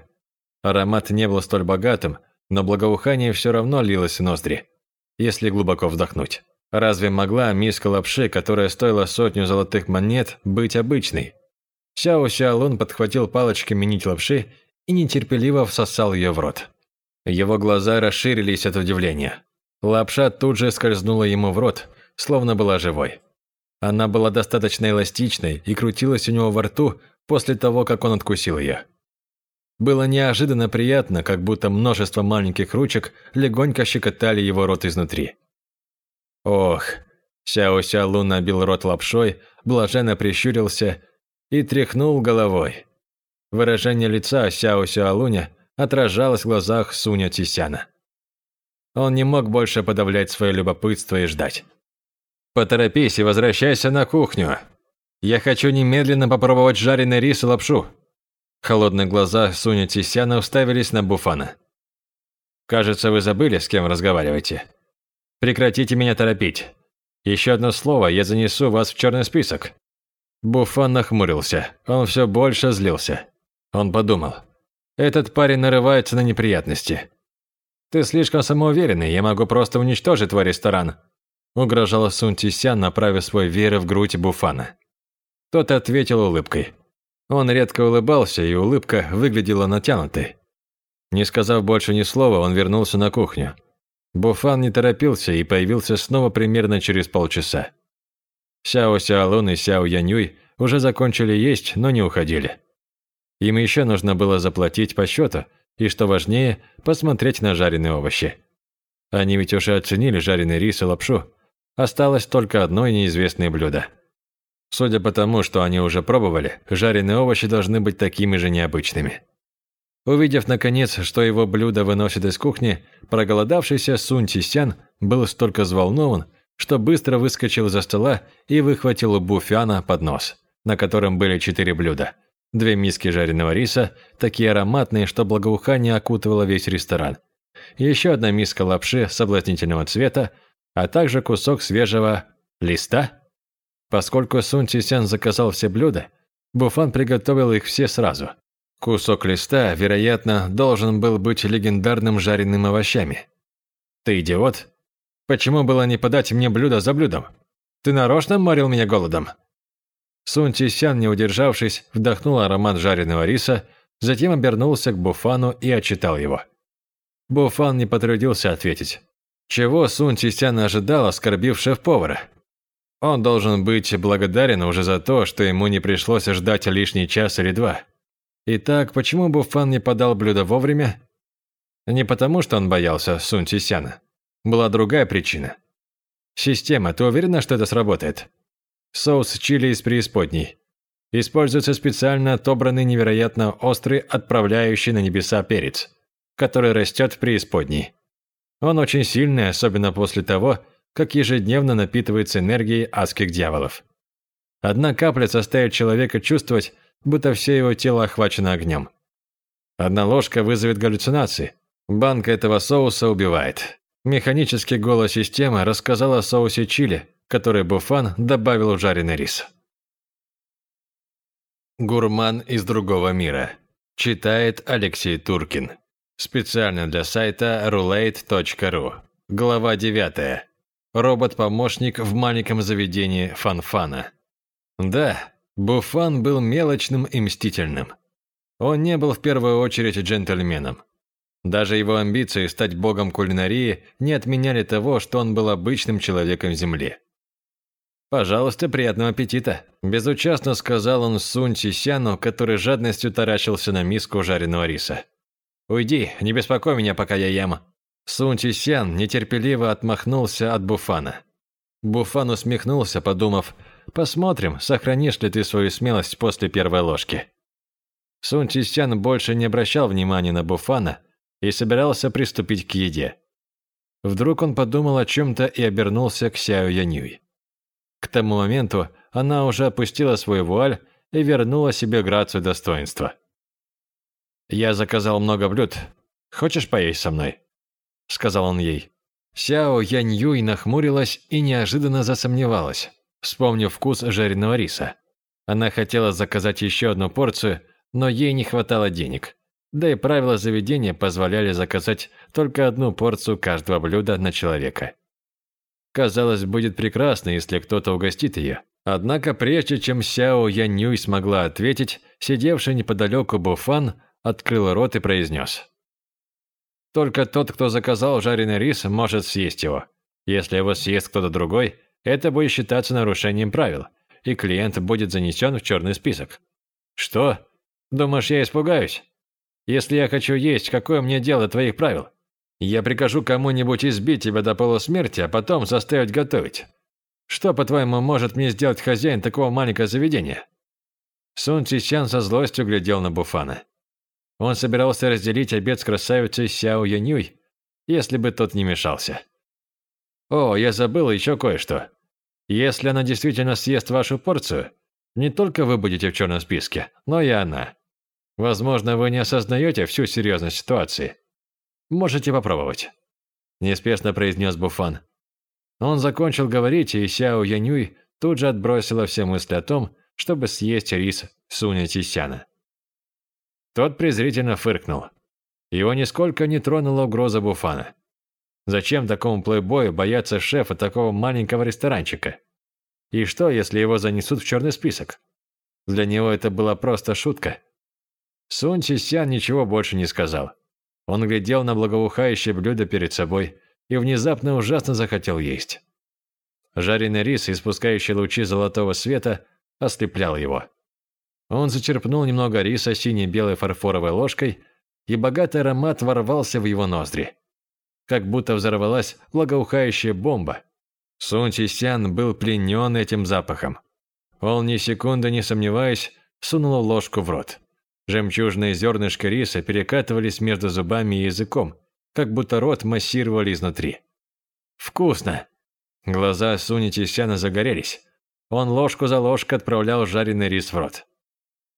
S1: Аромат не был столь богатым, но благоухание все равно лилось в ноздри, если глубоко вдохнуть. Разве могла миска лапши, которая стоила сотню золотых монет, быть обычной? Сяо Сяолун подхватил палочками нить лапши и нетерпеливо всосал ее в рот. Его глаза расширились от удивления. Лапша тут же скользнула ему в рот, словно была живой. Она была достаточно эластичной и крутилась у него во рту после того, как он откусил ее. Было неожиданно приятно, как будто множество маленьких ручек легонько щекотали его рот изнутри. Ох, Сяо Сяолун набил рот лапшой, блаженно прищурился и тряхнул головой. Выражение лица Сяо Сяолуня отражалось в глазах Суня Тисяна. Он не мог больше подавлять свое любопытство и ждать. «Поторопись и возвращайся на кухню. Я хочу немедленно попробовать жареный рис и лапшу». Холодные глаза Суня Тисяна уставились на Буфана. «Кажется, вы забыли, с кем разговариваете. Прекратите меня торопить. Еще одно слово, я занесу вас в черный список». Буфан нахмурился. Он все больше злился. Он подумал. «Этот парень нарывается на неприятности. Ты слишком самоуверенный, я могу просто уничтожить твой ресторан», угрожала Сун Тисян, направив свой веер в грудь Буфана. Тот ответил улыбкой. Он редко улыбался, и улыбка выглядела натянутой. Не сказав больше ни слова, он вернулся на кухню. Буфан не торопился и появился снова примерно через полчаса. Сяо Сяолун и Сяо Янюй уже закончили есть, но не уходили. Им еще нужно было заплатить по счету, и, что важнее, посмотреть на жареные овощи. Они ведь уже оценили жареный рис и лапшу. Осталось только одно неизвестное блюдо. Судя по тому, что они уже пробовали, жареные овощи должны быть такими же необычными. Увидев, наконец, что его блюдо выносят из кухни, проголодавшийся Сун Тисян был столько взволнован, что быстро выскочил за стола и выхватил у Буфяна поднос, на котором были четыре блюда. Две миски жареного риса, такие ароматные, что благоухание окутывало весь ресторан. Еще одна миска лапши соблазнительного цвета, а также кусок свежего листа. Поскольку Сун Тисян заказал все блюда, Буфан приготовил их все сразу – Кусок листа, вероятно, должен был быть легендарным жареным овощами. Ты идиот? Почему было не подать мне блюдо за блюдом? Ты нарочно морил меня голодом? Сун Тисян, не удержавшись, вдохнул аромат жареного риса, затем обернулся к Буфану и отчитал его. Буфан не потрудился ответить. Чего Сун Тисян ожидал, оскорбив шеф-повара? Он должен быть благодарен уже за то, что ему не пришлось ждать лишний час или два. Итак, почему Буфан не подал блюдо вовремя? Не потому, что он боялся Сун Тисяна. Была другая причина. Система, ты уверена, что это сработает? Соус чили из преисподней. Используется специально отобранный невероятно острый, отправляющий на небеса перец, который растет в преисподней. Он очень сильный, особенно после того, как ежедневно напитывается энергией адских дьяволов. Одна капля заставит человека чувствовать, будто все его тело охвачено огнем. Одна ложка вызовет галлюцинации. Банка этого соуса убивает. Механический голос системы рассказал о соусе чили, который Буфан добавил в жареный рис. Гурман из другого мира. Читает Алексей Туркин. Специально для сайта roulette.ru. Глава 9. Робот-помощник в маленьком заведении Фанфана. Да, Буфан был мелочным и мстительным. Он не был в первую очередь джентльменом. Даже его амбиции стать богом кулинарии не отменяли того, что он был обычным человеком Земли. «Пожалуйста, приятного аппетита!» – безучастно сказал он Сунь Сисяну, который жадностью таращился на миску жареного риса. «Уйди, не беспокой меня, пока я ем». Сунь Сисян нетерпеливо отмахнулся от Буфана. Буфан усмехнулся, подумав – Посмотрим, сохранишь ли ты свою смелость после первой ложки. Сун Чистян больше не обращал внимания на Буфана и собирался приступить к еде. Вдруг он подумал о чем-то и обернулся к Сяо Янюй. К тому моменту она уже опустила свой вуаль и вернула себе грацию достоинства. «Я заказал много блюд. Хочешь поесть со мной?» – сказал он ей. Сяо Яньюй нахмурилась и неожиданно засомневалась вспомнив вкус жареного риса. Она хотела заказать еще одну порцию, но ей не хватало денег. Да и правила заведения позволяли заказать только одну порцию каждого блюда на человека. Казалось, будет прекрасно, если кто-то угостит ее. Однако прежде чем Сяо Янюй смогла ответить, сидевший неподалеку Буфан открыл рот и произнес. «Только тот, кто заказал жареный рис, может съесть его. Если его съест кто-то другой, это будет считаться нарушением правил, и клиент будет занесен в черный список. Что? Думаешь, я испугаюсь? Если я хочу есть, какое мне дело твоих правил? Я прикажу кому-нибудь избить тебя до полусмерти, а потом заставить готовить. Что, по-твоему, может мне сделать хозяин такого маленького заведения? Сун Цисян со злостью глядел на Буфана. Он собирался разделить обед с красавицей Сяо Янюй, если бы тот не мешался. О, я забыл еще кое-что. Если она действительно съест вашу порцию, не только вы будете в черном списке, но и она. Возможно, вы не осознаете всю серьезность ситуации. Можете попробовать. Неспешно произнес Буфан. Он закончил говорить, и Сяо Янюй тут же отбросила все мысли о том, чтобы съесть рис Суня Тисяна. Тот презрительно фыркнул. Его нисколько не тронула угроза Буфана. Зачем такому плейбою бояться шефа такого маленького ресторанчика? И что, если его занесут в черный список? Для него это была просто шутка. Сун Сисян ничего больше не сказал. Он глядел на благоухающее блюдо перед собой и внезапно ужасно захотел есть. Жареный рис, испускающий лучи золотого света, ослеплял его. Он зачерпнул немного риса синей-белой фарфоровой ложкой, и богатый аромат ворвался в его ноздри. Как будто взорвалась благоухающая бомба. Сун Чисян был пленен этим запахом. Он ни секунды не сомневаясь, сунул ложку в рот. Жемчужные зернышки риса перекатывались между зубами и языком, как будто рот массировали изнутри. «Вкусно!» Глаза Суни Тисяна загорелись. Он ложку за ложкой отправлял жареный рис в рот.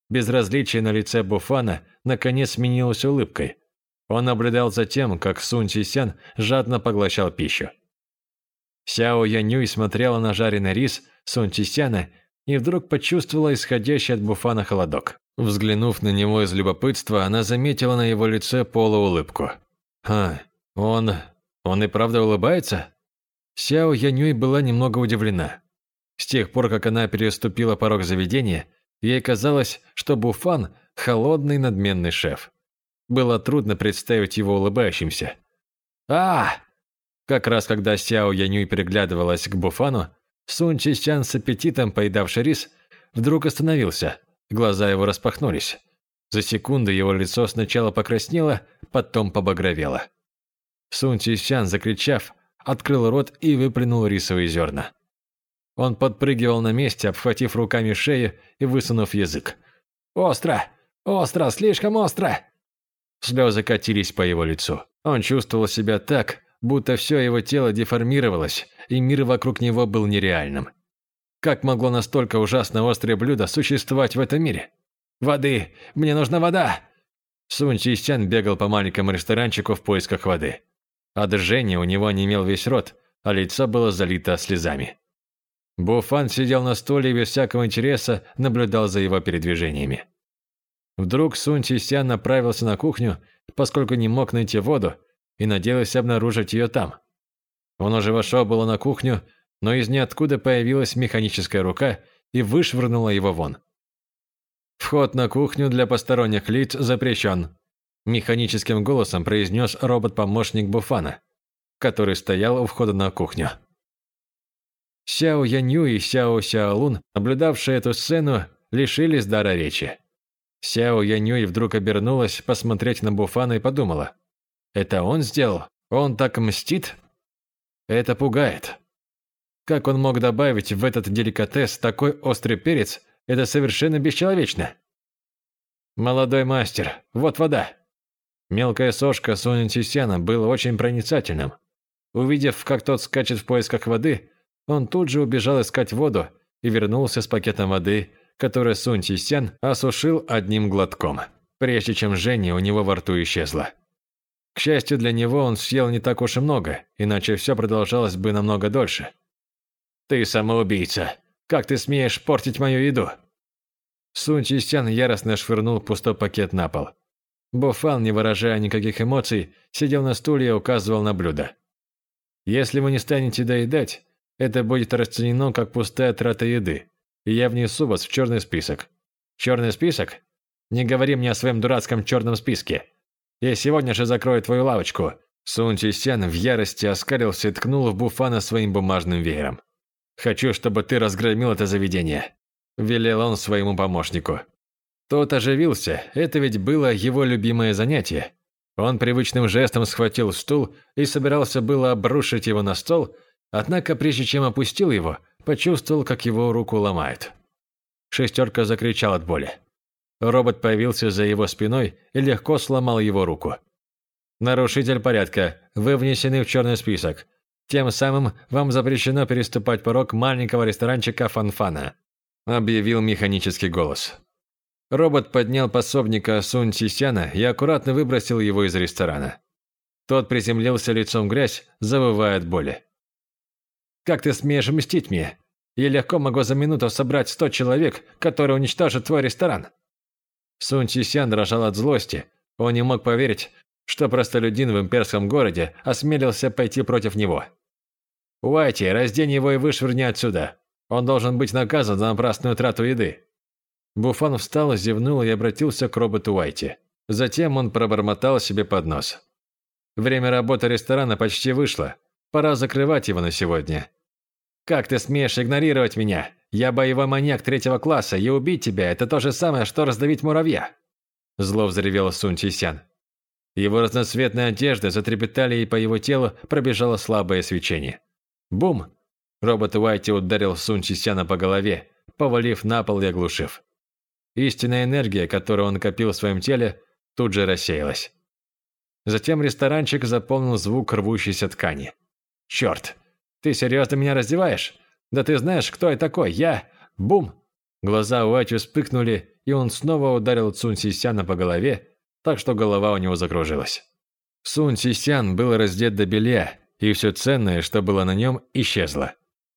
S1: Безразличие на лице Буфана наконец сменилось улыбкой. Он наблюдал за тем, как Сун Тисян жадно поглощал пищу. Сяо Янюй смотрела на жареный рис Сун Тисяна и вдруг почувствовала исходящий от Буфана холодок. Взглянув на него из любопытства, она заметила на его лице полуулыбку. «А, он... он и правда улыбается?» Сяо Янюй была немного удивлена. С тех пор, как она переступила порог заведения, ей казалось, что Буфан – холодный надменный шеф. Было трудно представить его улыбающимся. а Как раз когда Сяо Янюй переглядывалась к Буфану, Сун Чисян с аппетитом поедавший рис, вдруг остановился. Глаза его распахнулись. За секунду его лицо сначала покраснело, потом побагровело. Сун Чисян, закричав, открыл рот и выплюнул рисовые зерна. Он подпрыгивал на месте, обхватив руками шею и высунув язык. «Остро! Остро! Слишком остро!» Слезы катились по его лицу. Он чувствовал себя так, будто все его тело деформировалось, и мир вокруг него был нереальным. Как могло настолько ужасно острое блюдо существовать в этом мире? «Воды! Мне нужна вода!» Сун Чистян бегал по маленькому ресторанчику в поисках воды. От жжения у него не имел весь рот, а лицо было залито слезами. Буфан сидел на стуле и без всякого интереса наблюдал за его передвижениями. Вдруг Сун Чистян направился на кухню, поскольку не мог найти воду, и надеялся обнаружить ее там. Он уже вошел было на кухню, но из ниоткуда появилась механическая рука и вышвырнула его вон. «Вход на кухню для посторонних лиц запрещен», – механическим голосом произнес робот-помощник Буфана, который стоял у входа на кухню. Сяо Янью и Сяо Сяолун, наблюдавшие эту сцену, лишились дара речи. Сяо Янюй вдруг обернулась посмотреть на Буфана и подумала. «Это он сделал? Он так мстит?» Это пугает. Как он мог добавить в этот деликатес такой острый перец, это совершенно бесчеловечно. «Молодой мастер, вот вода». Мелкая сошка Сонин Тисяна был очень проницательным. Увидев, как тот скачет в поисках воды, он тут же убежал искать воду и вернулся с пакетом воды, который Сун Тисян осушил одним глотком, прежде чем Женя у него во рту исчезла. К счастью для него, он съел не так уж и много, иначе все продолжалось бы намного дольше. «Ты самоубийца! Как ты смеешь портить мою еду?» Сун Чистян яростно швырнул пустой пакет на пол. Буфан, не выражая никаких эмоций, сидел на стуле и указывал на блюдо. «Если вы не станете доедать, это будет расценено как пустая трата еды, и я внесу вас в черный список». «Черный список? Не говори мне о своем дурацком черном списке. Я сегодня же закрою твою лавочку!» Сун Чисян в ярости оскалился и ткнул в Буфана своим бумажным веером. «Хочу, чтобы ты разгромил это заведение», – велел он своему помощнику. Тот оживился, это ведь было его любимое занятие. Он привычным жестом схватил стул и собирался было обрушить его на стол, однако прежде чем опустил его, почувствовал, как его руку ломает. Шестерка закричал от боли. Робот появился за его спиной и легко сломал его руку. «Нарушитель порядка, вы внесены в черный список. Тем самым вам запрещено переступать порог маленького ресторанчика Фанфана», объявил механический голос. Робот поднял пособника Сун Сисяна и аккуратно выбросил его из ресторана. Тот приземлился лицом в грязь, завывая от боли. «Как ты смеешь мстить мне? Я легко могу за минуту собрать сто человек, которые уничтожат твой ресторан». Сун Чисян дрожал от злости. Он не мог поверить, что простолюдин в имперском городе осмелился пойти против него. «Уайти, раздень его и вышвырни отсюда. Он должен быть наказан за напрасную трату еды». Буфан встал, зевнул и обратился к роботу Уайти. Затем он пробормотал себе под нос. «Время работы ресторана почти вышло. Пора закрывать его на сегодня». Как ты смеешь игнорировать меня? Я боевой маньяк третьего класса, и убить тебя – это то же самое, что раздавить муравья!» Зло взревел Сун Чисян. Его разноцветные одежды затрепетали, и по его телу пробежало слабое свечение. Бум! Робот Уайти ударил Сун Чисяна по голове, повалив на пол и оглушив. Истинная энергия, которую он копил в своем теле, тут же рассеялась. Затем ресторанчик заполнил звук рвущейся ткани. «Черт! Ты серьезно меня раздеваешь? Да ты знаешь, кто я такой? Я... Бум!» Глаза Уайти вспыхнули, и он снова ударил Цун Сисяна по голове, так что голова у него закружилась. Сун Сисян был раздет до белья, и все ценное, что было на нем, исчезло.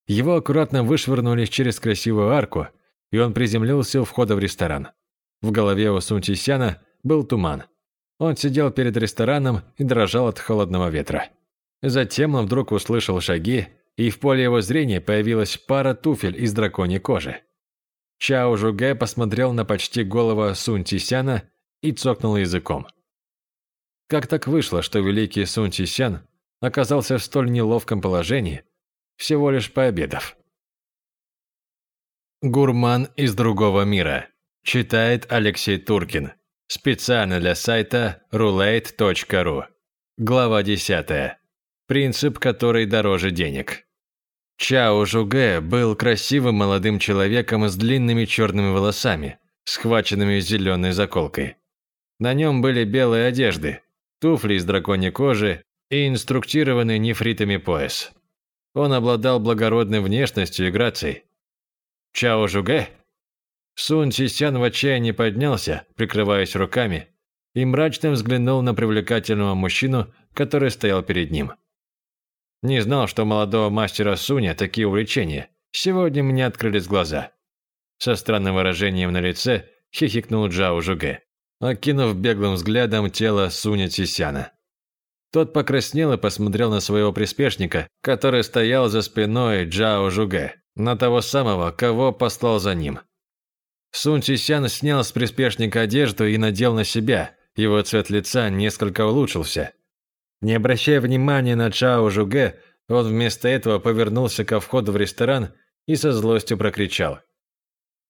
S1: Его аккуратно вышвырнули через красивую арку, и он приземлился у входа в ресторан. В голове у Сун Сисяна был туман. Он сидел перед рестораном и дрожал от холодного ветра. Затем он вдруг услышал шаги, и в поле его зрения появилась пара туфель из драконьей кожи. Чао Жугэ посмотрел на почти голову Сун Тисяна и цокнул языком. Как так вышло, что великий Сун Тисян оказался в столь неловком положении, всего лишь пообедав? Гурман из другого мира. Читает Алексей Туркин. Специально для сайта roulette.ru. Глава 10. Принцип, который дороже денег. Чао Жуге был красивым молодым человеком с длинными черными волосами, схваченными зеленой заколкой. На нем были белые одежды, туфли из драконьей кожи и инструктированный нефритами пояс. Он обладал благородной внешностью и грацией. «Чао Жуге?» Сун Чисян в отчаянии поднялся, прикрываясь руками, и мрачно взглянул на привлекательного мужчину, который стоял перед ним. Не знал, что у молодого мастера Суня такие увлечения. Сегодня мне открылись глаза. Со странным выражением на лице хихикнул Джао Жуге, окинув беглым взглядом тело Суня Тисяна. Тот покраснел и посмотрел на своего приспешника, который стоял за спиной Джао Жуге, на того самого, кого послал за ним. Сун Чисян снял с приспешника одежду и надел на себя. Его цвет лица несколько улучшился. Не обращая внимания на Чао Жуге, он вместо этого повернулся ко входу в ресторан и со злостью прокричал.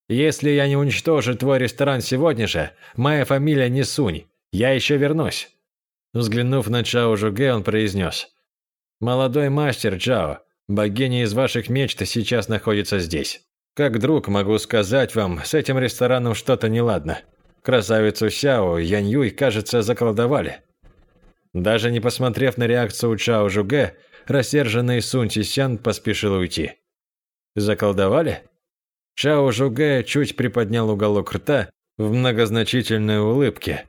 S1: «Если я не уничтожу твой ресторан сегодня же, моя фамилия не Сунь, я еще вернусь». Взглянув на Чао Жуге, он произнес. «Молодой мастер Чао, богиня из ваших мечт сейчас находится здесь. Как друг могу сказать вам, с этим рестораном что-то неладно. Красавицу Сяо Янь Юй, кажется, заколдовали. Даже не посмотрев на реакцию Чао Жуге, рассерженный Сун Тисян поспешил уйти. Заколдовали? Чао Жуге чуть приподнял уголок рта в многозначительной улыбке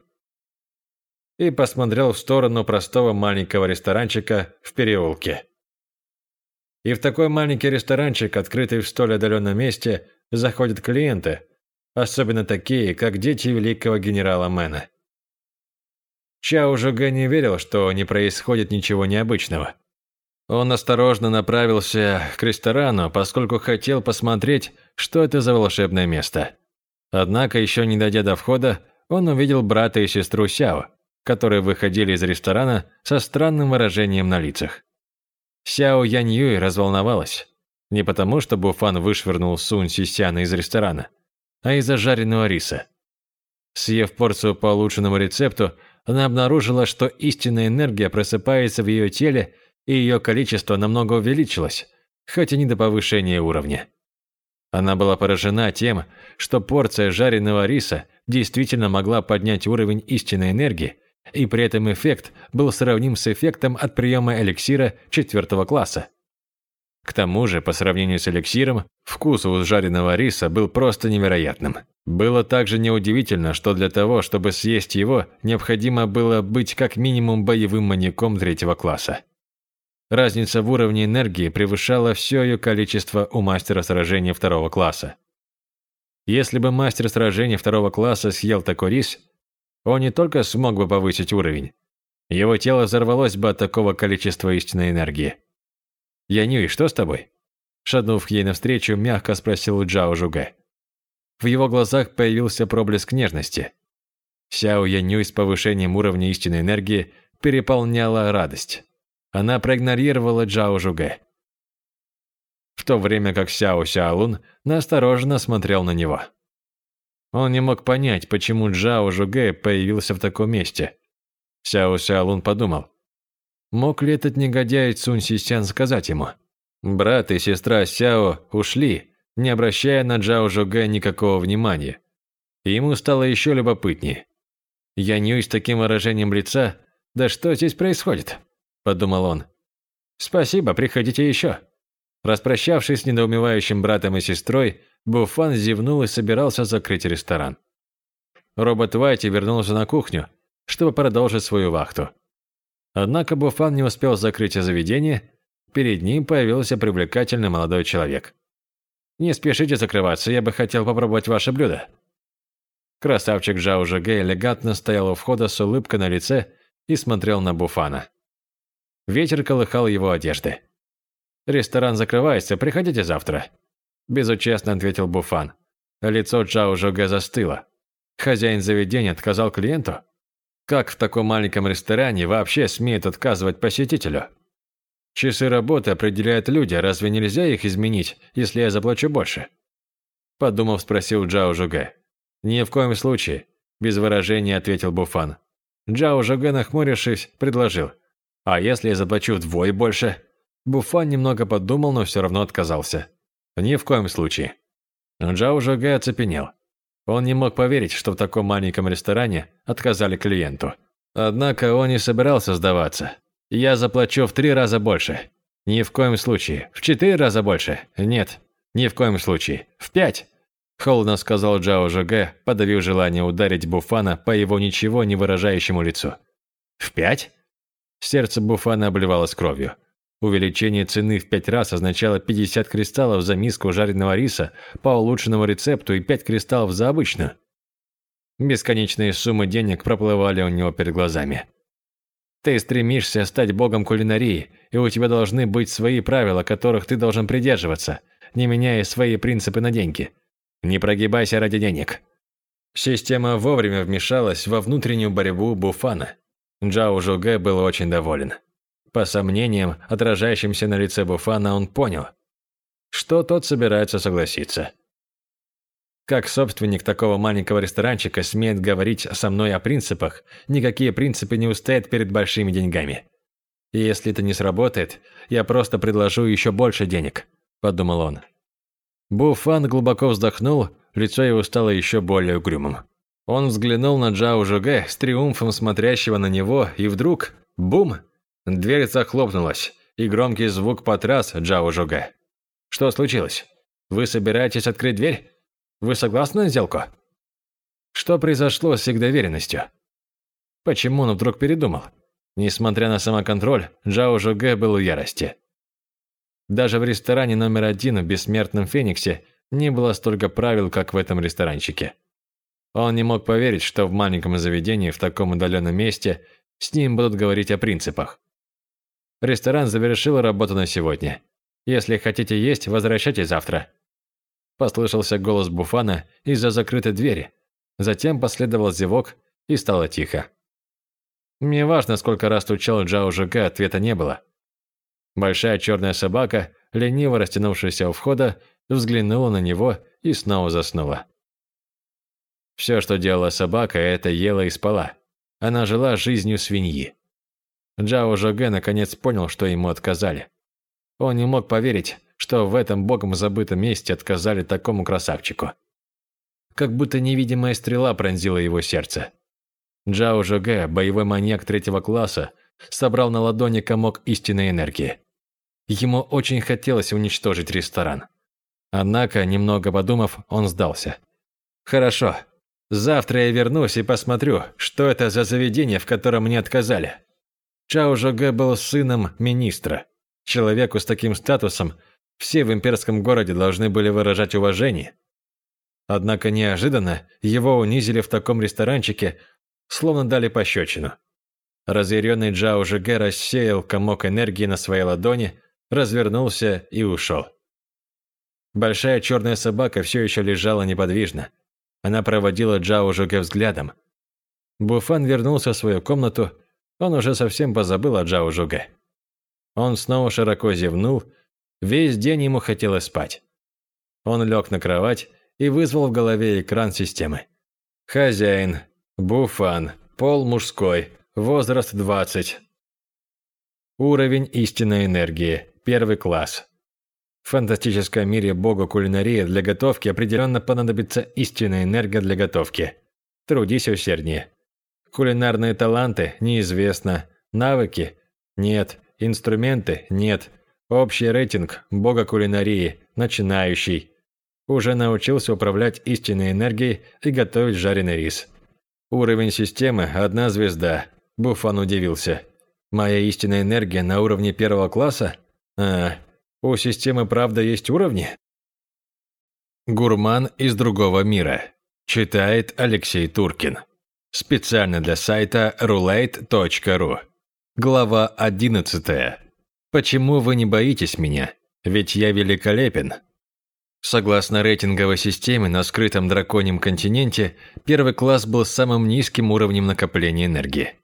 S1: и посмотрел в сторону простого маленького ресторанчика в переулке. И в такой маленький ресторанчик, открытый в столь отдаленном месте, заходят клиенты, особенно такие, как дети великого генерала Мэна. Чао Жуга не верил, что не происходит ничего необычного. Он осторожно направился к ресторану, поскольку хотел посмотреть, что это за волшебное место. Однако, еще не дойдя до входа, он увидел брата и сестру Сяо, которые выходили из ресторана со странным выражением на лицах. Сяо Янь Юй разволновалась. Не потому, что Буфан вышвырнул Сун Сисяна из ресторана, а из-за жареного риса. Съев порцию по улучшенному рецепту, она обнаружила, что истинная энергия просыпается в ее теле, и ее количество намного увеличилось, хоть и не до повышения уровня. Она была поражена тем, что порция жареного риса действительно могла поднять уровень истинной энергии, и при этом эффект был сравним с эффектом от приема эликсира четвертого класса. К тому же, по сравнению с эликсиром, вкус у жареного риса был просто невероятным. Было также неудивительно, что для того, чтобы съесть его, необходимо было быть как минимум боевым маньяком третьего класса. Разница в уровне энергии превышала все ее количество у мастера сражения второго класса. Если бы мастер сражения второго класса съел такой рис, он не только смог бы повысить уровень, его тело взорвалось бы от такого количества истинной энергии. «Янюй, что с тобой?» Шагнув ей навстречу, мягко спросил Джао Жуга. В его глазах появился проблеск нежности. Сяо Янюй с повышением уровня истинной энергии переполняла радость. Она проигнорировала Джао Жуге. в то время как Сяо Сяолун настороженно смотрел на него. Он не мог понять, почему Джао Жугэ появился в таком месте. Сяо Сяолун подумал, мог ли этот негодяй Цунь Сисян сказать ему. Брат и сестра Сяо ушли, не обращая на Джао Жугэ никакого внимания. Ему стало еще любопытнее. Я не с таким выражением лица, да что здесь происходит? Подумал он. Спасибо, приходите еще. Распрощавшись с недоумевающим братом и сестрой, Буфан зевнул и собирался закрыть ресторан. Робот Вайти вернулся на кухню, чтобы продолжить свою вахту. Однако Буфан не успел закрыть заведение, перед ним появился привлекательный молодой человек. «Не спешите закрываться, я бы хотел попробовать ваше блюдо». Красавчик Джао Жигэ элегантно стоял у входа с улыбкой на лице и смотрел на Буфана. Ветер колыхал его одежды. «Ресторан закрывается, приходите завтра», – безучастно ответил Буфан. Лицо Джао Жугэ застыло. Хозяин заведения отказал клиенту? Как в таком маленьком ресторане вообще смеют отказывать посетителю? Часы работы определяют люди, разве нельзя их изменить, если я заплачу больше? Подумав, спросил Джао Жугэ. Ни в коем случае, без выражения ответил Буфан. Джао Жугэ, нахмурившись, предложил. А если я заплачу вдвое больше? Буфан немного подумал, но все равно отказался. Ни в коем случае. Джао Жугэ оцепенел. Он не мог поверить, что в таком маленьком ресторане отказали клиенту. Однако он не собирался сдаваться. «Я заплачу в три раза больше». «Ни в коем случае. В четыре раза больше?» «Нет. Ни в коем случае. В пять!» Холодно сказал Джао Жугэ, подавив желание ударить Буфана по его ничего не выражающему лицу. «В пять?» Сердце Буфана обливалось кровью. Увеличение цены в пять раз означало 50 кристаллов за миску жареного риса по улучшенному рецепту и 5 кристаллов за обычную. Бесконечные суммы денег проплывали у него перед глазами. Ты стремишься стать богом кулинарии, и у тебя должны быть свои правила, которых ты должен придерживаться, не меняя свои принципы на деньги. Не прогибайся ради денег. Система вовремя вмешалась во внутреннюю борьбу Буфана. Джао Жугэ был очень доволен. По сомнениям, отражающимся на лице Буфана, он понял, что тот собирается согласиться. Как собственник такого маленького ресторанчика смеет говорить со мной о принципах, никакие принципы не устоят перед большими деньгами. И если это не сработает, я просто предложу еще больше денег, подумал он. Буфан глубоко вздохнул, лицо его стало еще более угрюмым. Он взглянул на Джао Жугэ с триумфом смотрящего на него, и вдруг – бум! Дверь захлопнулась, и громкий звук потряс Джао Жугэ. «Что случилось? Вы собираетесь открыть дверь? Вы согласны на сделку?» Что произошло с их доверенностью? Почему он вдруг передумал? Несмотря на самоконтроль, Джао Жугэ был в ярости. Даже в ресторане номер один в Бессмертном Фениксе не было столько правил, как в этом ресторанчике. Он не мог поверить, что в маленьком заведении в таком удаленном месте с ним будут говорить о принципах. Ресторан завершил работу на сегодня. Если хотите есть, возвращайтесь завтра. Послышался голос Буфана из-за закрытой двери. Затем последовал зевок, и стало тихо. Мне важно, сколько раз стучал Джао Жуга, ответа не было. Большая черная собака, лениво растянувшаяся у входа, взглянула на него и снова заснула. Все, что делала собака, это ела и спала. Она жила жизнью свиньи. Джао Жоге наконец понял, что ему отказали. Он не мог поверить, что в этом богом забытом месте отказали такому красавчику. Как будто невидимая стрела пронзила его сердце. Джао Жоге, боевой маньяк третьего класса, собрал на ладони комок истинной энергии. Ему очень хотелось уничтожить ресторан. Однако, немного подумав, он сдался. «Хорошо. Завтра я вернусь и посмотрю, что это за заведение, в котором мне отказали». Чао Жоге был сыном министра. Человеку с таким статусом все в имперском городе должны были выражать уважение. Однако неожиданно его унизили в таком ресторанчике, словно дали пощечину. Разъяренный Джао Жиге рассеял комок энергии на своей ладони, развернулся и ушел. Большая черная собака все еще лежала неподвижно. Она проводила Джао Жуге взглядом. Буфан вернулся в свою комнату он уже совсем позабыл о Джао Жуге. Он снова широко зевнул Весь день ему хотелось спать. Он лег на кровать и вызвал в голове экран системы. Хозяин, буфан, пол мужской, возраст 20. Уровень истинной энергии, первый класс. В фантастическом мире бога кулинарии для готовки определенно понадобится истинная энергия для готовки. Трудись усерднее. Кулинарные таланты – неизвестно. Навыки – нет. Инструменты – нет. Общий рейтинг бога кулинарии – начинающий. Уже научился управлять истинной энергией и готовить жареный рис. Уровень системы – одна звезда. Буфан удивился. Моя истинная энергия на уровне первого класса? А, у системы правда есть уровни? Гурман из другого мира. Читает Алексей Туркин. Специально для сайта roulette.ru. Глава 11. Почему вы не боитесь меня? Ведь я великолепен. Согласно рейтинговой системе на скрытом драконьем континенте, первый класс был самым низким уровнем накопления энергии.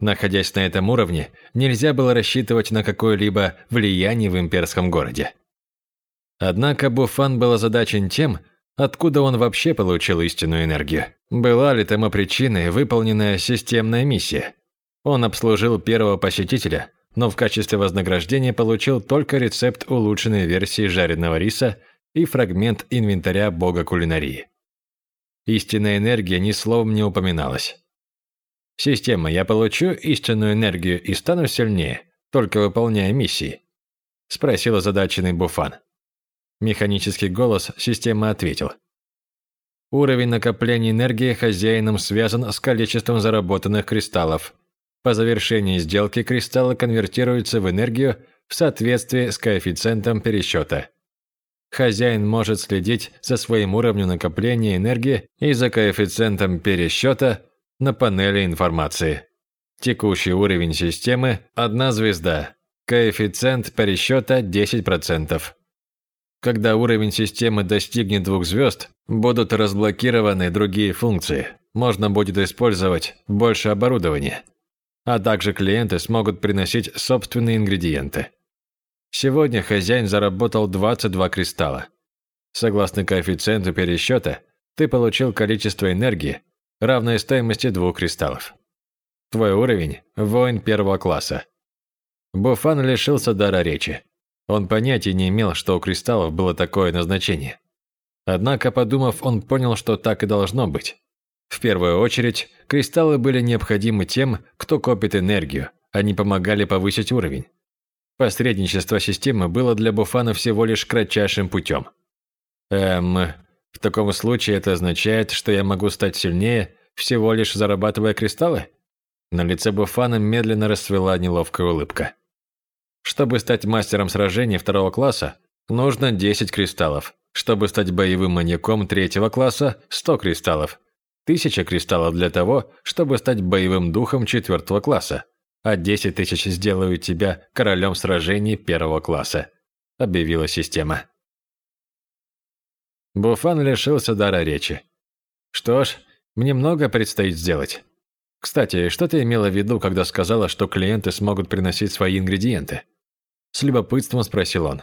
S1: Находясь на этом уровне, нельзя было рассчитывать на какое-либо влияние в имперском городе. Однако Буфан был озадачен тем, откуда он вообще получил истинную энергию. Была ли тому причиной выполненная системная миссия? Он обслужил первого посетителя, но в качестве вознаграждения получил только рецепт улучшенной версии жареного риса и фрагмент инвентаря бога кулинарии. Истинная энергия ни словом не упоминалась. «Система, я получу истинную энергию и стану сильнее, только выполняя миссии?» – спросил озадаченный Буфан. Механический голос системы ответил. Уровень накопления энергии хозяином связан с количеством заработанных кристаллов – по завершении сделки кристаллы конвертируются в энергию в соответствии с коэффициентом пересчета. Хозяин может следить за своим уровнем накопления энергии и за коэффициентом пересчета на панели информации. Текущий уровень системы – одна звезда. Коэффициент пересчета 10%. Когда уровень системы достигнет двух звезд, будут разблокированы другие функции. Можно будет использовать больше оборудования а также клиенты смогут приносить собственные ингредиенты. Сегодня хозяин заработал 22 кристалла. Согласно коэффициенту пересчета, ты получил количество энергии, равное стоимости двух кристаллов. Твой уровень – воин первого класса. Буфан лишился дара речи. Он понятия не имел, что у кристаллов было такое назначение. Однако, подумав, он понял, что так и должно быть. В первую очередь, кристаллы были необходимы тем, кто копит энергию, они помогали повысить уровень. Посредничество системы было для Буфана всего лишь кратчайшим путем. Эм, в таком случае это означает, что я могу стать сильнее, всего лишь зарабатывая кристаллы? На лице Буфана медленно расцвела неловкая улыбка. Чтобы стать мастером сражений второго класса, нужно 10 кристаллов. Чтобы стать боевым маньяком третьего класса – 100 кристаллов. Тысяча кристаллов для того, чтобы стать боевым духом четвертого класса, а десять тысяч сделают тебя королем сражений первого класса», – объявила система. Буфан лишился дара речи. «Что ж, мне много предстоит сделать. Кстати, что ты имела в виду, когда сказала, что клиенты смогут приносить свои ингредиенты?» С любопытством спросил он.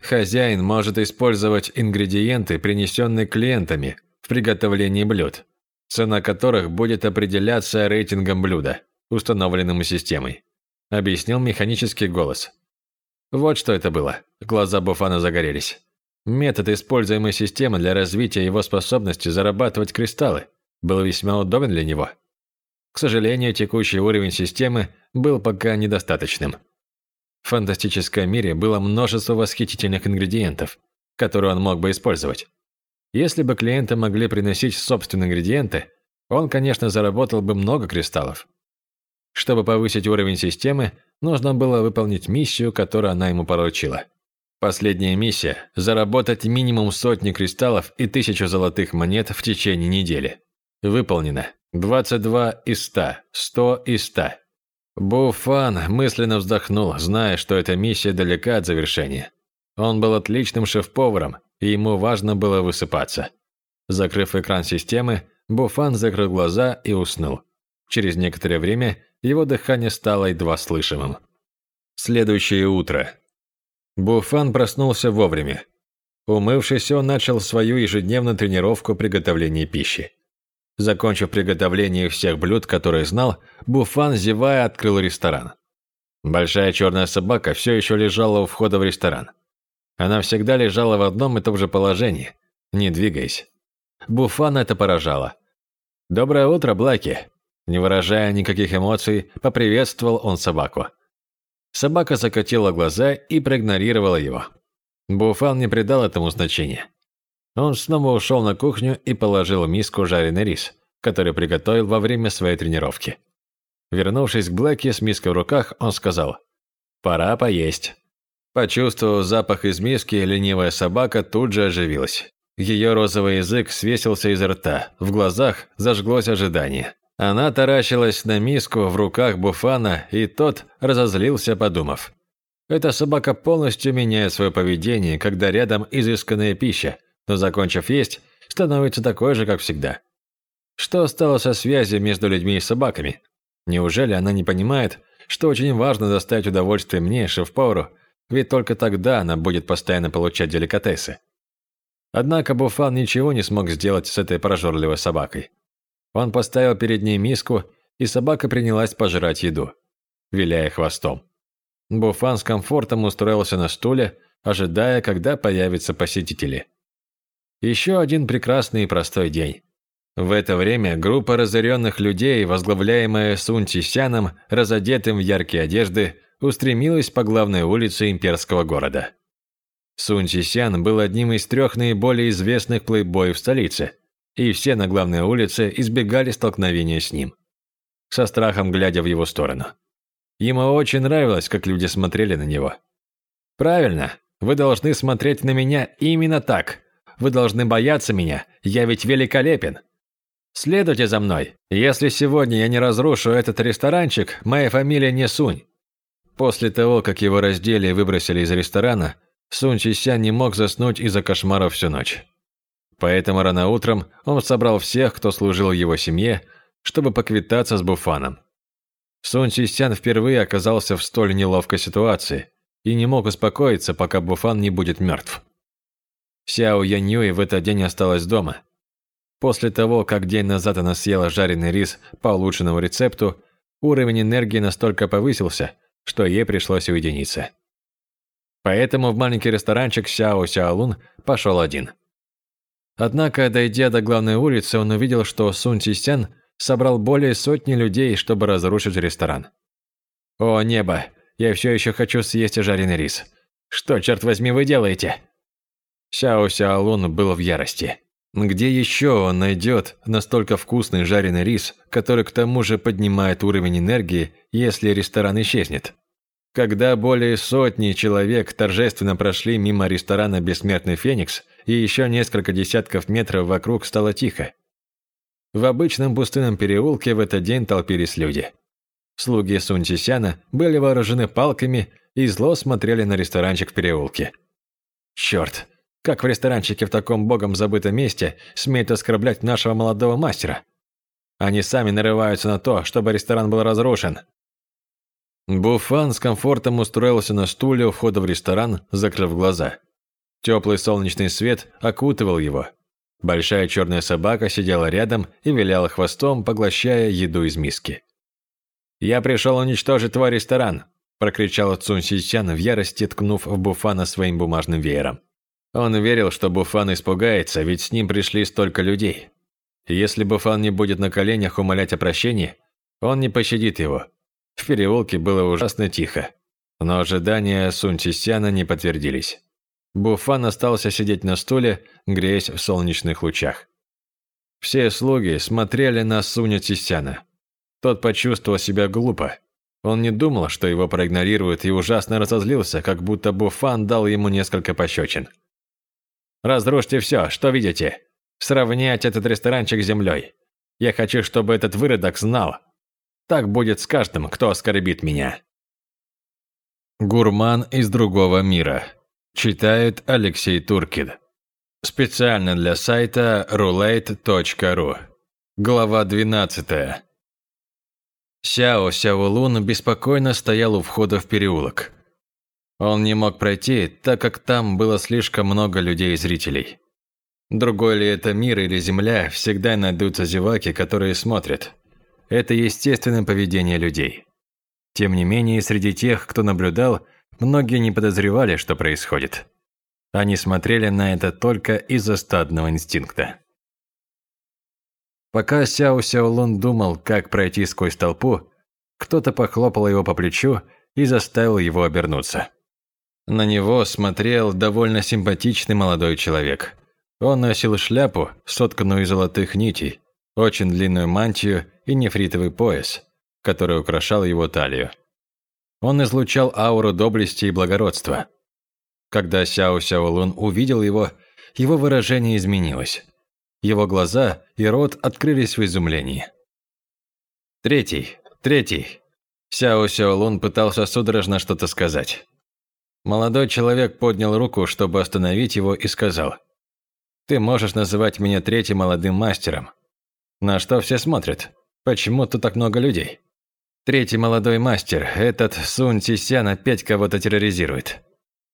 S1: «Хозяин может использовать ингредиенты, принесенные клиентами, в приготовлении блюд цена которых будет определяться рейтингом блюда, установленным системой», – объяснил механический голос. Вот что это было. Глаза Буфана загорелись. Метод, используемый системой для развития его способности зарабатывать кристаллы, был весьма удобен для него. К сожалению, текущий уровень системы был пока недостаточным. В фантастическом мире было множество восхитительных ингредиентов, которые он мог бы использовать. Если бы клиенты могли приносить собственные ингредиенты, он, конечно, заработал бы много кристаллов. Чтобы повысить уровень системы, нужно было выполнить миссию, которую она ему поручила. Последняя миссия – заработать минимум сотни кристаллов и тысячу золотых монет в течение недели. Выполнено. 22 из 100, 100 из 100. Буфан мысленно вздохнул, зная, что эта миссия далека от завершения. Он был отличным шеф-поваром и ему важно было высыпаться. Закрыв экран системы, Буфан закрыл глаза и уснул. Через некоторое время его дыхание стало едва слышимым. Следующее утро. Буфан проснулся вовремя. Умывшись, он начал свою ежедневную тренировку приготовления пищи. Закончив приготовление всех блюд, которые знал, Буфан, зевая, открыл ресторан. Большая черная собака все еще лежала у входа в ресторан. Она всегда лежала в одном и том же положении, не двигаясь. Буфан это поражало. «Доброе утро, Блаки!» Не выражая никаких эмоций, поприветствовал он собаку. Собака закатила глаза и проигнорировала его. Буфан не придал этому значения. Он снова ушел на кухню и положил в миску жареный рис, который приготовил во время своей тренировки. Вернувшись к Блэке с миской в руках, он сказал «Пора поесть». Почувствовав запах из миски, ленивая собака тут же оживилась. Ее розовый язык свесился из рта, в глазах зажглось ожидание. Она таращилась на миску в руках Буфана, и тот разозлился, подумав. Эта собака полностью меняет свое поведение, когда рядом изысканная пища, но, закончив есть, становится такой же, как всегда. Что стало со связью между людьми и собаками? Неужели она не понимает, что очень важно доставить удовольствие мне, шеф-повару, ведь только тогда она будет постоянно получать деликатесы. Однако Буфан ничего не смог сделать с этой прожорливой собакой. Он поставил перед ней миску, и собака принялась пожирать еду, виляя хвостом. Буфан с комфортом устроился на стуле, ожидая, когда появятся посетители. Еще один прекрасный и простой день. В это время группа разоренных людей, возглавляемая Сун Тисяном, разодетым в яркие одежды, устремилась по главной улице имперского города. Сун Тисян был одним из трех наиболее известных плейбоев столицы, и все на главной улице избегали столкновения с ним, со страхом глядя в его сторону. Ему очень нравилось, как люди смотрели на него. «Правильно, вы должны смотреть на меня именно так. Вы должны бояться меня, я ведь великолепен. Следуйте за мной. Если сегодня я не разрушу этот ресторанчик, моя фамилия не Сунь». После того, как его раздели и выбросили из ресторана, Сунь Чися не мог заснуть из-за кошмаров всю ночь. Поэтому рано утром он собрал всех, кто служил его семье, чтобы поквитаться с Буфаном. Сун Чисян впервые оказался в столь неловкой ситуации и не мог успокоиться, пока Буфан не будет мертв. Сяо Яньюй в этот день осталась дома. После того, как день назад она съела жареный рис по улучшенному рецепту, уровень энергии настолько повысился, что ей пришлось уединиться. Поэтому в маленький ресторанчик Сяо Сяолун пошел один. Однако, дойдя до главной улицы, он увидел, что Сун Цисян собрал более сотни людей, чтобы разрушить ресторан. «О, небо! Я все еще хочу съесть жареный рис. Что, черт возьми, вы делаете?» Сяо Сяолун был в ярости. Где еще он найдет настолько вкусный жареный рис, который к тому же поднимает уровень энергии, если ресторан исчезнет? Когда более сотни человек торжественно прошли мимо ресторана «Бессмертный Феникс», и еще несколько десятков метров вокруг стало тихо. В обычном пустынном переулке в этот день толпились люди. Слуги Сунтисяна были вооружены палками и зло смотрели на ресторанчик в переулке. Черт, как в ресторанчике в таком богом забытом месте смеют оскорблять нашего молодого мастера? Они сами нарываются на то, чтобы ресторан был разрушен. Буфан с комфортом устроился на стуле у входа в ресторан, закрыв глаза. Теплый солнечный свет окутывал его. Большая черная собака сидела рядом и виляла хвостом, поглощая еду из миски. «Я пришел уничтожить твой ресторан!» – прокричал Цун Сисян в ярости, ткнув в Буфана своим бумажным веером. Он верил, что Буфан испугается, ведь с ним пришли столько людей. Если Буфан не будет на коленях умолять о прощении, он не пощадит его. В переулке было ужасно тихо, но ожидания Сун Чисяна не подтвердились. Буфан остался сидеть на стуле, греясь в солнечных лучах. Все слуги смотрели на Суня Чисяна. Тот почувствовал себя глупо. Он не думал, что его проигнорируют, и ужасно разозлился, как будто Буфан дал ему несколько пощечин. Разрушьте все, что видите. Сравнять этот ресторанчик с землей. Я хочу, чтобы этот выродок знал. Так будет с каждым, кто оскорбит меня. Гурман из другого мира. Читает Алексей Туркин. Специально для сайта roulette.ru. Глава 12. Сяо Сяолун беспокойно стоял у входа в переулок. Он не мог пройти, так как там было слишком много людей и зрителей. Другой ли это мир или земля, всегда найдутся зеваки, которые смотрят. Это естественное поведение людей. Тем не менее, среди тех, кто наблюдал, многие не подозревали, что происходит. Они смотрели на это только из-за стадного инстинкта. Пока Сяо Сяолун думал, как пройти сквозь толпу, кто-то похлопал его по плечу и заставил его обернуться. На него смотрел довольно симпатичный молодой человек – он носил шляпу, сотканную из золотых нитей, очень длинную мантию и нефритовый пояс, который украшал его талию. Он излучал ауру доблести и благородства. Когда Сяо Сяолун увидел его, его выражение изменилось. Его глаза и рот открылись в изумлении. Третий, третий. Сяо Сяолун пытался судорожно что-то сказать. Молодой человек поднял руку, чтобы остановить его, и сказал – ты можешь называть меня третьим молодым мастером. На что все смотрят? Почему тут так много людей? Третий молодой мастер, этот Сун Тисян опять кого-то терроризирует.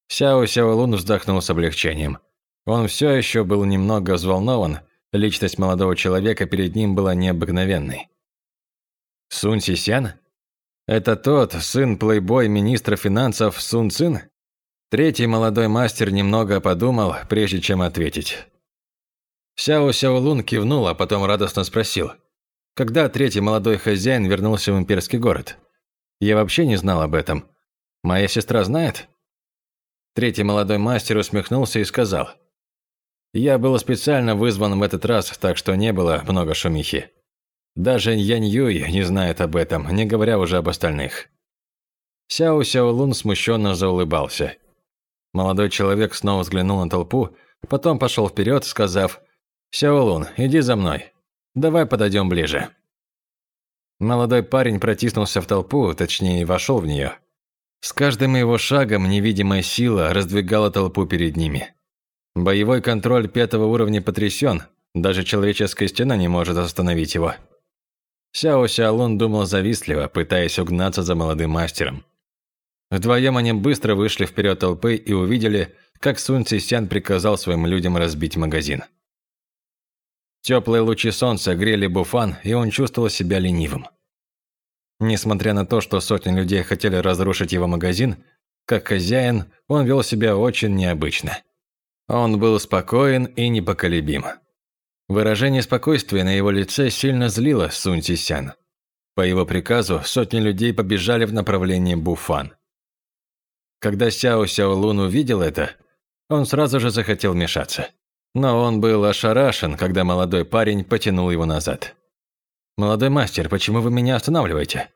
S1: Сяо Сяолун вздохнул с облегчением. Он все еще был немного взволнован, личность молодого человека перед ним была необыкновенной. Сун Сисян? Это тот, сын плейбой министра финансов Сун Цин? Третий молодой мастер немного подумал, прежде чем ответить. Сяо Сяолун кивнул, а потом радостно спросил. Когда третий молодой хозяин вернулся в имперский город? Я вообще не знал об этом. Моя сестра знает? Третий молодой мастер усмехнулся и сказал. Я был специально вызван в этот раз, так что не было много шумихи. Даже Янь Юй не знает об этом, не говоря уже об остальных. Сяо Сяолун смущенно заулыбался. Молодой человек снова взглянул на толпу, потом пошел вперед, сказав «Сяолун, иди за мной. Давай подойдем ближе». Молодой парень протиснулся в толпу, точнее, вошел в нее. С каждым его шагом невидимая сила раздвигала толпу перед ними. Боевой контроль пятого уровня потрясен, даже человеческая стена не может остановить его. Сяо Сяолун думал завистливо, пытаясь угнаться за молодым мастером. Вдвоем они быстро вышли вперед толпы и увидели, как Сун Цисян приказал своим людям разбить магазин. Теплые лучи солнца грели Буфан, и он чувствовал себя ленивым. Несмотря на то, что сотни людей хотели разрушить его магазин, как хозяин, он вел себя очень необычно. Он был спокоен и непоколебим. Выражение спокойствия на его лице сильно злило Сун Тисян. По его приказу сотни людей побежали в направлении Буфан. Когда Сяо Сяолун увидел это, он сразу же захотел мешаться. Но он был ошарашен, когда молодой парень потянул его назад. «Молодой мастер, почему вы меня останавливаете?»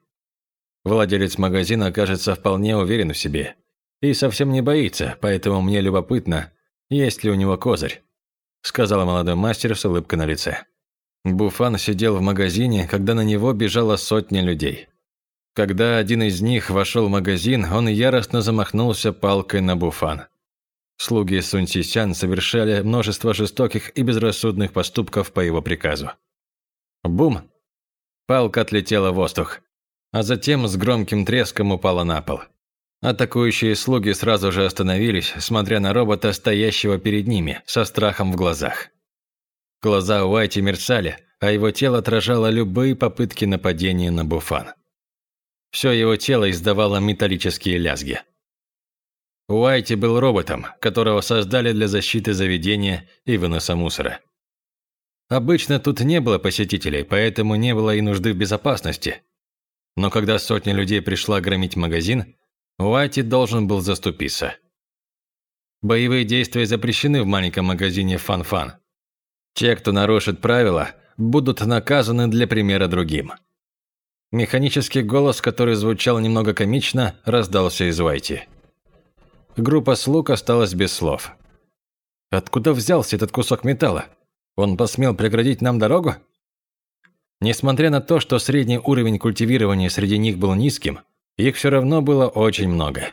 S1: Владелец магазина, кажется, вполне уверен в себе. И совсем не боится, поэтому мне любопытно, есть ли у него козырь. Сказал молодой мастер с улыбкой на лице. Буфан сидел в магазине, когда на него бежала сотня людей. Когда один из них вошел в магазин, он яростно замахнулся палкой на Буфан. Слуги Сунь Сисян совершали множество жестоких и безрассудных поступков по его приказу. Бум! Палка отлетела в воздух, а затем с громким треском упала на пол. Атакующие слуги сразу же остановились, смотря на робота, стоящего перед ними, со страхом в глазах. Глаза Уайти мерцали, а его тело отражало любые попытки нападения на Буфан. Все его тело издавало металлические лязги. Уайти был роботом, которого создали для защиты заведения и выноса мусора. Обычно тут не было посетителей, поэтому не было и нужды в безопасности. Но когда сотня людей пришла громить магазин, Уайти должен был заступиться. Боевые действия запрещены в маленьком магазине Фан-Фан. Те, кто нарушит правила, будут наказаны для примера другим. Механический голос, который звучал немного комично, раздался из Уайти. Группа слуг осталась без слов. Откуда взялся этот кусок металла? Он посмел преградить нам дорогу? Несмотря на то, что средний уровень культивирования среди них был низким, их все равно было очень много.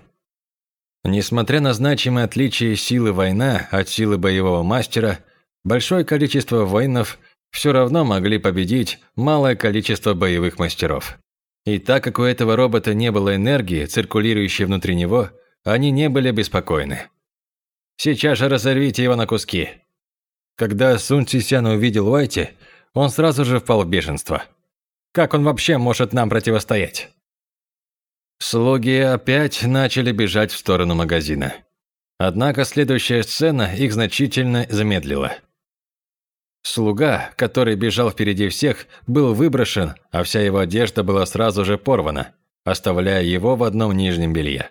S1: Несмотря на значимое отличие силы война от силы боевого мастера, большое количество воинов все равно могли победить малое количество боевых мастеров. И так как у этого робота не было энергии, циркулирующей внутри него, они не были беспокойны. «Сейчас же разорвите его на куски!» Когда Сун Цисян увидел Уайти, он сразу же впал в бешенство. Как он вообще может нам противостоять? Слуги опять начали бежать в сторону магазина. Однако следующая сцена их значительно замедлила. Слуга, который бежал впереди всех, был выброшен, а вся его одежда была сразу же порвана, оставляя его в одном нижнем белье.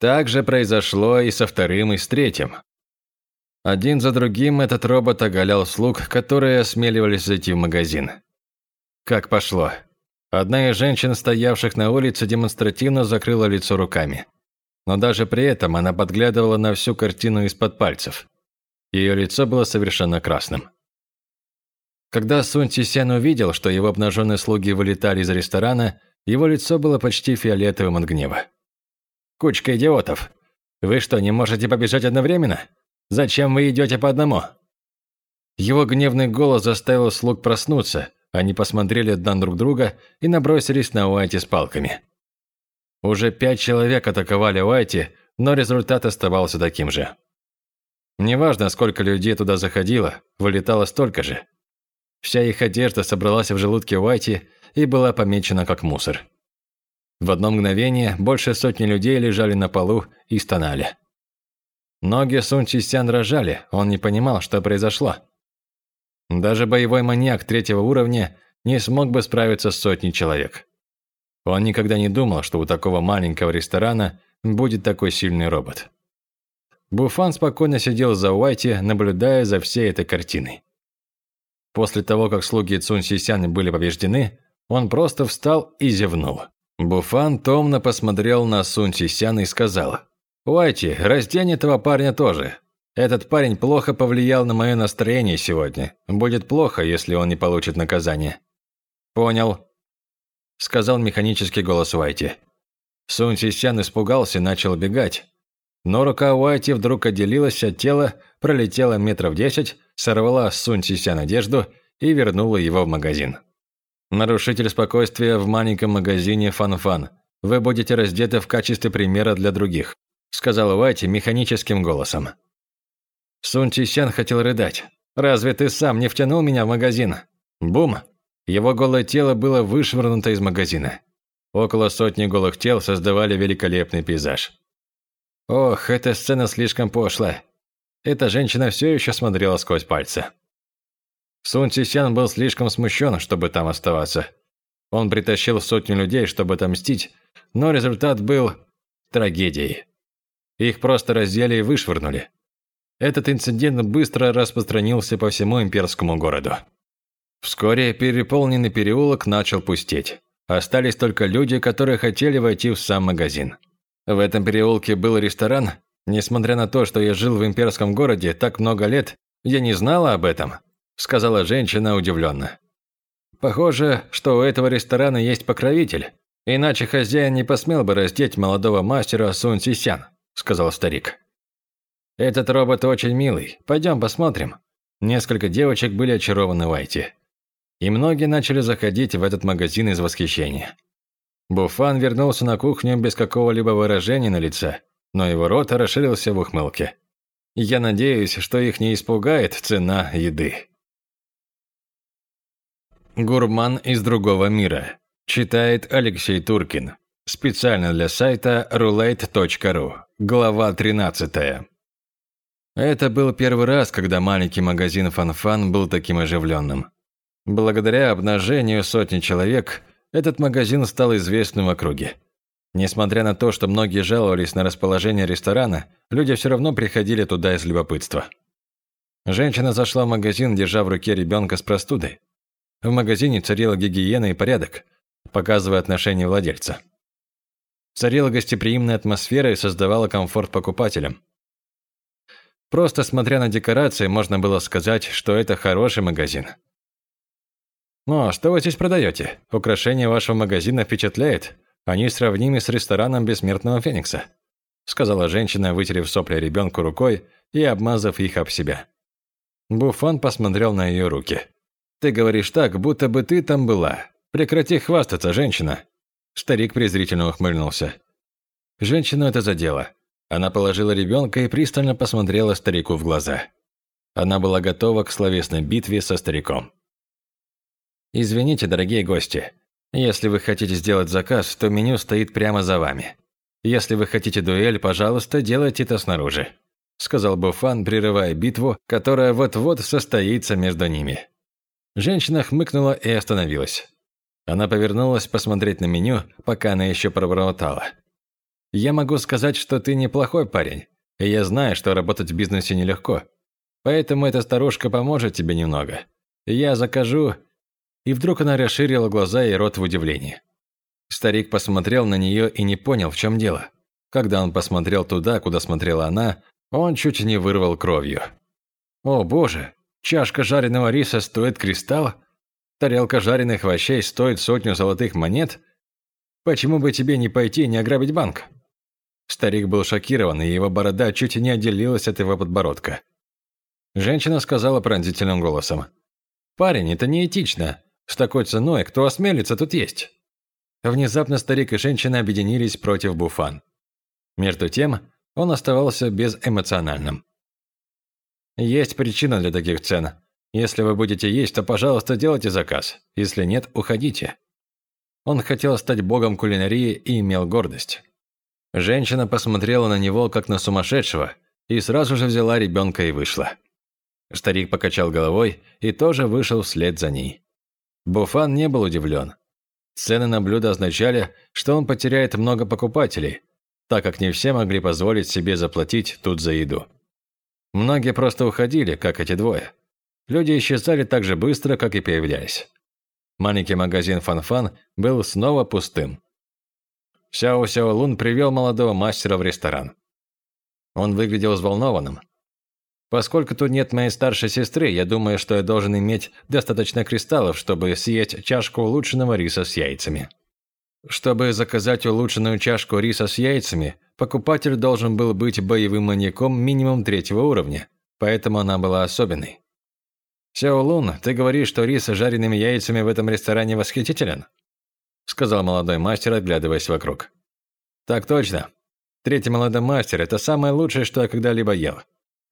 S1: Так же произошло и со вторым, и с третьим. Один за другим этот робот оголял слуг, которые осмеливались зайти в магазин. Как пошло. Одна из женщин, стоявших на улице, демонстративно закрыла лицо руками. Но даже при этом она подглядывала на всю картину из-под пальцев. Ее лицо было совершенно красным. Когда Сун Тисян увидел, что его обнаженные слуги вылетали из ресторана, его лицо было почти фиолетовым от гнева. Кучка идиотов. Вы что, не можете побежать одновременно? Зачем вы идете по одному?» Его гневный голос заставил слуг проснуться. Они посмотрели на друг друга и набросились на Уайти с палками. Уже пять человек атаковали Уайти, но результат оставался таким же. Неважно, сколько людей туда заходило, вылетало столько же. Вся их одежда собралась в желудке Уайти и была помечена как мусор. В одно мгновение больше сотни людей лежали на полу и стонали. Ноги Сун Чистян дрожали, он не понимал, что произошло. Даже боевой маньяк третьего уровня не смог бы справиться с сотней человек. Он никогда не думал, что у такого маленького ресторана будет такой сильный робот. Буфан спокойно сидел за Уайти, наблюдая за всей этой картиной. После того, как слуги Цун Сисян были побеждены, он просто встал и зевнул. Буфан томно посмотрел на Сун Сисян и сказал, «Уайти, раздень этого парня тоже. Этот парень плохо повлиял на мое настроение сегодня. Будет плохо, если он не получит наказание». «Понял», – сказал механический голос Уайти. Сун Сисян испугался и начал бегать. Но рука Уайти вдруг отделилась от тела, пролетела метров десять, сорвала с Сун Сисян одежду и вернула его в магазин. Нарушитель спокойствия в маленьком магазине «Фан-Фан». Вы будете раздеты в качестве примера для других», сказала Вати механическим голосом. Сун Тисян хотел рыдать. «Разве ты сам не втянул меня в магазин?» Бум! Его голое тело было вышвырнуто из магазина. Около сотни голых тел создавали великолепный пейзаж. Ох, эта сцена слишком пошла. Эта женщина все еще смотрела сквозь пальцы. Сун Цисян был слишком смущен, чтобы там оставаться. Он притащил сотню людей, чтобы отомстить, но результат был трагедией. Их просто раздели и вышвырнули. Этот инцидент быстро распространился по всему имперскому городу. Вскоре переполненный переулок начал пустеть. Остались только люди, которые хотели войти в сам магазин. В этом переулке был ресторан. Несмотря на то, что я жил в имперском городе так много лет, я не знала об этом сказала женщина удивленно. Похоже, что у этого ресторана есть покровитель, иначе хозяин не посмел бы раздеть молодого мастера Сун Сисян, сказал старик. Этот робот очень милый. Пойдем посмотрим. Несколько девочек были очарованы Вайти. И многие начали заходить в этот магазин из восхищения. Буфан вернулся на кухню без какого-либо выражения на лице, но его рот расширился в ухмылке. Я надеюсь, что их не испугает цена еды. Гурман из другого мира. Читает Алексей Туркин. Специально для сайта roulette.ru. Глава 13. Это был первый раз, когда маленький магазин «Фан-Фан» был таким оживленным. Благодаря обнажению сотни человек, этот магазин стал известным в округе. Несмотря на то, что многие жаловались на расположение ресторана, люди все равно приходили туда из любопытства. Женщина зашла в магазин, держа в руке ребенка с простудой. В магазине царила гигиена и порядок, показывая отношение владельца. Царила гостеприимная атмосфера и создавала комфорт покупателям. Просто смотря на декорации, можно было сказать, что это хороший магазин. «Ну, что вы здесь продаете? Украшение вашего магазина впечатляет. Они сравнимы с рестораном Бессмертного Феникса», сказала женщина, вытерев сопли ребенку рукой и обмазав их об себя. Буфон посмотрел на ее руки. Ты говоришь так, будто бы ты там была. Прекрати хвастаться, женщина. Старик презрительно ухмыльнулся. женщину это задело. Она положила ребенка и пристально посмотрела старику в глаза. Она была готова к словесной битве со стариком. «Извините, дорогие гости. Если вы хотите сделать заказ, то меню стоит прямо за вами. Если вы хотите дуэль, пожалуйста, делайте это снаружи», сказал Буфан, прерывая битву, которая вот-вот состоится между ними. Женщина хмыкнула и остановилась. Она повернулась посмотреть на меню, пока она еще пробормотала. «Я могу сказать, что ты неплохой парень, и я знаю, что работать в бизнесе нелегко. Поэтому эта старушка поможет тебе немного. Я закажу...» И вдруг она расширила глаза и рот в удивлении. Старик посмотрел на нее и не понял, в чем дело. Когда он посмотрел туда, куда смотрела она, он чуть не вырвал кровью. «О боже, чашка жареного риса стоит кристалл? Тарелка жареных овощей стоит сотню золотых монет? Почему бы тебе не пойти и не ограбить банк?» Старик был шокирован, и его борода чуть не отделилась от его подбородка. Женщина сказала пронзительным голосом. «Парень, это неэтично. С такой ценой кто осмелится тут есть?» Внезапно старик и женщина объединились против Буфан. Между тем, он оставался безэмоциональным. «Есть причина для таких цен. Если вы будете есть, то, пожалуйста, делайте заказ. Если нет, уходите». Он хотел стать богом кулинарии и имел гордость. Женщина посмотрела на него, как на сумасшедшего, и сразу же взяла ребенка и вышла. Старик покачал головой и тоже вышел вслед за ней. Буфан не был удивлен. Цены на блюда означали, что он потеряет много покупателей, так как не все могли позволить себе заплатить тут за еду. Многие просто уходили, как эти двое. Люди исчезали так же быстро, как и появлялись. Маленький магазин Фанфан -фан был снова пустым. Сяо Сяо Лун привел молодого мастера в ресторан. Он выглядел взволнованным. Поскольку тут нет моей старшей сестры, я думаю, что я должен иметь достаточно кристаллов, чтобы съесть чашку улучшенного риса с яйцами. Чтобы заказать улучшенную чашку риса с яйцами, покупатель должен был быть боевым маньяком минимум третьего уровня, поэтому она была особенной. «Сяо Лун, ты говоришь, что рис с жареными яйцами в этом ресторане восхитителен?» сказал молодой мастер, оглядываясь вокруг. «Так точно. Третий молодой мастер – это самое лучшее, что я когда-либо ел.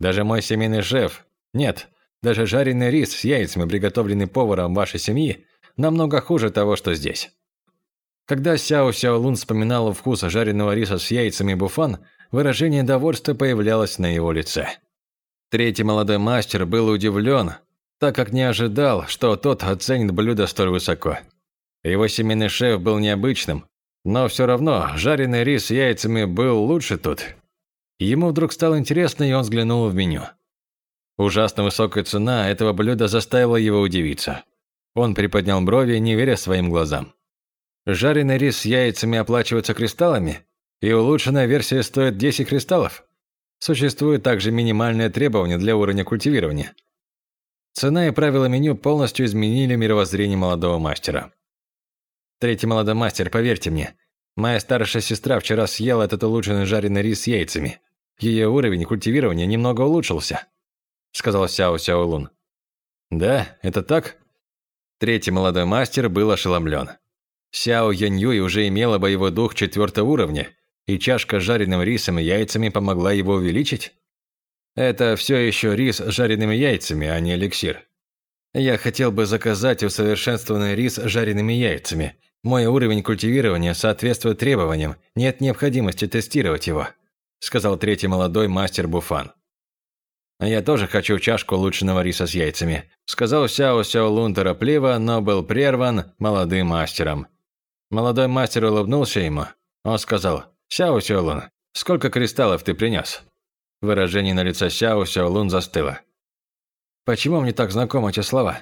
S1: Даже мой семейный шеф, нет, даже жареный рис с яйцами, приготовленный поваром вашей семьи, намного хуже того, что здесь. Когда Сяо Сяо Лун вспоминал вкус жареного риса с яйцами буфан, выражение довольства появлялось на его лице. Третий молодой мастер был удивлен, так как не ожидал, что тот оценит блюдо столь высоко. Его семейный шеф был необычным, но все равно жареный рис с яйцами был лучше тут. Ему вдруг стало интересно, и он взглянул в меню. Ужасно высокая цена этого блюда заставила его удивиться. Он приподнял брови, не веря своим глазам. Жареный рис с яйцами оплачивается кристаллами, и улучшенная версия стоит 10 кристаллов. Существует также минимальное требование для уровня культивирования. Цена и правила меню полностью изменили мировоззрение молодого мастера. Третий молодой мастер, поверьте мне, моя старшая сестра вчера съела этот улучшенный жареный рис с яйцами. Ее уровень культивирования немного улучшился», – сказал Сяо Сяо Лун. «Да, это так?» Третий молодой мастер был ошеломлен. Сяо Янь уже имела боевой дух четвертого уровня, и чашка с жареным рисом и яйцами помогла его увеличить? Это все еще рис с жареными яйцами, а не эликсир. Я хотел бы заказать усовершенствованный рис с жареными яйцами. Мой уровень культивирования соответствует требованиям, нет необходимости тестировать его сказал третий молодой мастер Буфан. «Я тоже хочу чашку улучшенного риса с яйцами», сказал Сяо Сяо Лун торопливо, но был прерван молодым мастером. Молодой мастер улыбнулся ему. Он сказал, «Сяо Сяо Лун, сколько кристаллов ты принес?» Выражение на лице Сяо Сяо Лун застыло. «Почему мне так знакомы эти слова?»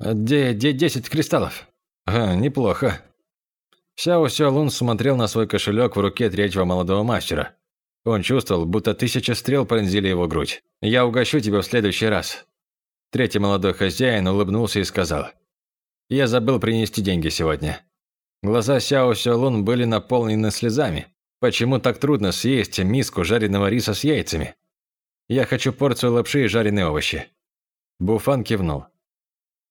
S1: «Де, де десять кристаллов?» «Ага, неплохо». Сяо Сяо Лун смотрел на свой кошелек в руке третьего молодого мастера. Он чувствовал, будто тысяча стрел пронзили его грудь. «Я угощу тебя в следующий раз». Третий молодой хозяин улыбнулся и сказал. «Я забыл принести деньги сегодня». Глаза Сяо Сяолун были наполнены слезами. Почему так трудно съесть миску жареного риса с яйцами? Я хочу порцию лапши и жареные овощи. Буфан кивнул.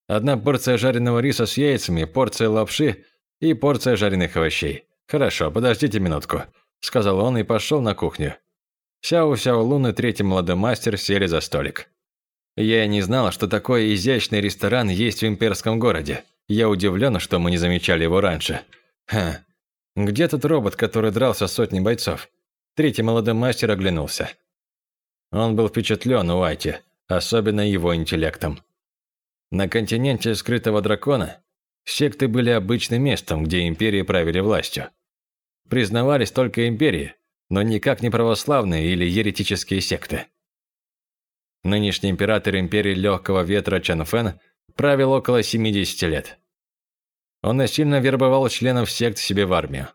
S1: Одна порция жареного риса с яйцами, порция лапши и порция жареных овощей. Хорошо, подождите минутку. – сказал он и пошел на кухню. Сяо Сяо Лун и третий молодой мастер сели за столик. Я не знал, что такой изящный ресторан есть в имперском городе. Я удивлен, что мы не замечали его раньше. Ха, где тот робот, который дрался с сотней бойцов? Третий молодой мастер оглянулся. Он был впечатлен Уайти, особенно его интеллектом. На континенте скрытого дракона секты были обычным местом, где империи правили властью. Признавались только империи, но никак не православные или еретические секты. Нынешний император империи Легкого Ветра Чан Фэн правил около 70 лет. Он насильно вербовал членов сект себе в армию.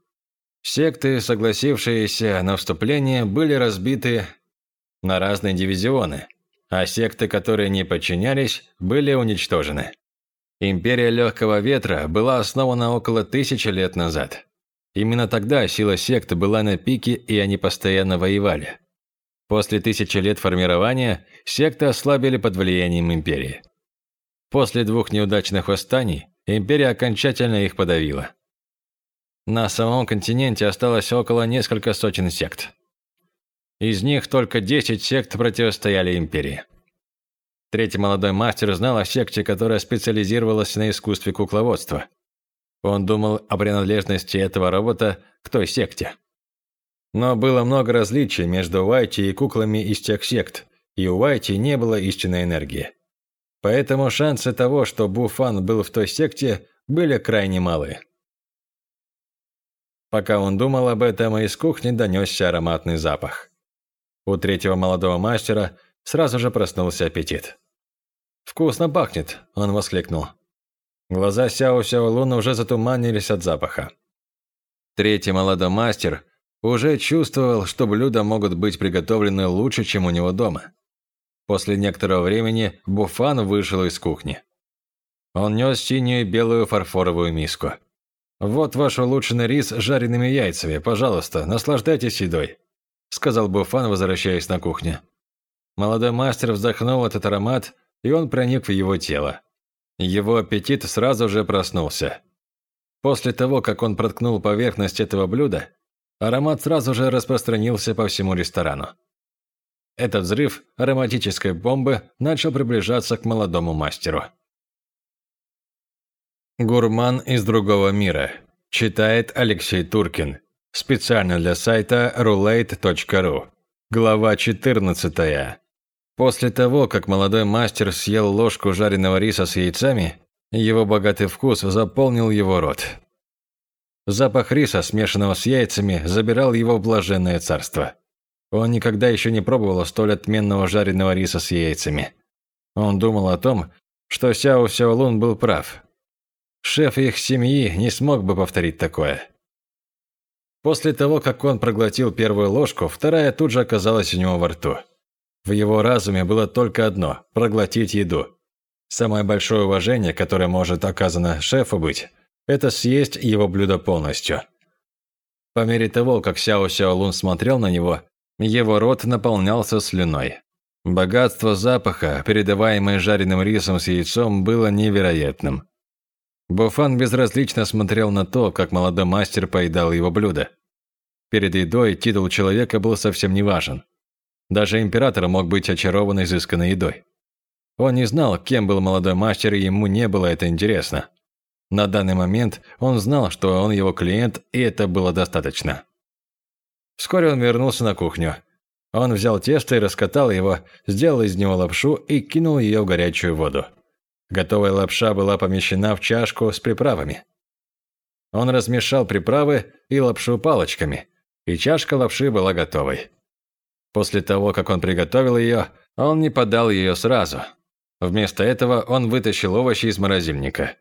S1: Секты, согласившиеся на вступление, были разбиты на разные дивизионы, а секты, которые не подчинялись, были уничтожены. Империя Легкого Ветра была основана около тысячи лет назад. Именно тогда сила сект была на пике, и они постоянно воевали. После тысячи лет формирования секты ослабили под влиянием империи. После двух неудачных восстаний империя окончательно их подавила. На самом континенте осталось около несколько сотен сект. Из них только 10 сект противостояли империи. Третий молодой мастер знал о секте, которая специализировалась на искусстве кукловодства. Он думал о принадлежности этого робота к той секте. Но было много различий между Уайти и куклами из тех сект, и у Уайти не было истинной энергии. Поэтому шансы того, что Буфан был в той секте, были крайне малы. Пока он думал об этом, из кухни донесся ароматный запах. У третьего молодого мастера сразу же проснулся аппетит. «Вкусно пахнет!» – он воскликнул. Глаза Сяо Луна уже затуманились от запаха. Третий молодой мастер уже чувствовал, что блюда могут быть приготовлены лучше, чем у него дома. После некоторого времени Буфан вышел из кухни. Он нес синюю белую фарфоровую миску. «Вот ваш улучшенный рис с жареными яйцами. Пожалуйста, наслаждайтесь едой», – сказал Буфан, возвращаясь на кухню. Молодой мастер вздохнул этот аромат, и он проник в его тело. Его аппетит сразу же проснулся. После того, как он проткнул поверхность этого блюда, аромат сразу же распространился по всему ресторану. Этот взрыв ароматической бомбы начал приближаться к молодому мастеру. Гурман из другого мира. Читает Алексей Туркин. Специально для сайта roulette.ru. Глава 14. После того, как молодой мастер съел ложку жареного риса с яйцами, его богатый вкус заполнил его рот. Запах риса, смешанного с яйцами, забирал его в блаженное царство. Он никогда еще не пробовал столь отменного жареного риса с яйцами. Он думал о том, что Сяо Сяолун был прав. Шеф их семьи не смог бы повторить такое. После того, как он проглотил первую ложку, вторая тут же оказалась у него во рту. В его разуме было только одно – проглотить еду. Самое большое уважение, которое может оказано шефу быть, это съесть его блюдо полностью. По мере того, как Сяо Сяолун смотрел на него, его рот наполнялся слюной. Богатство запаха, передаваемое жареным рисом с яйцом, было невероятным. Буфан безразлично смотрел на то, как молодой мастер поедал его блюдо. Перед едой титул человека был совсем не важен. Даже император мог быть очарован изысканной едой. Он не знал, кем был молодой мастер, и ему не было это интересно. На данный момент он знал, что он его клиент, и это было достаточно. Вскоре он вернулся на кухню. Он взял тесто и раскатал его, сделал из него лапшу и кинул ее в горячую воду. Готовая лапша была помещена в чашку с приправами. Он размешал приправы и лапшу палочками, и чашка лапши была готовой. После того, как он приготовил ее, он не подал ее сразу. Вместо этого он вытащил овощи из морозильника.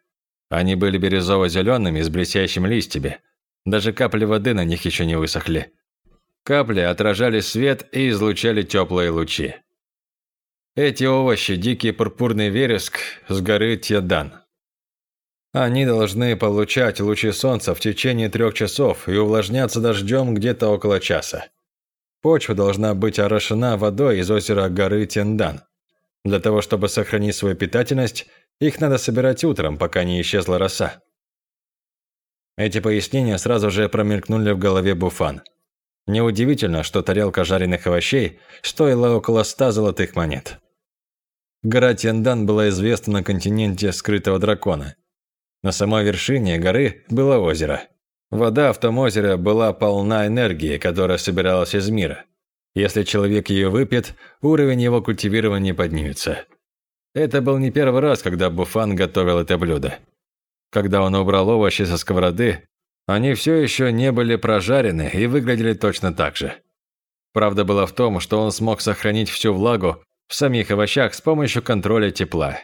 S1: Они были бирюзово-зелеными с блестящими листьями. Даже капли воды на них еще не высохли. Капли отражали свет и излучали теплые лучи. Эти овощи – дикий пурпурный вереск с горы Тьядан. Они должны получать лучи солнца в течение трех часов и увлажняться дождем где-то около часа. Почва должна быть орошена водой из озера горы Тендан. Для того, чтобы сохранить свою питательность, их надо собирать утром, пока не исчезла роса. Эти пояснения сразу же промелькнули в голове Буфан. Неудивительно, что тарелка жареных овощей стоила около ста золотых монет. Гора Тяндан была известна на континенте скрытого дракона. На самой вершине горы было озеро. Вода в том озере была полна энергии, которая собиралась из мира. Если человек ее выпьет, уровень его культивирования поднимется. Это был не первый раз, когда Буфан готовил это блюдо. Когда он убрал овощи со сковороды, они все еще не были прожарены и выглядели точно так же. Правда была в том, что он смог сохранить всю влагу в самих овощах с помощью контроля тепла.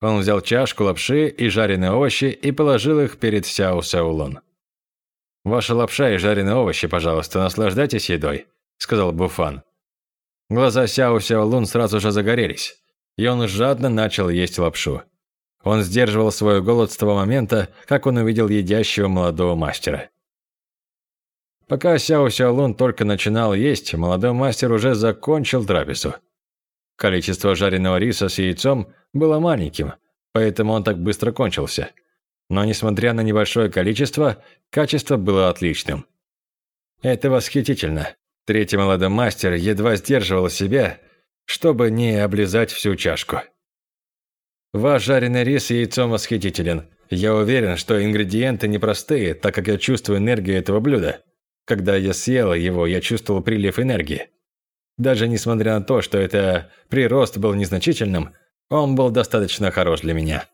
S1: Он взял чашку лапши и жареные овощи и положил их перед Сяо Сяолун. «Ваша лапша и жареные овощи, пожалуйста, наслаждайтесь едой», – сказал Буфан. Глаза Сяо Сяолун сразу же загорелись, и он жадно начал есть лапшу. Он сдерживал свой голод с того момента, как он увидел едящего молодого мастера. Пока Сяо Сяолун только начинал есть, молодой мастер уже закончил трапезу. Количество жареного риса с яйцом было маленьким, поэтому он так быстро кончился – но, несмотря на небольшое количество, качество было отличным. Это восхитительно. Третий молодой мастер едва сдерживал себя, чтобы не облизать всю чашку. Ваш жареный рис и яйцом восхитителен. Я уверен, что ингредиенты непростые, так как я чувствую энергию этого блюда. Когда я съела его, я чувствовал прилив энергии. Даже несмотря на то, что это прирост был незначительным, он был достаточно хорош для меня.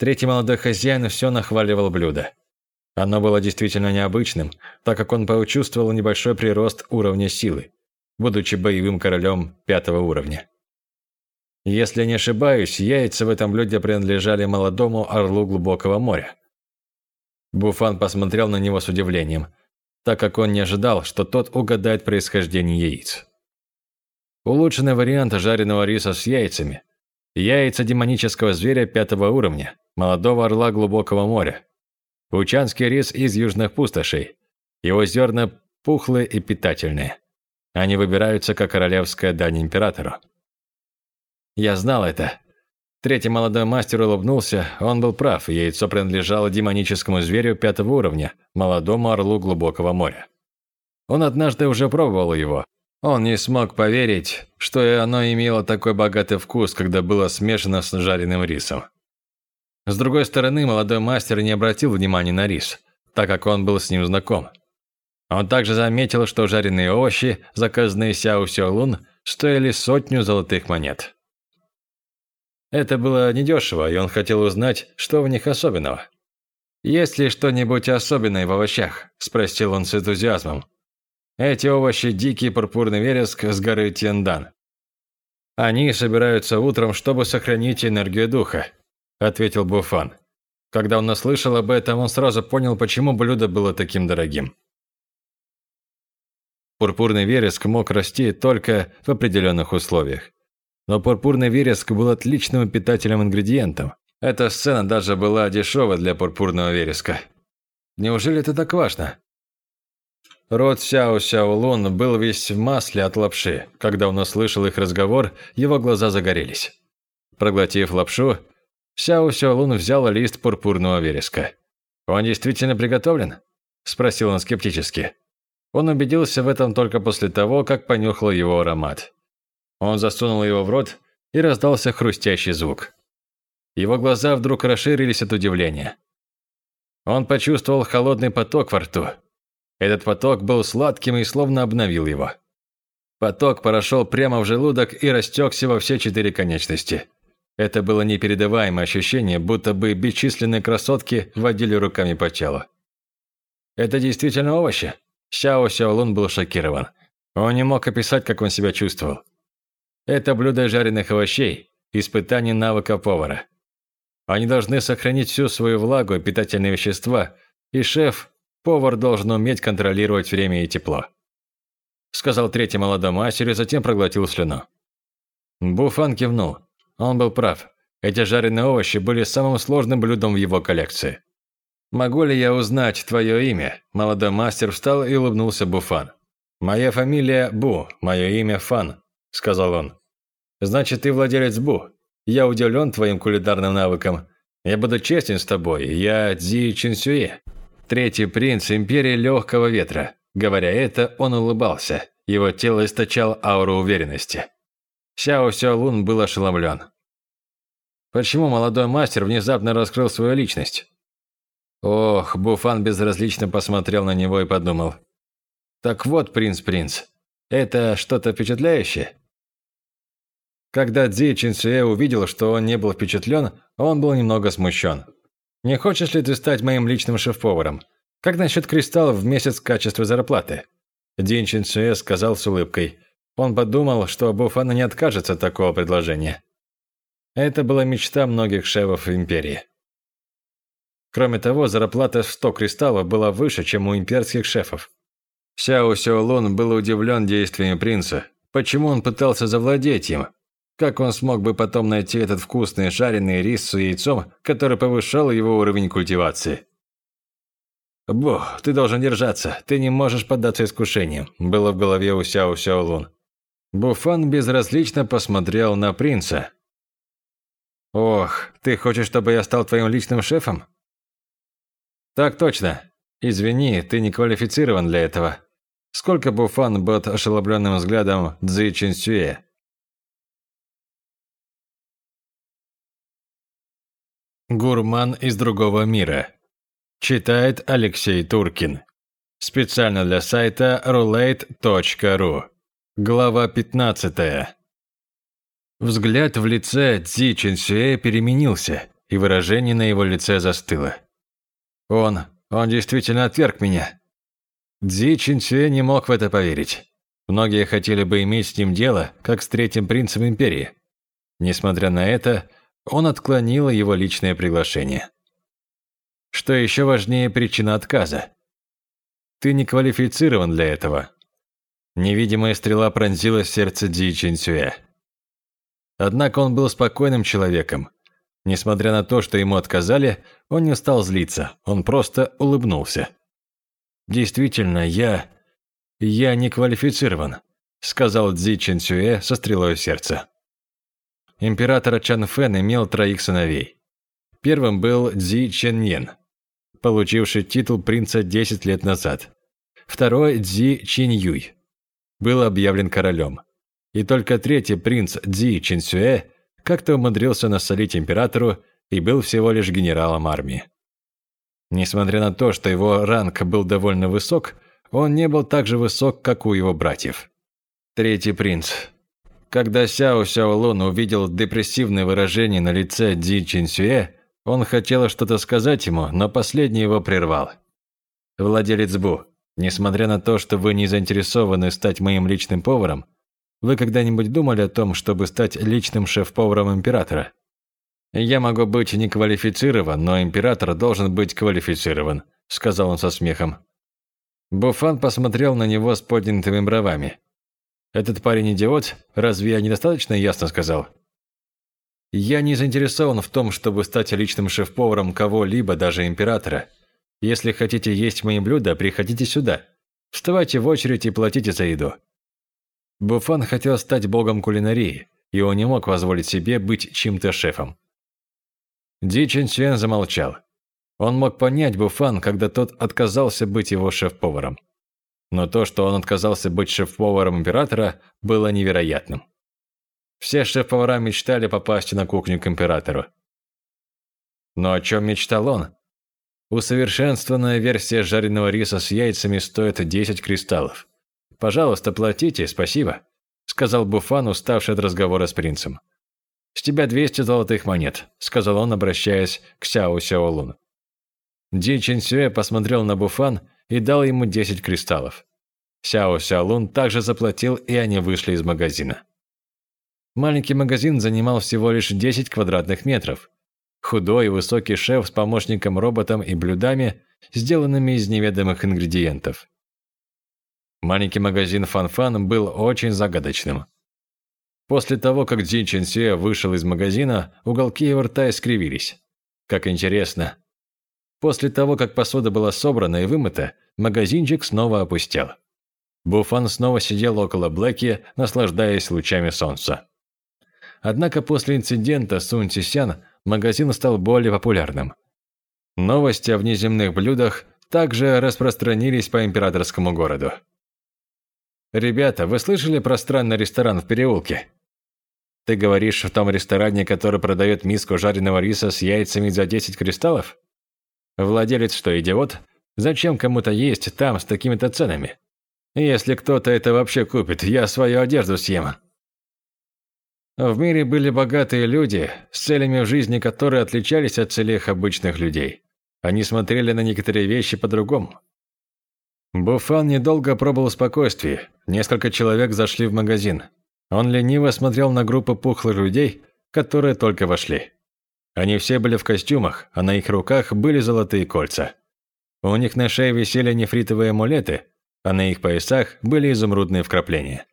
S1: Третий молодой хозяин все нахваливал блюдо. Оно было действительно необычным, так как он почувствовал небольшой прирост уровня силы, будучи боевым королем пятого уровня. Если не ошибаюсь, яйца в этом блюде принадлежали молодому орлу глубокого моря. Буфан посмотрел на него с удивлением, так как он не ожидал, что тот угадает происхождение яиц. Улучшенный вариант жареного риса с яйцами. Яйца демонического зверя пятого уровня молодого орла глубокого моря. Учанский рис из южных пустошей. Его зерна пухлые и питательные. Они выбираются как королевская дань императору. Я знал это. Третий молодой мастер улыбнулся, он был прав, яйцо принадлежало демоническому зверю пятого уровня, молодому орлу глубокого моря. Он однажды уже пробовал его. Он не смог поверить, что оно имело такой богатый вкус, когда было смешано с жареным рисом. С другой стороны, молодой мастер не обратил внимания на рис, так как он был с ним знаком. Он также заметил, что жареные овощи, заказанные Сяо Сяолун, стоили сотню золотых монет. Это было недешево, и он хотел узнать, что в них особенного. «Есть ли что-нибудь особенное в овощах?» – спросил он с энтузиазмом. «Эти овощи – дикий пурпурный вереск с горы Тяндан. Они собираются утром, чтобы сохранить энергию духа ответил Буфан. Когда он услышал об этом, он сразу понял, почему блюдо было таким дорогим. Пурпурный вереск мог расти только в определенных условиях. Но пурпурный вереск был отличным питательным ингредиентом. Эта сцена даже была дешева для пурпурного вереска. Неужели это так важно? Рот Сяо Сяо Лун был весь в масле от лапши. Когда он услышал их разговор, его глаза загорелись. Проглотив лапшу, Сяо Сяолун взял лист пурпурного вереска. «Он действительно приготовлен?» – спросил он скептически. Он убедился в этом только после того, как понюхал его аромат. Он засунул его в рот, и раздался хрустящий звук. Его глаза вдруг расширились от удивления. Он почувствовал холодный поток во рту. Этот поток был сладким и словно обновил его. Поток прошел прямо в желудок и растекся во все четыре конечности. Это было непередаваемое ощущение, будто бы бесчисленные красотки водили руками по телу. «Это действительно овощи?» Сяо Сяолун был шокирован. Он не мог описать, как он себя чувствовал. Это блюдо жареных овощей, испытание навыка повара. Они должны сохранить всю свою влагу и питательные вещества, и шеф, повар должен уметь контролировать время и тепло. Сказал третий молодой мастер и затем проглотил слюну. Буфан кивнул. Он был прав. Эти жареные овощи были самым сложным блюдом в его коллекции. «Могу ли я узнать твое имя?» Молодой мастер встал и улыбнулся Буфан. «Моя фамилия Бу, мое имя Фан», – сказал он. «Значит, ты владелец Бу. Я удивлен твоим кулинарным навыкам. Я буду честен с тобой. Я Цзи Чинсюэ, третий принц Империи Легкого Ветра. Говоря это, он улыбался. Его тело источало ауру уверенности. Сяо Сяолун был ошеломлен. Почему молодой мастер внезапно раскрыл свою личность? Ох, Буфан безразлично посмотрел на него и подумал. Так вот, принц-принц, это что-то впечатляющее? Когда Дзи Чинсуэ увидел, что он не был впечатлен, он был немного смущен. «Не хочешь ли ты стать моим личным шеф-поваром? Как насчет кристаллов в месяц качества зарплаты?» Дин Чинсуэ сказал с улыбкой. Он подумал, что Буфан не откажется от такого предложения. Это была мечта многих шефов империи. Кроме того, зарплата в 100 кристаллов была выше, чем у имперских шефов. Сяо Сяолун был удивлен действиями принца. Почему он пытался завладеть им? Как он смог бы потом найти этот вкусный жареный рис с яйцом, который повышал его уровень культивации? «Бо, ты должен держаться, ты не можешь поддаться искушениям», было в голове у Сяо Сяолун. Буфан безразлично посмотрел на принца. «Ох, ты хочешь, чтобы я стал твоим личным шефом?» «Так точно. Извини, ты не квалифицирован для этого». Сколько Буфан был ошеломленным взглядом Цзи Чинсюэ. Гурман из другого мира. Читает Алексей Туркин. Специально для сайта roulette.ru. Глава 15. Взгляд в лице Цзи Чинсюэ переменился, и выражение на его лице застыло. Он, он действительно отверг меня. Цзи Чинсюэ не мог в это поверить. Многие хотели бы иметь с ним дело, как с третьим принцем империи. Несмотря на это, он отклонил его личное приглашение. Что еще важнее причина отказа? Ты не квалифицирован для этого. Невидимая стрела пронзила сердце Ди Чинсюэ. Однако он был спокойным человеком. Несмотря на то, что ему отказали, он не стал злиться, он просто улыбнулся. «Действительно, я... я не квалифицирован», сказал Цзи Чинсюэ со стрелой в Император Чан Фэн имел троих сыновей. Первым был Цзи Чен получивший титул принца 10 лет назад. Второй Цзи Чин Юй был объявлен королем. И только третий принц Цзи Чинсюэ как-то умудрился насолить императору и был всего лишь генералом армии. Несмотря на то, что его ранг был довольно высок, он не был так же высок, как у его братьев. Третий принц. Когда Сяо Сяолун увидел депрессивное выражение на лице Цзи Чинсюэ, он хотел что-то сказать ему, но последний его прервал. «Владелец Бу, несмотря на то, что вы не заинтересованы стать моим личным поваром, вы когда-нибудь думали о том, чтобы стать личным шеф-поваром императора? Я могу быть не квалифицирован, но император должен быть квалифицирован, сказал он со смехом. Буфан посмотрел на него с поднятыми бровями. Этот парень идиот? Разве я недостаточно ясно сказал? Я не заинтересован в том, чтобы стать личным шеф-поваром кого-либо, даже императора. Если хотите есть мои блюда, приходите сюда. Вставайте в очередь и платите за еду. Буфан хотел стать богом кулинарии, и он не мог позволить себе быть чьим-то шефом. Ди Чен замолчал. Он мог понять Буфан, когда тот отказался быть его шеф-поваром. Но то, что он отказался быть шеф-поваром императора, было невероятным. Все шеф-повара мечтали попасть на кухню к императору. Но о чем мечтал он? Усовершенствованная версия жареного риса с яйцами стоит 10 кристаллов. «Пожалуйста, платите, спасибо», – сказал Буфан, уставший от разговора с принцем. «С тебя 200 золотых монет», – сказал он, обращаясь к Сяо Сяолун. Ди Сюэ посмотрел на Буфан и дал ему 10 кристаллов. Сяо Сяолун также заплатил, и они вышли из магазина. Маленький магазин занимал всего лишь 10 квадратных метров. Худой и высокий шеф с помощником-роботом и блюдами, сделанными из неведомых ингредиентов. Маленький магазин Фан-Фан был очень загадочным. После того, как Цзин Чэнсюэ вышел из магазина, уголки его рта искривились. Как интересно. После того, как посуда была собрана и вымыта, магазинчик снова опустел. Буфан снова сидел около Блэки, наслаждаясь лучами солнца. Однако после инцидента с Сун Цисян магазин стал более популярным. Новости о внеземных блюдах также распространились по императорскому городу. «Ребята, вы слышали про странный ресторан в переулке?» «Ты говоришь в том ресторане, который продает миску жареного риса с яйцами за 10 кристаллов?» «Владелец что, идиот? Зачем кому-то есть там с такими-то ценами? Если кто-то это вообще купит, я свою одежду съем». В мире были богатые люди, с целями в жизни которые отличались от целей обычных людей. Они смотрели на некоторые вещи по-другому. Буфан недолго пробыл в спокойствии. Несколько человек зашли в магазин. Он лениво смотрел на группу пухлых людей, которые только вошли. Они все были в костюмах, а на их руках были золотые кольца. У них на шее висели нефритовые амулеты, а на их поясах были изумрудные вкрапления.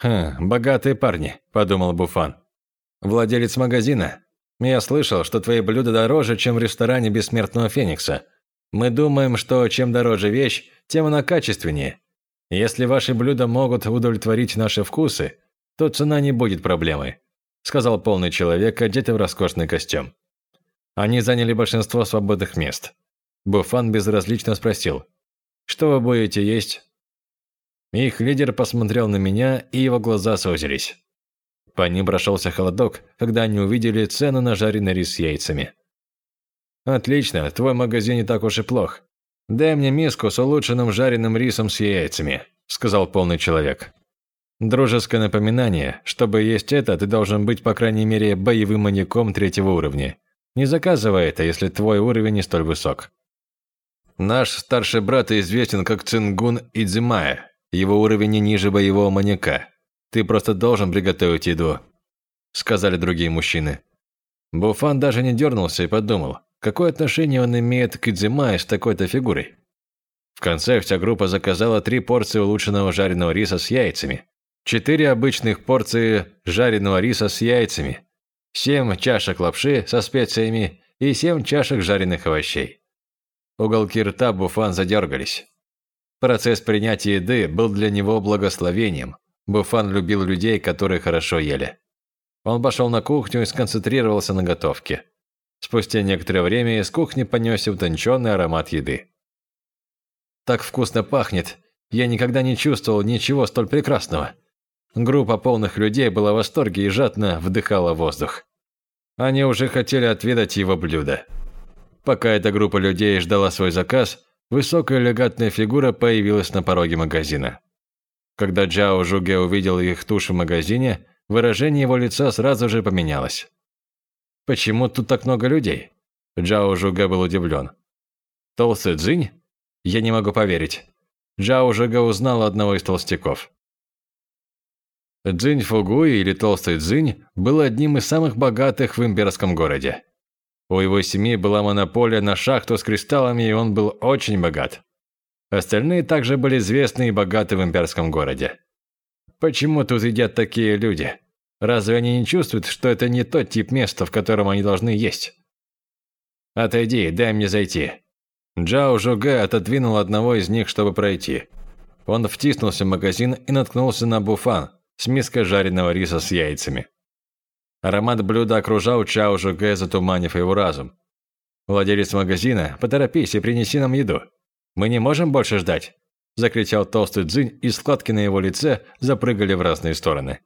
S1: «Хм, богатые парни», – подумал Буфан. «Владелец магазина. Я слышал, что твои блюда дороже, чем в ресторане Бессмертного Феникса. Мы думаем, что чем дороже вещь, тем она качественнее. Если ваши блюда могут удовлетворить наши вкусы, то цена не будет проблемой», – сказал полный человек, одетый в роскошный костюм. Они заняли большинство свободных мест. Буфан безразлично спросил, «Что вы будете есть?» Их лидер посмотрел на меня, и его глаза сузились. По ним прошелся холодок, когда они увидели цену на жареный рис с яйцами. «Отлично, твой магазин не так уж и плох. Дай мне миску с улучшенным жареным рисом с яйцами», – сказал полный человек. Дружеское напоминание, чтобы есть это, ты должен быть, по крайней мере, боевым маньяком третьего уровня. Не заказывай это, если твой уровень не столь высок. Наш старший брат известен как Цингун Идзимая, его уровень не ниже боевого маньяка. Ты просто должен приготовить еду», – сказали другие мужчины. Буфан даже не дернулся и подумал, какое отношение он имеет к Идзимае с такой-то фигурой. В конце вся группа заказала три порции улучшенного жареного риса с яйцами, четыре обычных порции жареного риса с яйцами, семь чашек лапши со специями и семь чашек жареных овощей. Уголки рта Буфан задергались. Процесс принятия еды был для него благословением. Буфан любил людей, которые хорошо ели. Он пошел на кухню и сконцентрировался на готовке. Спустя некоторое время из кухни понесся утонченный аромат еды. «Так вкусно пахнет! Я никогда не чувствовал ничего столь прекрасного!» Группа полных людей была в восторге и жадно вдыхала воздух. Они уже хотели отведать его блюдо. Пока эта группа людей ждала свой заказ, Высокая элегантная фигура появилась на пороге магазина. Когда Джао Жуге увидел их тушу в магазине, выражение его лица сразу же поменялось. «Почему тут так много людей?» Джао Жуге был удивлен. «Толстый Цзинь? Я не могу поверить». Джао Жуге узнал одного из толстяков. Цзинь Фугуи или Толстый Цзинь был одним из самых богатых в имперском городе. У его семьи была монополия на шахту с кристаллами, и он был очень богат. Остальные также были известны и богаты в имперском городе. Почему тут едят такие люди? Разве они не чувствуют, что это не тот тип места, в котором они должны есть? Отойди, дай мне зайти. Джао Жуге отодвинул одного из них, чтобы пройти. Он втиснулся в магазин и наткнулся на буфан с миской жареного риса с яйцами. Аромат блюда окружал Чао Жуге, затуманив его разум. «Владелец магазина, поторопись и принеси нам еду. Мы не можем больше ждать!» Закричал толстый дзынь, и складки на его лице запрыгали в разные стороны.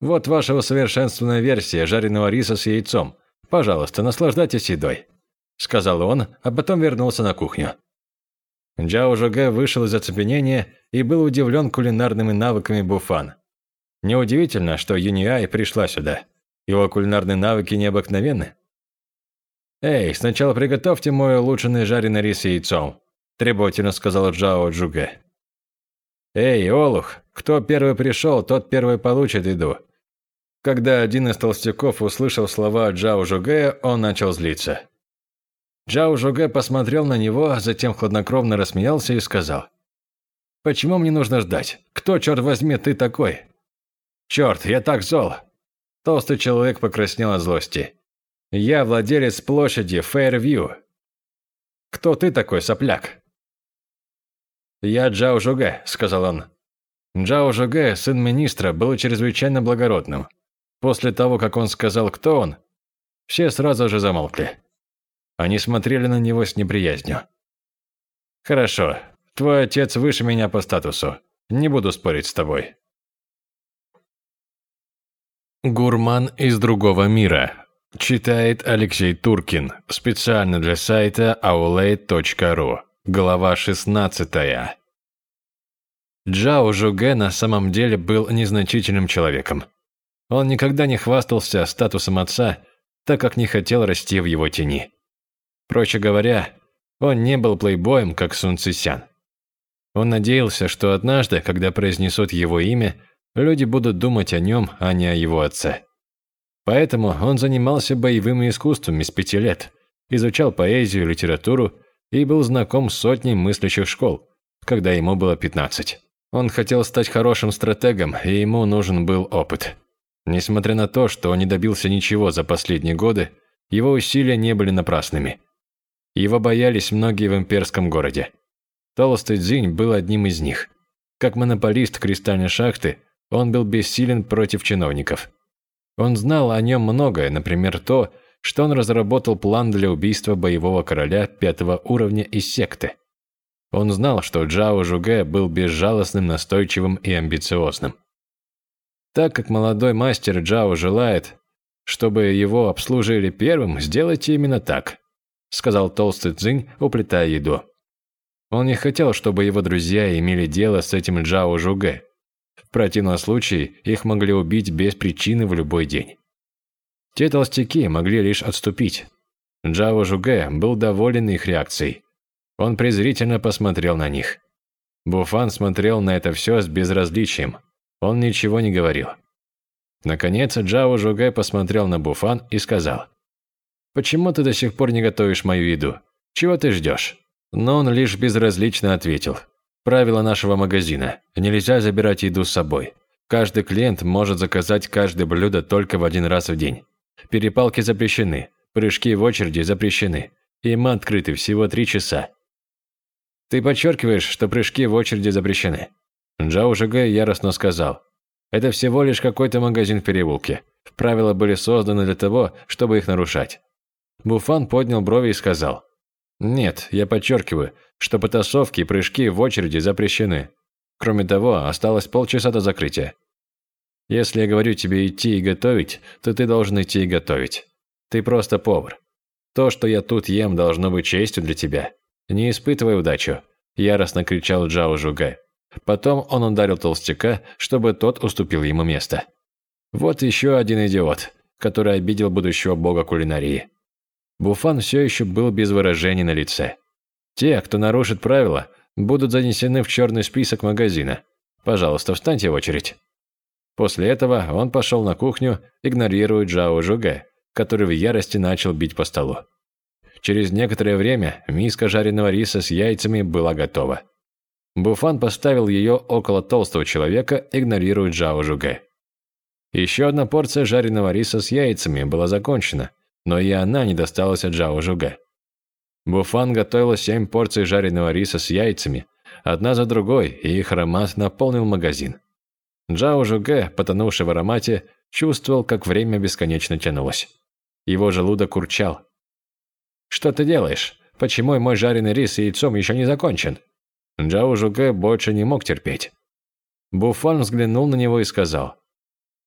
S1: «Вот ваша усовершенствованная версия жареного риса с яйцом. Пожалуйста, наслаждайтесь едой», – сказал он, а потом вернулся на кухню. Джао Жуге вышел из оцепенения и был удивлен кулинарными навыками Буфан. Неудивительно, что Юниай пришла сюда. Его кулинарные навыки необыкновенны. «Эй, сначала приготовьте мой улучшенный жареный рис с яйцом», – требовательно сказал Джао Джуге. «Эй, Олух, кто первый пришел, тот первый получит еду». Когда один из толстяков услышал слова Джао Жуге, он начал злиться. Джао Жуге посмотрел на него, а затем хладнокровно рассмеялся и сказал. «Почему мне нужно ждать? Кто, черт возьми, ты такой?» «Черт, я так зол! Толстый человек покраснел от злости. «Я владелец площади Фэйрвью. Кто ты такой, сопляк?» «Я Джао Жуге», – сказал он. Джао Жуге, сын министра, был чрезвычайно благородным. После того, как он сказал, кто он, все сразу же замолкли. Они смотрели на него с неприязнью. Хорошо, твой отец выше меня по статусу. Не буду спорить с тобой. Гурман из другого мира. Читает Алексей Туркин. Специально для сайта aulade.ru. Глава 16. Джао Жуге на самом деле был незначительным человеком. Он никогда не хвастался статусом отца, так как не хотел расти в его тени. Проще говоря, он не был плейбоем, как Сун Цисян. Он надеялся, что однажды, когда произнесут его имя, люди будут думать о нем, а не о его отце. Поэтому он занимался боевыми искусствами с пяти лет, изучал поэзию, литературу и был знаком с сотней мыслящих школ, когда ему было 15. Он хотел стать хорошим стратегом, и ему нужен был опыт. Несмотря на то, что он не добился ничего за последние годы, его усилия не были напрасными. Его боялись многие в имперском городе. Толстый Дзинь был одним из них. Как монополист кристальной шахты, он был бессилен против чиновников. Он знал о нем многое, например, то, что он разработал план для убийства боевого короля пятого уровня из секты. Он знал, что Джао Жуге был безжалостным, настойчивым и амбициозным. Так как молодой мастер Джао желает, чтобы его обслужили первым, сделайте именно так, сказал толстый Цзинь, уплетая еду. Он не хотел, чтобы его друзья имели дело с этим Джао Жуге. В противном случае их могли убить без причины в любой день. Те толстяки могли лишь отступить. Джао Жуге был доволен их реакцией. Он презрительно посмотрел на них. Буфан смотрел на это все с безразличием. Он ничего не говорил. Наконец Джао Жуге посмотрел на Буфан и сказал. «Почему ты до сих пор не готовишь мою еду? Чего ты ждешь?» Но он лишь безразлично ответил. «Правило нашего магазина. Нельзя забирать еду с собой. Каждый клиент может заказать каждое блюдо только в один раз в день. Перепалки запрещены. Прыжки в очереди запрещены. Им открыты всего три часа. Ты подчеркиваешь, что прыжки в очереди запрещены. Джао Жигэ яростно сказал. Это всего лишь какой-то магазин в переулке. Правила были созданы для того, чтобы их нарушать. Буфан поднял брови и сказал. Нет, я подчеркиваю, что потасовки и прыжки в очереди запрещены. Кроме того, осталось полчаса до закрытия. Если я говорю тебе идти и готовить, то ты должен идти и готовить. Ты просто повар. То, что я тут ем, должно быть честью для тебя. Не испытывай удачу, яростно кричал Джао Жугай. Потом он ударил толстяка, чтобы тот уступил ему место. Вот еще один идиот, который обидел будущего бога кулинарии. Буфан все еще был без выражения на лице. Те, кто нарушит правила, будут занесены в черный список магазина. Пожалуйста, встаньте в очередь. После этого он пошел на кухню, игнорируя Джао Жуге, который в ярости начал бить по столу. Через некоторое время миска жареного риса с яйцами была готова. Буфан поставил ее около толстого человека, игнорируя Джао Жуге. Еще одна порция жареного риса с яйцами была закончена – но и она не досталась от Джао Жуга. Буфан готовила семь порций жареного риса с яйцами, одна за другой, и их аромат наполнил магазин. Джао Жуге, потонувший в аромате, чувствовал, как время бесконечно тянулось. Его желудок урчал. «Что ты делаешь? Почему мой жареный рис с яйцом еще не закончен?» Джао Жуге больше не мог терпеть. Буфан взглянул на него и сказал.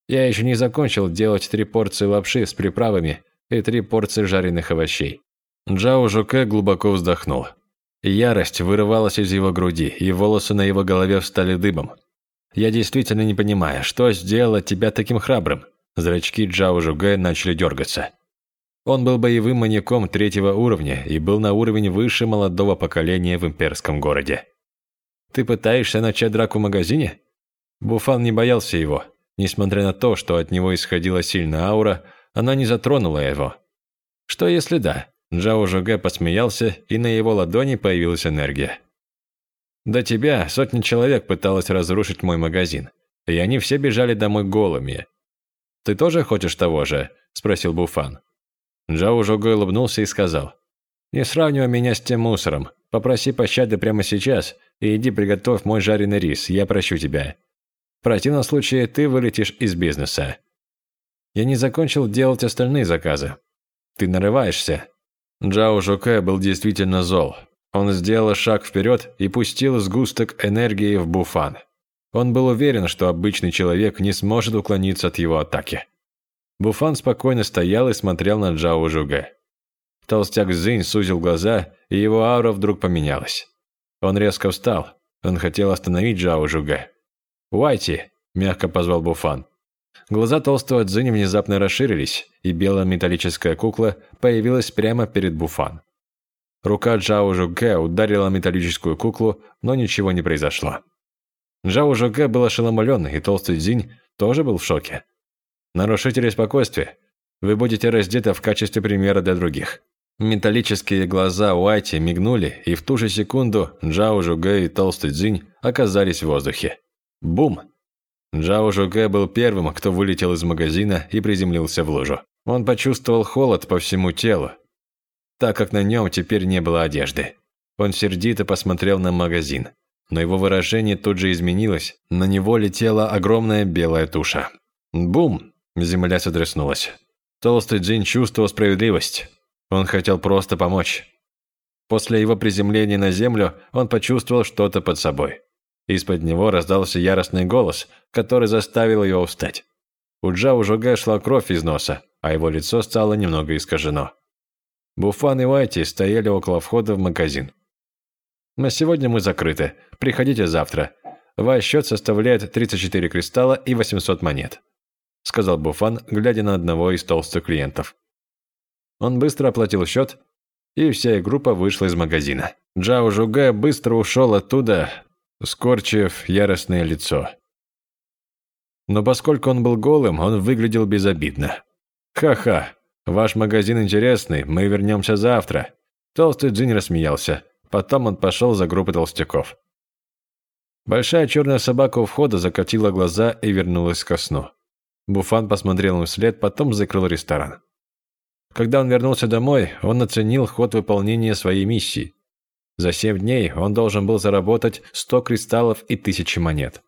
S1: «Я еще не закончил делать три порции лапши с приправами и три порции жареных овощей. Джао Жуке глубоко вздохнул. Ярость вырывалась из его груди, и волосы на его голове встали дыбом. «Я действительно не понимаю, что сделало тебя таким храбрым?» Зрачки Джао Жуге начали дергаться. Он был боевым маньяком третьего уровня и был на уровень выше молодого поколения в имперском городе. «Ты пытаешься начать драку в магазине?» Буфан не боялся его. Несмотря на то, что от него исходила сильная аура, она не затронула его. Что если да? Джао Жуге посмеялся, и на его ладони появилась энергия. До тебя сотни человек пыталась разрушить мой магазин, и они все бежали домой голыми. Ты тоже хочешь того же? спросил Буфан. Джао Жуге улыбнулся и сказал: "Не сравнивай меня с тем мусором. Попроси пощады прямо сейчас и иди приготовь мой жареный рис, я прощу тебя. В противном случае ты вылетишь из бизнеса". Я не закончил делать остальные заказы. Ты нарываешься. Джао Жуке был действительно зол. Он сделал шаг вперед и пустил сгусток энергии в Буфан. Он был уверен, что обычный человек не сможет уклониться от его атаки. Буфан спокойно стоял и смотрел на Джао Жуге. Толстяк Зинь сузил глаза, и его аура вдруг поменялась. Он резко встал. Он хотел остановить Джао Жуге. «Уайти!» – мягко позвал Буфан. Глаза толстого Цзиня внезапно расширились, и белая металлическая кукла появилась прямо перед Буфан. Рука Джао Жуге ударила металлическую куклу, но ничего не произошло. Джао Жуге был ошеломлен, и толстый Дзинь тоже был в шоке. Нарушители спокойствия, вы будете раздеты в качестве примера для других. Металлические глаза Уайти мигнули, и в ту же секунду Джао Жуге и толстый Дзинь оказались в воздухе. Бум! Джао Жуге был первым, кто вылетел из магазина и приземлился в лужу. Он почувствовал холод по всему телу, так как на нем теперь не было одежды. Он сердито посмотрел на магазин, но его выражение тут же изменилось, на него летела огромная белая туша. Бум! Земля сотряснулась. Толстый Джин чувствовал справедливость. Он хотел просто помочь. После его приземления на землю он почувствовал что-то под собой. Из-под него раздался яростный голос, который заставил его встать. У Джао Жуга шла кровь из носа, а его лицо стало немного искажено. Буфан и Уайти стояли около входа в магазин. «На сегодня мы закрыты. Приходите завтра. Ваш счет составляет 34 кристалла и 800 монет», сказал Буфан, глядя на одного из толстых клиентов. Он быстро оплатил счет, и вся их группа вышла из магазина. Джао Жуга быстро ушел оттуда, скорчив яростное лицо. Но поскольку он был голым, он выглядел безобидно. «Ха-ха, «Ваш магазин интересный, мы вернемся завтра». Толстый Джин рассмеялся. Потом он пошел за группой толстяков. Большая черная собака у входа закатила глаза и вернулась ко сну. Буфан посмотрел ему вслед, потом закрыл ресторан. Когда он вернулся домой, он оценил ход выполнения своей миссии. За семь дней он должен был заработать 100 кристаллов и тысячи монет.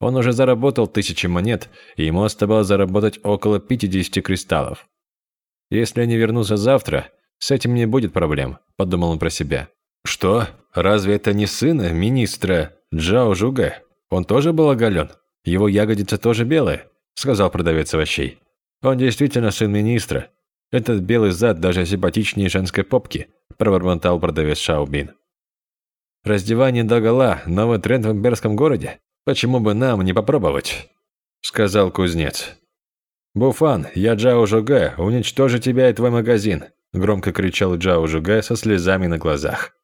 S1: Он уже заработал тысячи монет, и ему оставалось заработать около 50 кристаллов. Если они вернутся завтра, с этим не будет проблем», – подумал он про себя. «Что? Разве это не сын министра Джао Жуга? Он тоже был оголен? Его ягодицы тоже белые?» – сказал продавец овощей. «Он действительно сын министра. Этот белый зад даже симпатичнее женской попки», – пробормотал продавец Шаубин. «Раздевание догола – новый тренд в имперском городе? Почему бы нам не попробовать?» – сказал кузнец. «Буфан, я Джао Жугэ, уничтожу тебя и твой магазин!» – громко кричал Джао Жугэ со слезами на глазах.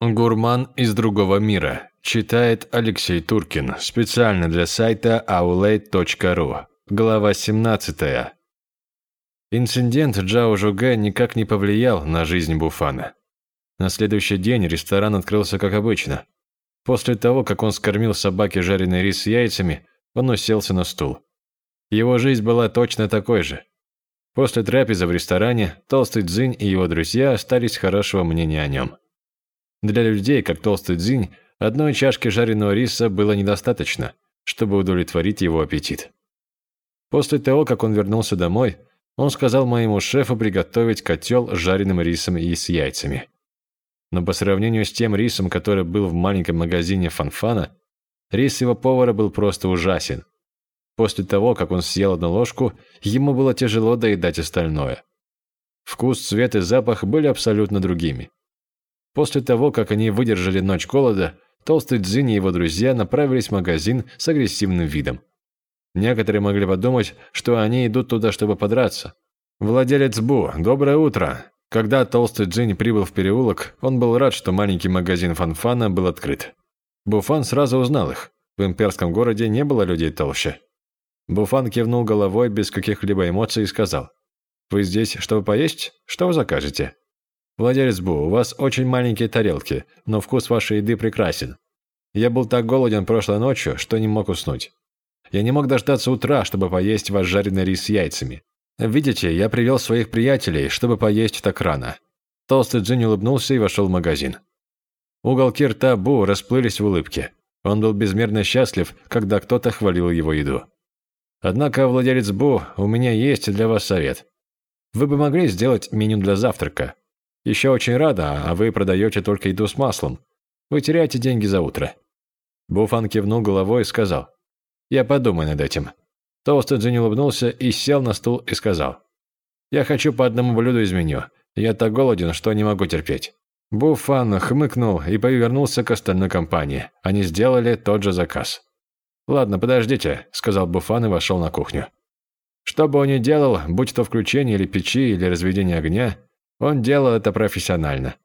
S1: Гурман из другого мира. Читает Алексей Туркин. Специально для сайта aulade.ru. Глава 17. Инцидент Джао Жугэ никак не повлиял на жизнь Буфана. На следующий день ресторан открылся как обычно. После того, как он скормил собаке жареный рис с яйцами, он уселся на стул. Его жизнь была точно такой же. После трапезы в ресторане Толстый Дзинь и его друзья остались хорошего мнения о нем. Для людей, как Толстый Дзинь, одной чашки жареного риса было недостаточно, чтобы удовлетворить его аппетит. После того, как он вернулся домой, он сказал моему шефу приготовить котел с жареным рисом и с яйцами. Но по сравнению с тем рисом, который был в маленьком магазине Фанфана, рис его повара был просто ужасен. После того, как он съел одну ложку, ему было тяжело доедать остальное. Вкус, цвет и запах были абсолютно другими. После того, как они выдержали ночь голода, Толстый Дзинь и его друзья направились в магазин с агрессивным видом. Некоторые могли подумать, что они идут туда, чтобы подраться. «Владелец Бу, доброе утро!» Когда Толстый Дзинь прибыл в переулок, он был рад, что маленький магазин Фанфана был открыт. Буфан сразу узнал их. В имперском городе не было людей толще. Буфан кивнул головой без каких-либо эмоций и сказал. «Вы здесь, чтобы поесть? Что вы закажете?» «Владелец Бу, у вас очень маленькие тарелки, но вкус вашей еды прекрасен. Я был так голоден прошлой ночью, что не мог уснуть. Я не мог дождаться утра, чтобы поесть ваш жареный рис с яйцами. Видите, я привел своих приятелей, чтобы поесть так рано». Толстый Джин улыбнулся и вошел в магазин. Уголки рта Бу расплылись в улыбке. Он был безмерно счастлив, когда кто-то хвалил его еду. Однако, владелец Бу, у меня есть для вас совет. Вы бы могли сделать меню для завтрака.
S2: Еще очень рада, а вы продаете только еду с маслом. Вы теряете деньги за утро». Буфан кивнул головой и сказал. «Я подумаю над этим». Толстый Джин улыбнулся и сел на стул и сказал. «Я хочу по одному блюду из меню. Я так голоден, что не могу терпеть». Буфан хмыкнул и повернулся к остальной компании. Они сделали тот же заказ. «Ладно, подождите», – сказал Буфан и вошел на кухню. Что бы он ни делал, будь то включение или печи, или разведение огня, он делал это профессионально.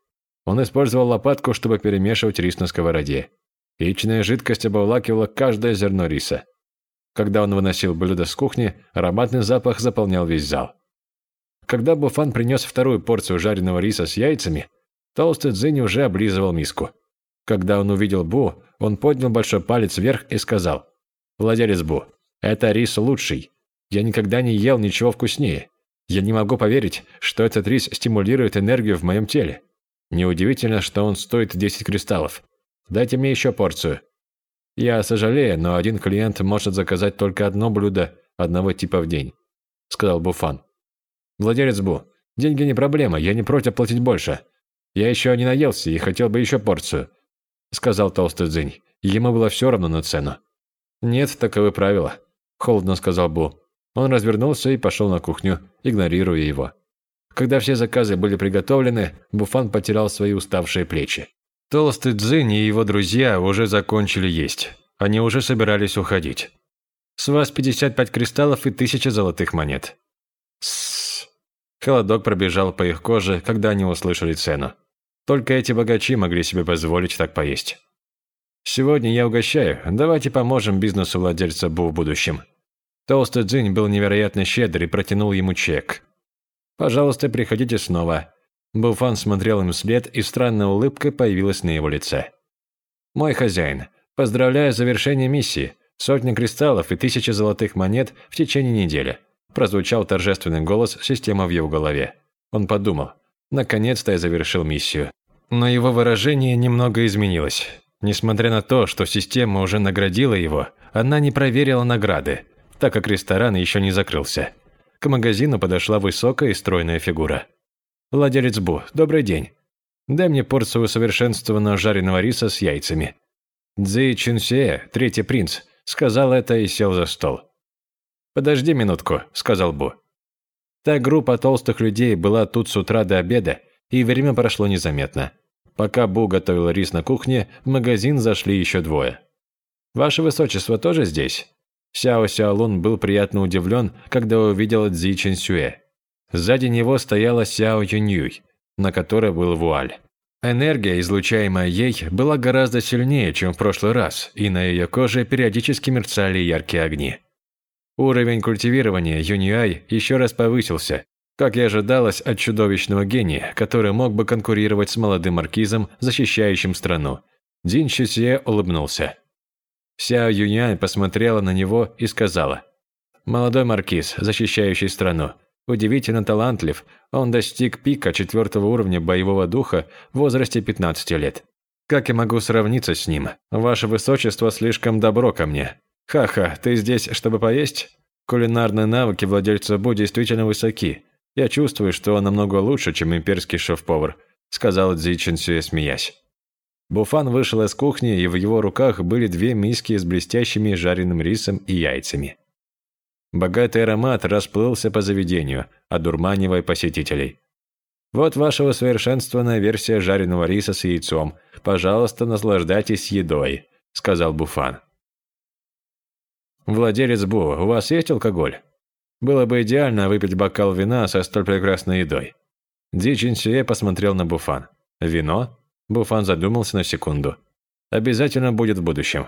S2: Он использовал лопатку, чтобы перемешивать рис на сковороде. Яичная жидкость обволакивала каждое зерно риса. Когда он выносил блюдо с кухни, ароматный запах заполнял весь зал. Когда Буфан принес вторую порцию жареного риса с яйцами, толстый Цзинь уже облизывал миску. Когда он увидел Бу, он поднял большой палец вверх и сказал, «Владелец Бу, это рис лучший. Я никогда не ел ничего вкуснее. Я не могу поверить, что этот рис стимулирует энергию в моем теле. Неудивительно, что он стоит 10 кристаллов. Дайте мне еще порцию. Я сожалею, но один клиент может заказать только одно блюдо одного типа в день, сказал Буфан. Владелец Бу, деньги не проблема, я не против платить больше. Я еще не наелся и хотел бы еще порцию, сказал толстый Дзинь. Ему было все равно на цену. Нет, таковы правила, холодно сказал Бу. Он развернулся и пошел на кухню, игнорируя его. Когда все заказы были приготовлены, Буфан потерял свои уставшие плечи. Толстый Цзинь и его друзья уже закончили есть. Они уже собирались уходить. «С вас 55 кристаллов и тысяча золотых монет». Сссс. Холодок пробежал по их коже, когда они услышали цену. Только эти богачи могли себе позволить так поесть. «Сегодня я угощаю. Давайте поможем бизнесу владельца Бу в будущем», Толстый Дзинь был невероятно щедр и протянул ему чек. «Пожалуйста, приходите снова». Буфан смотрел им вслед, и странная улыбка появилась на его лице. «Мой хозяин, поздравляю с завершением миссии. Сотня кристаллов и тысяча золотых монет в течение недели». Прозвучал торжественный голос системы в его голове. Он подумал, наконец-то я завершил миссию. Но его выражение немного изменилось. Несмотря на то, что система уже наградила его, она не проверила награды, так как ресторан еще не закрылся. К магазину подошла высокая и стройная фигура. «Владелец Бу, добрый день. Дай мне порцию усовершенствованного жареного риса с яйцами». Цзи Чунсея, третий принц, сказал это и сел за стол. «Подожди минутку», – сказал Бу. Та группа толстых людей была тут с утра до обеда, и время прошло незаметно. Пока Бу готовил рис на кухне, в магазин зашли еще двое. «Ваше Высочество тоже здесь?» Сяо Сяолун был приятно удивлен, когда увидел Цзи Чэньсюэ. Сзади него стояла Сяо Юньюй, на которой был вуаль. Энергия, излучаемая ей, была гораздо сильнее, чем в прошлый раз, и на ее коже периодически мерцали яркие огни. Уровень культивирования Юньюай еще раз повысился, как и ожидалось от чудовищного гения, который мог бы конкурировать с молодым маркизом, защищающим страну. Дин Щусье улыбнулся. Вся Юньянь посмотрела на него и сказала. «Молодой маркиз, защищающий страну. Удивительно талантлив, он достиг пика четвертого уровня боевого духа в возрасте 15 лет. Как я могу сравниться с ним? Ваше высочество слишком добро ко мне. Ха-ха, ты здесь, чтобы поесть? Кулинарные навыки владельца Бу действительно высоки. Я чувствую, что он намного лучше, чем имперский шеф-повар», сказал Цзи Чэнсюэ, смеясь. Буфан вышел из кухни, и в его руках были две миски с блестящими жареным рисом и яйцами. Богатый аромат расплылся по заведению, одурманивая посетителей. «Вот ваша усовершенствованная версия жареного риса с яйцом. Пожалуйста, наслаждайтесь едой», – сказал Буфан. «Владелец Бу, у вас есть алкоголь? Было бы идеально выпить бокал вина со столь прекрасной едой». Ди Чинсюэ посмотрел на Буфан. «Вино? Буфан задумался на секунду. «Обязательно будет в будущем».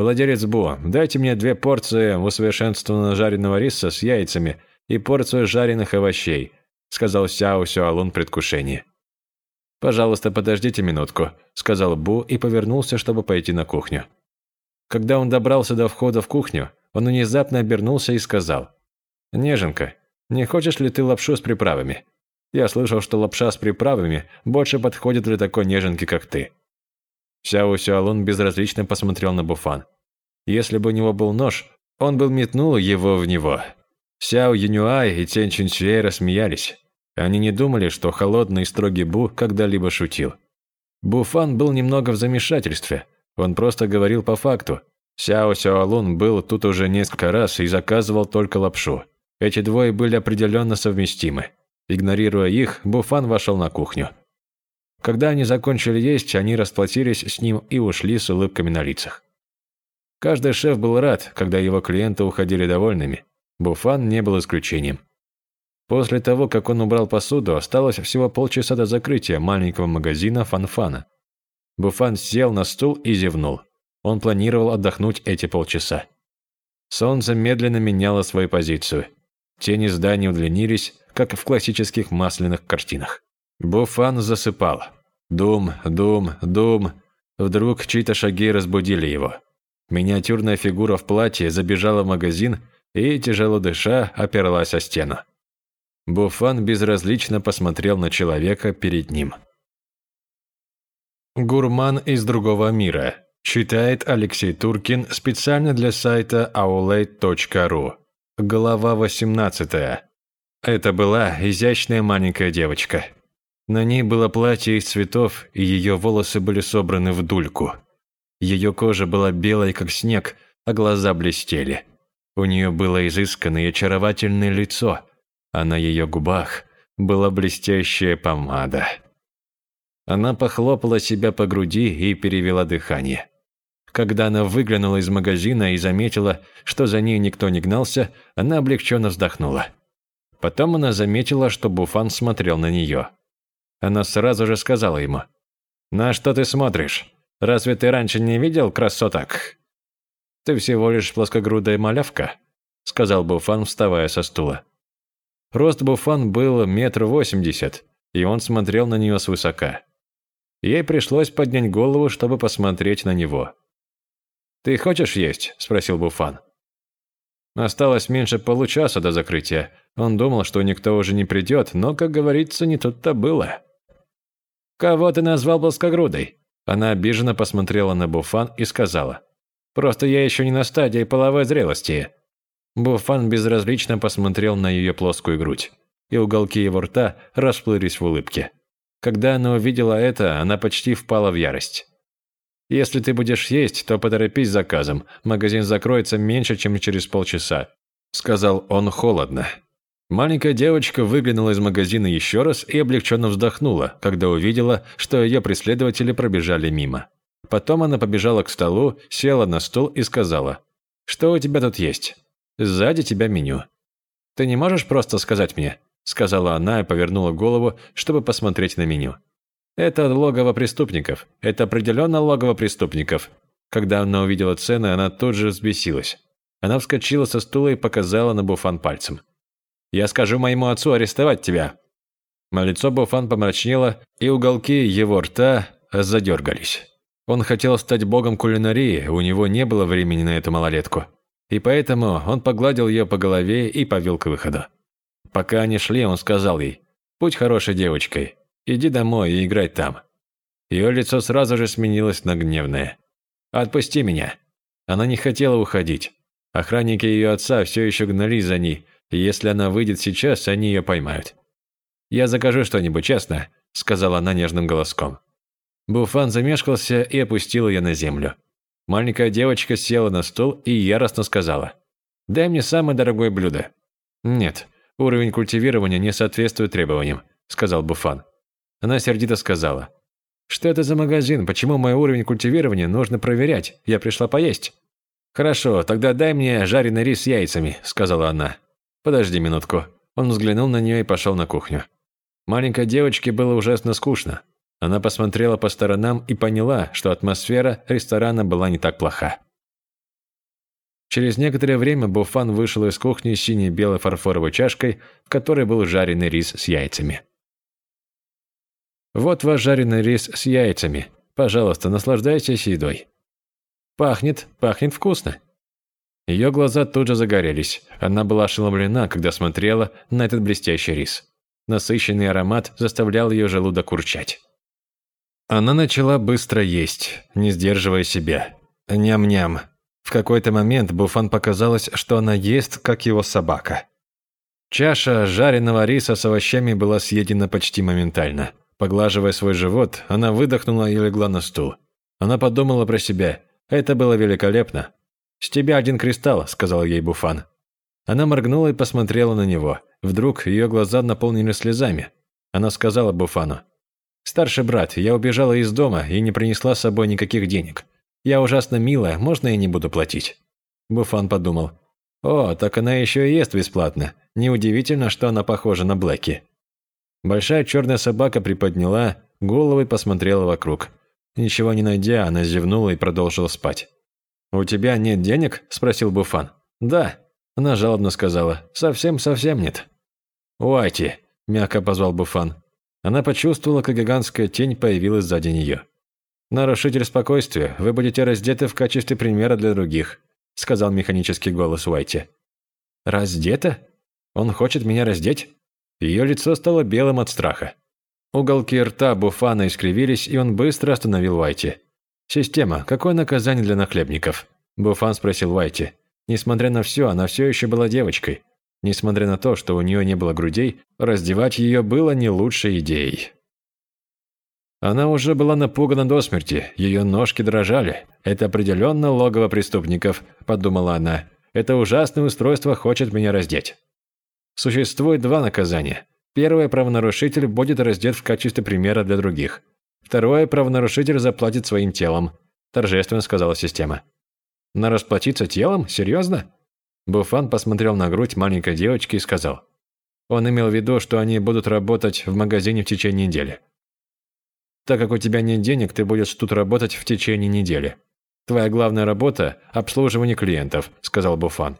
S2: «Владелец Бу, дайте мне две порции усовершенствованного жареного риса с яйцами и порцию жареных овощей», сказал Сяо Сюалун в предвкушении. «Пожалуйста, подождите минутку», сказал Бу и повернулся, чтобы пойти на кухню. Когда он добрался до входа в кухню, он внезапно обернулся и сказал. «Неженка, не хочешь ли ты лапшу с приправами? Я слышал, что лапша с приправами больше подходит для такой неженки, как ты». Сяо Сюалун безразлично посмотрел на Буфан. Если бы у него был нож, он бы метнул его в него. Сяо Юнюай и Тянь Чунчуэй рассмеялись. Они не думали, что холодный и строгий Бу когда-либо шутил. Буфан был немного в замешательстве. Он просто говорил по факту. Сяо Сяолун был тут уже несколько раз и заказывал только лапшу. Эти двое были определенно совместимы. Игнорируя их, Буфан вошел на кухню. Когда они закончили есть, они расплатились с ним и ушли с улыбками на лицах. Каждый шеф был рад, когда его клиенты уходили довольными. Буфан не был исключением. После того, как он убрал посуду, осталось всего полчаса до закрытия маленького магазина Фанфана. Буфан сел на стул и зевнул. Он планировал отдохнуть эти полчаса. Солнце медленно меняло свою позицию. Тени зданий удлинились, как в классических масляных картинах. Буфан засыпал. Дум, дум, дум. Вдруг чьи-то шаги разбудили его. Миниатюрная фигура в платье забежала в магазин и, тяжело дыша, оперлась о стену. Буфан безразлично посмотрел на человека перед ним. Гурман из другого мира. Читает Алексей Туркин специально для сайта aulade.ru. Глава 18. Это была изящная маленькая девочка. На ней было платье из цветов, и ее волосы были собраны в дульку. Ее кожа была белой, как снег, а глаза блестели. У нее было изысканное и очаровательное лицо, а на ее губах была блестящая помада. Она похлопала себя по груди и перевела дыхание. Когда она выглянула из магазина и заметила, что за ней никто не гнался, она облегченно вздохнула. Потом она заметила, что Буфан смотрел на нее. Она сразу же сказала ему, «На что ты смотришь? Разве ты раньше не видел красоток?» «Ты всего лишь плоскогрудая малявка», — сказал Буфан, вставая со стула. Рост Буфан был метр восемьдесят, и он смотрел на нее свысока. Ей пришлось поднять голову, чтобы посмотреть на него. «Ты хочешь есть?» – спросил Буфан. Осталось меньше получаса до закрытия. Он думал, что никто уже не придет, но, как говорится, не тут-то было. «Кого ты назвал плоскогрудой?» Она обиженно посмотрела на Буфан и сказала. «Просто я еще не на стадии половой зрелости». Буфан безразлично посмотрел на ее плоскую грудь, и уголки его рта расплылись в улыбке. Когда она увидела это, она почти впала в ярость. «Если ты будешь есть, то поторопись с заказом. Магазин закроется меньше, чем через полчаса», – сказал он холодно. Маленькая девочка выглянула из магазина еще раз и облегченно вздохнула, когда увидела, что ее преследователи пробежали мимо. Потом она побежала к столу, села на стул и сказала, «Что у тебя тут есть? Сзади тебя меню. Ты не можешь просто сказать мне?» сказала она и повернула голову, чтобы посмотреть на меню. «Это логово преступников. Это определенно логово преступников». Когда она увидела цены, она тут же взбесилась. Она вскочила со стула и показала на Буфан пальцем. Я скажу моему отцу арестовать тебя». Лицо Буфан помрачнело, и уголки его рта задергались. Он хотел стать богом кулинарии, у него не было времени на эту малолетку. И поэтому он погладил ее по голове и повел к выходу. Пока они шли, он сказал ей, «Будь хорошей девочкой, иди домой и играй там». Ее лицо сразу же сменилось на гневное. «Отпусти меня». Она не хотела уходить. Охранники ее отца все еще гнались за ней, если она выйдет сейчас, они ее поймают. «Я закажу что-нибудь, честно», – сказала она нежным голоском. Буфан замешкался и опустил ее на землю. Маленькая девочка села на стул и яростно сказала. «Дай мне самое дорогое блюдо». «Нет, уровень культивирования не соответствует требованиям», – сказал Буфан. Она сердито сказала. «Что это за магазин? Почему мой уровень культивирования нужно проверять? Я пришла поесть». «Хорошо, тогда дай мне жареный рис с яйцами», – сказала она. «Подожди минутку». Он взглянул на нее и пошел на кухню. Маленькой девочке было ужасно скучно. Она посмотрела по сторонам и поняла, что атмосфера ресторана была не так плоха. Через некоторое время Буфан вышел из кухни с синей-белой фарфоровой чашкой, в которой был жареный рис с яйцами. «Вот ваш жареный рис с яйцами. Пожалуйста, наслаждайтесь едой. Пахнет, пахнет вкусно». Ее глаза тут же загорелись. Она была ошеломлена, когда смотрела на этот блестящий рис. Насыщенный аромат заставлял ее желудок урчать. Она начала быстро есть, не сдерживая себя. Ням-ням. В какой-то момент Буфан показалось, что она ест, как его собака.
S1: Чаша жареного риса с овощами была съедена почти моментально. Поглаживая свой живот, она выдохнула и легла на стул. Она подумала про себя. Это было великолепно. «С тебя один кристалл», – сказал ей Буфан. Она моргнула и посмотрела на него. Вдруг ее глаза наполнились слезами. Она сказала Буфану. «Старший брат, я убежала из дома и не принесла с собой никаких денег. Я ужасно милая, можно я не буду платить?» Буфан подумал. «О, так она еще и ест бесплатно. Неудивительно, что она похожа на Блэки». Большая черная собака приподняла голову и посмотрела вокруг. Ничего не найдя, она зевнула и продолжила спать. «У тебя нет денег?» – спросил Буфан. «Да», – она жалобно сказала. «Совсем-совсем нет». «Уайти», – мягко позвал Буфан. Она почувствовала, как гигантская тень появилась сзади нее. «Нарушитель спокойствия, вы будете раздеты в качестве примера для других», – сказал механический голос Уайти. «Раздета? Он хочет меня раздеть?» Ее лицо стало белым от страха. Уголки рта Буфана искривились, и он быстро остановил Уайти. «Система, какое наказание для нахлебников?» Буфан спросил Уайти. Несмотря на все, она все еще была девочкой. Несмотря на то, что у нее не было грудей, раздевать ее было не лучшей идеей. Она уже была напугана до смерти, ее ножки дрожали. «Это определенно логово преступников», – подумала она. «Это ужасное устройство хочет меня раздеть». Существует два наказания. Первое – правонарушитель будет раздет в качестве примера для других. Второе – правонарушитель заплатит своим телом, торжественно сказала система. На расплатиться телом? Серьезно? Буфан посмотрел на грудь маленькой девочки и сказал. Он имел в виду, что они будут работать в магазине в течение недели. Так как у тебя нет денег, ты будешь тут работать в течение недели. Твоя главная работа – обслуживание клиентов, сказал Буфан.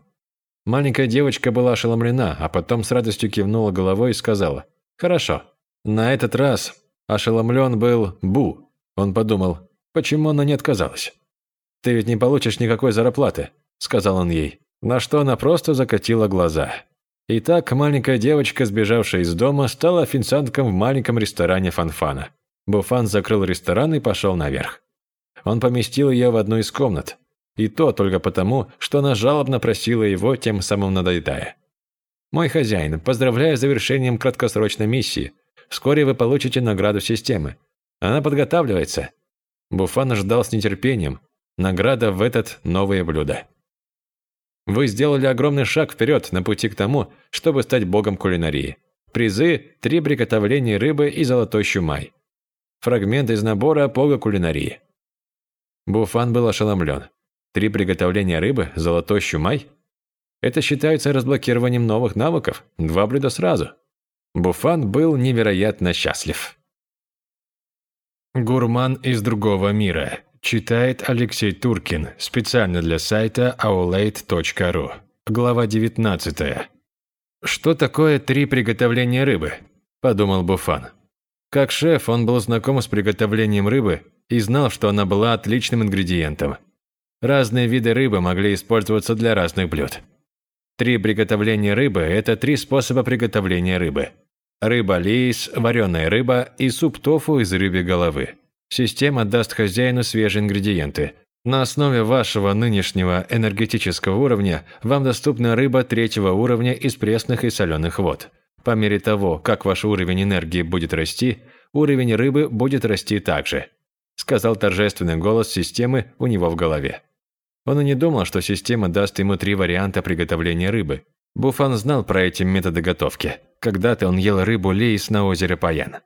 S1: Маленькая девочка была ошеломлена, а потом с радостью кивнула головой и сказала «Хорошо». На этот раз ошеломлен был Бу. Он подумал, почему она не отказалась. «Ты ведь не получишь никакой зарплаты», – сказал он ей, на что она просто закатила глаза. Итак, маленькая девочка, сбежавшая из дома, стала официантком в маленьком ресторане Фанфана. Буфан закрыл ресторан и пошел наверх. Он поместил ее в одну из комнат, и то только потому, что она жалобно просила его, тем самым надоедая. «Мой хозяин, поздравляю с завершением краткосрочной миссии. Вскоре вы получите награду системы. Она подготавливается». Буфан ждал с нетерпением. Награда в этот новое блюдо. Вы сделали огромный шаг вперед на пути к тому, чтобы стать богом кулинарии. Призы – три приготовления рыбы и золотой щумай. Фрагмент из набора «Бога кулинарии». Буфан был ошеломлен. Три приготовления рыбы, золотой щумай? Это считается разблокированием новых навыков. Два блюда сразу. Буфан был невероятно счастлив. Гурман из другого мира. Читает Алексей Туркин. Специально для сайта aulade.ru. Глава 19. «Что такое три приготовления рыбы?» – подумал Буфан. Как шеф, он был знаком с приготовлением рыбы и знал, что она была отличным ингредиентом – Разные виды рыбы могли использоваться для разных блюд. Три приготовления рыбы – это три способа приготовления рыбы. Рыба-лейс, вареная рыба и суп тофу из рыбьей головы. Система даст хозяину свежие ингредиенты. На основе вашего нынешнего энергетического уровня вам доступна рыба третьего уровня из пресных и соленых вод. По мере того, как ваш уровень энергии будет расти, уровень рыбы будет расти также, сказал торжественный голос системы у него в голове. Он и не думал, что система даст ему три варианта приготовления рыбы. Буфан знал про эти методы готовки. Когда-то он ел рыбу лейс на озере Паян.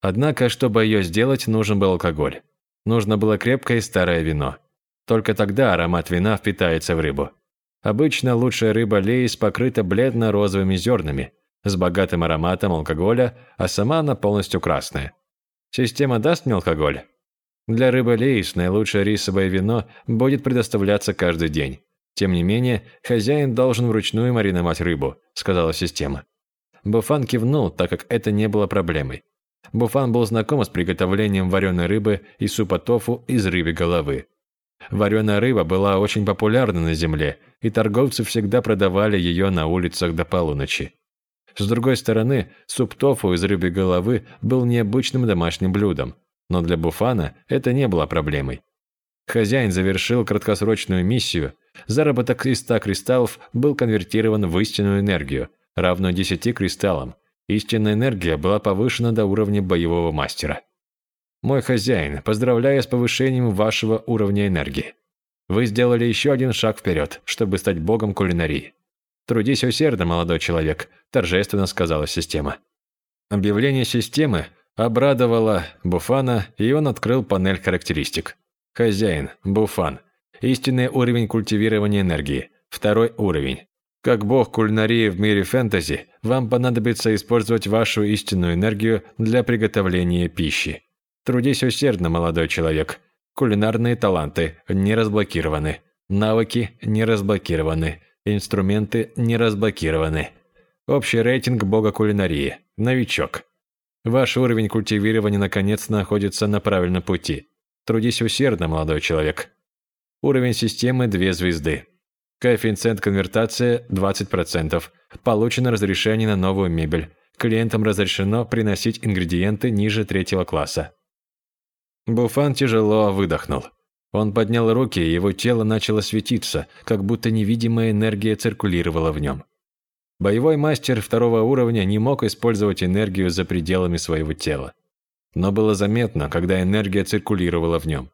S1: Однако, чтобы ее сделать, нужен был алкоголь. Нужно было крепкое старое вино. Только тогда аромат вина впитается в рыбу. Обычно лучшая рыба лейс покрыта бледно-розовыми зернами, с богатым ароматом алкоголя, а сама она полностью красная. Система даст мне алкоголь? Для рыбы лейс наилучшее рисовое вино будет предоставляться каждый день. Тем не менее, хозяин должен вручную мариновать рыбу, сказала система. Буфан кивнул, так как это не было проблемой. Буфан был знаком с приготовлением вареной рыбы и супа тофу из рыбьей головы. Вареная рыба была очень популярна на земле, и торговцы всегда продавали ее на улицах до полуночи. С другой стороны, суп тофу из рыбьей головы был необычным домашним блюдом, но для Буфана это не было проблемой. Хозяин завершил краткосрочную миссию, заработок из 100 кристаллов был конвертирован в истинную энергию,
S2: равно 10 кристаллам. Истинная энергия была повышена до уровня боевого мастера. Мой хозяин, поздравляю с повышением вашего уровня энергии. Вы сделали еще один шаг вперед, чтобы стать богом кулинарии. Трудись усердно, молодой человек, торжественно сказала система. Объявление системы обрадовало Буфана, и он открыл панель характеристик. Хозяин, Буфан. Истинный уровень культивирования энергии. Второй уровень. Как бог кулинарии в мире фэнтези, вам понадобится использовать вашу истинную энергию для приготовления пищи. Трудись усердно, молодой человек. Кулинарные таланты не разблокированы. Навыки не разблокированы. Инструменты не разблокированы. Общий рейтинг бога кулинарии. Новичок. Ваш уровень культивирования наконец находится на правильном пути. Трудись усердно, молодой человек. Уровень системы 2 звезды. Коэффициент конвертации 20%. Получено разрешение на новую мебель. Клиентам разрешено приносить ингредиенты ниже третьего класса. Буфан тяжело выдохнул. Он поднял руки, и его тело начало светиться, как будто невидимая энергия циркулировала в нем. Боевой мастер второго уровня не мог использовать энергию за пределами своего тела. Но было заметно, когда энергия циркулировала в нем.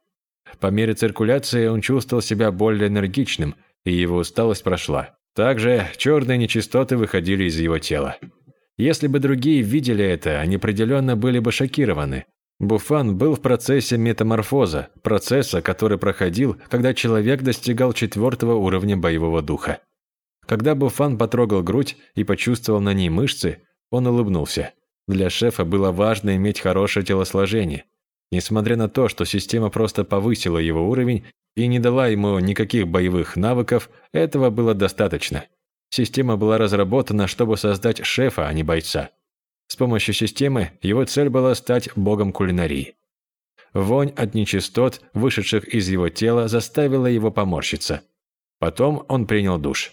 S2: По мере циркуляции он чувствовал себя более энергичным, и его усталость прошла. Также черные нечистоты выходили из его тела. Если бы другие видели это, они определенно были бы шокированы. Буфан был в процессе метаморфоза, процесса, который проходил, когда человек достигал четвертого уровня боевого духа. Когда Буфан потрогал грудь и почувствовал на ней мышцы, он улыбнулся. Для шефа было важно иметь хорошее телосложение. Несмотря на то, что система просто повысила его уровень и не дала ему никаких боевых навыков, этого было достаточно. Система была разработана, чтобы создать шефа, а не бойца. С помощью системы его цель была стать богом кулинарии. Вонь от нечистот, вышедших из его тела, заставила его поморщиться. Потом он принял душ.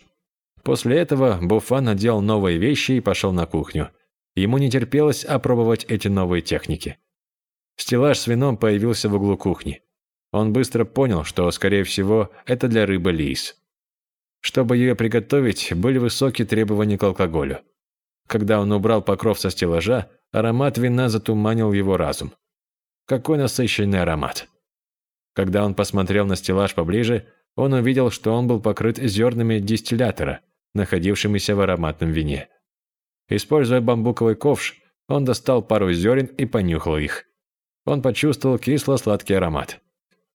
S2: После этого Буфа надел новые вещи и пошел на кухню. Ему не терпелось опробовать эти новые техники. Стеллаж с вином появился в углу кухни. Он быстро понял, что, скорее всего, это для рыбы лис. Чтобы ее приготовить, были высокие требования к алкоголю. Когда он убрал покров со стеллажа, аромат вина затуманил его разум. Какой насыщенный аромат. Когда он посмотрел на стеллаж поближе, он увидел, что он был покрыт зернами дистиллятора, находившимися в ароматном вине. Используя бамбуковый ковш, он достал пару зерен и понюхал их. Он почувствовал кисло-сладкий аромат.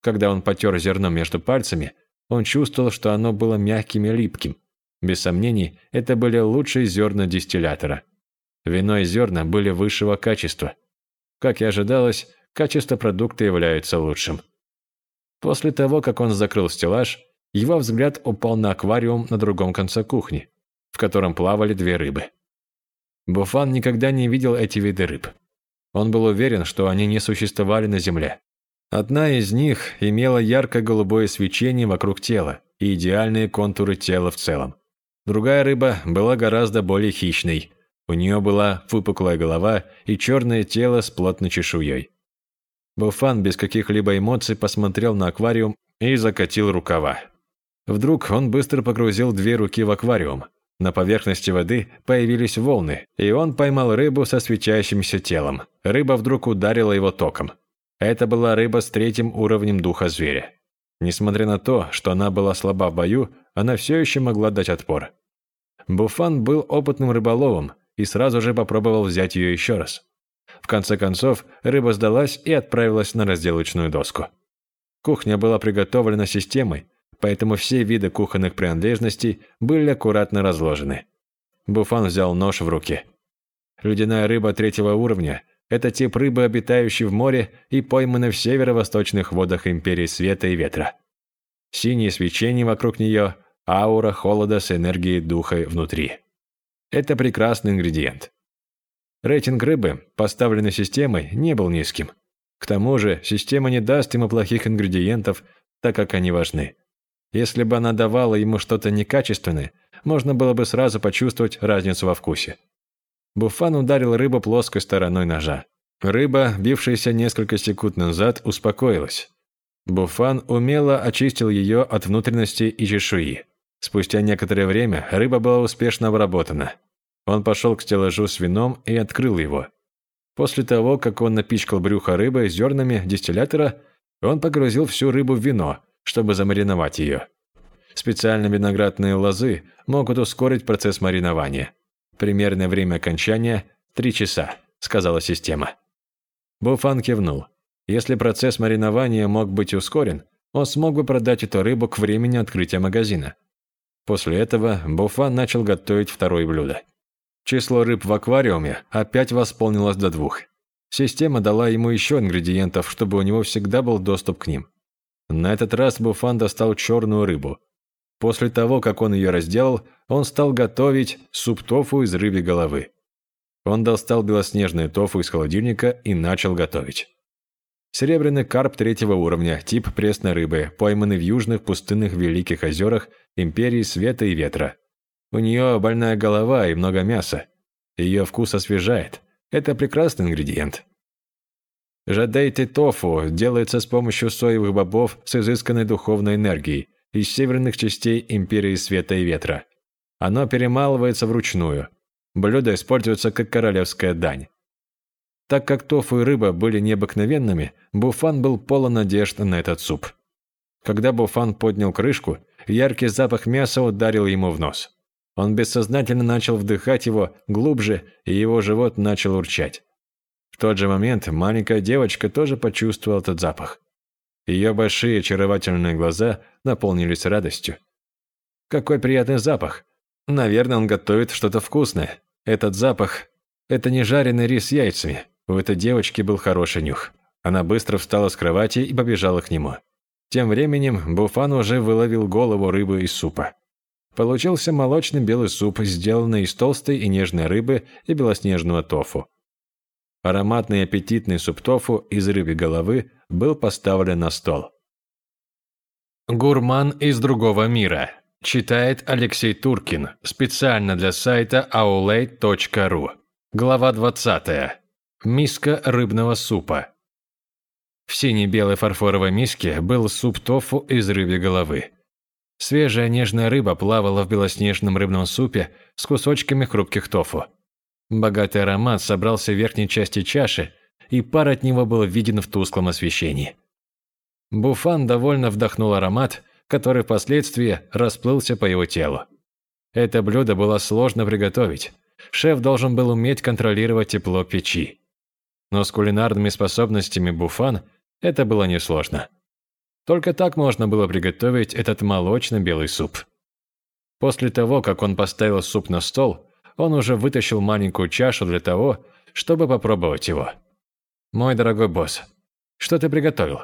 S2: Когда он потер зерно между пальцами, он чувствовал, что оно было мягким и липким. Без сомнений, это были лучшие зерна дистиллятора. Вино и зерна были высшего качества. Как и ожидалось, качество продукта является лучшим. После того, как он закрыл стеллаж, его взгляд упал на аквариум на другом конце кухни, в котором плавали две рыбы. Буфан никогда не видел эти виды рыб. Он был уверен, что они не существовали на Земле. Одна из них имела ярко-голубое свечение вокруг тела и идеальные контуры тела в целом. Другая рыба была гораздо более хищной. У нее была выпуклая голова и черное тело с плотной чешуей. Буфан без каких-либо эмоций посмотрел на аквариум и закатил рукава. Вдруг он быстро погрузил две руки в аквариум. На поверхности воды появились волны, и он поймал рыбу со светящимся телом. Рыба вдруг ударила его током. Это была рыба с третьим уровнем духа зверя. Несмотря на то, что она была слаба в бою, она все еще могла дать отпор. Буфан был опытным рыболовом и сразу же попробовал взять ее еще раз. В конце концов, рыба сдалась и отправилась на разделочную доску. Кухня была приготовлена системой, поэтому все виды кухонных принадлежностей были аккуратно разложены. Буфан взял нож в руки. Ледяная рыба третьего уровня – это тип рыбы, обитающей в море и пойманной в северо-восточных водах Империи Света и Ветра. Синее свечение вокруг нее, аура холода с энергией духа внутри. Это прекрасный ингредиент. Рейтинг рыбы, поставленный системой, не был низким. К тому же, система не даст ему плохих ингредиентов, так как они важны. Если бы она давала ему что-то некачественное, можно было бы сразу почувствовать разницу во вкусе. Буфан ударил рыбу плоской стороной ножа. Рыба, бившаяся несколько секунд назад, успокоилась. Буфан умело очистил ее от внутренности и чешуи. Спустя некоторое время рыба была успешно обработана. Он пошел к стеллажу с вином и открыл его. После того, как он напичкал брюхо рыбы зернами дистиллятора, он погрузил всю рыбу в вино, чтобы замариновать ее. Специальные виноградные лозы могут ускорить процесс маринования. Примерное время окончания – 3 часа, сказала система. Буфан кивнул. Если процесс маринования мог быть ускорен, он смог бы продать эту рыбу к времени открытия магазина. После этого Буфан начал готовить второе блюдо. Число рыб в аквариуме опять восполнилось до двух. Система дала ему еще ингредиентов, чтобы у него всегда был доступ к ним. На этот раз Буфан достал черную рыбу. После того, как он ее разделал, он стал готовить суп тофу из рыбьей головы. Он достал белоснежное тофу из холодильника и начал готовить. Серебряный карп третьего уровня, тип пресной рыбы, пойманный в южных пустынных великих озерах Империи Света и Ветра. У нее больная голова и много мяса. Ее вкус освежает. Это прекрасный ингредиент. Жадейты тофу делается с помощью соевых бобов с изысканной духовной энергией из северных частей Империи Света и Ветра. Оно перемалывается вручную. Блюдо используется как королевская дань. Так как тофу и рыба были необыкновенными, Буфан был полон надежд на этот суп. Когда Буфан поднял крышку, яркий запах мяса ударил ему в нос. Он бессознательно начал вдыхать его глубже, и его живот начал урчать. Тот же момент маленькая девочка тоже почувствовала этот запах. Ее большие очаровательные глаза наполнились радостью. Какой приятный запах! Наверное, он готовит что-то вкусное. Этот запах – это не жареный рис с яйцами. У этой девочки был хороший нюх. Она быстро встала с кровати и побежала к нему. Тем временем Буфан уже выловил голову рыбы из супа. Получился молочный белый суп, сделанный из толстой и нежной рыбы и белоснежного тофу. Ароматный аппетитный суп тофу из рыбьей головы был поставлен на стол.
S1: Гурман из другого мира. Читает Алексей Туркин. Специально для сайта aulay.ru. Глава 20. Миска рыбного супа. В синей-белой фарфоровой миске был суп тофу из рыбьей головы. Свежая нежная рыба плавала в белоснежном рыбном супе с кусочками хрупких тофу. Богатый аромат собрался в верхней части чаши, и пар от него был виден в тусклом освещении. Буфан довольно вдохнул аромат, который впоследствии расплылся по его телу. Это блюдо было сложно приготовить. Шеф должен был уметь контролировать тепло печи. Но с кулинарными способностями Буфан это было несложно. Только так можно было приготовить этот молочно-белый суп. После того, как он поставил суп на стол, он уже вытащил маленькую чашу для того, чтобы попробовать его. «Мой дорогой босс, что ты приготовил?»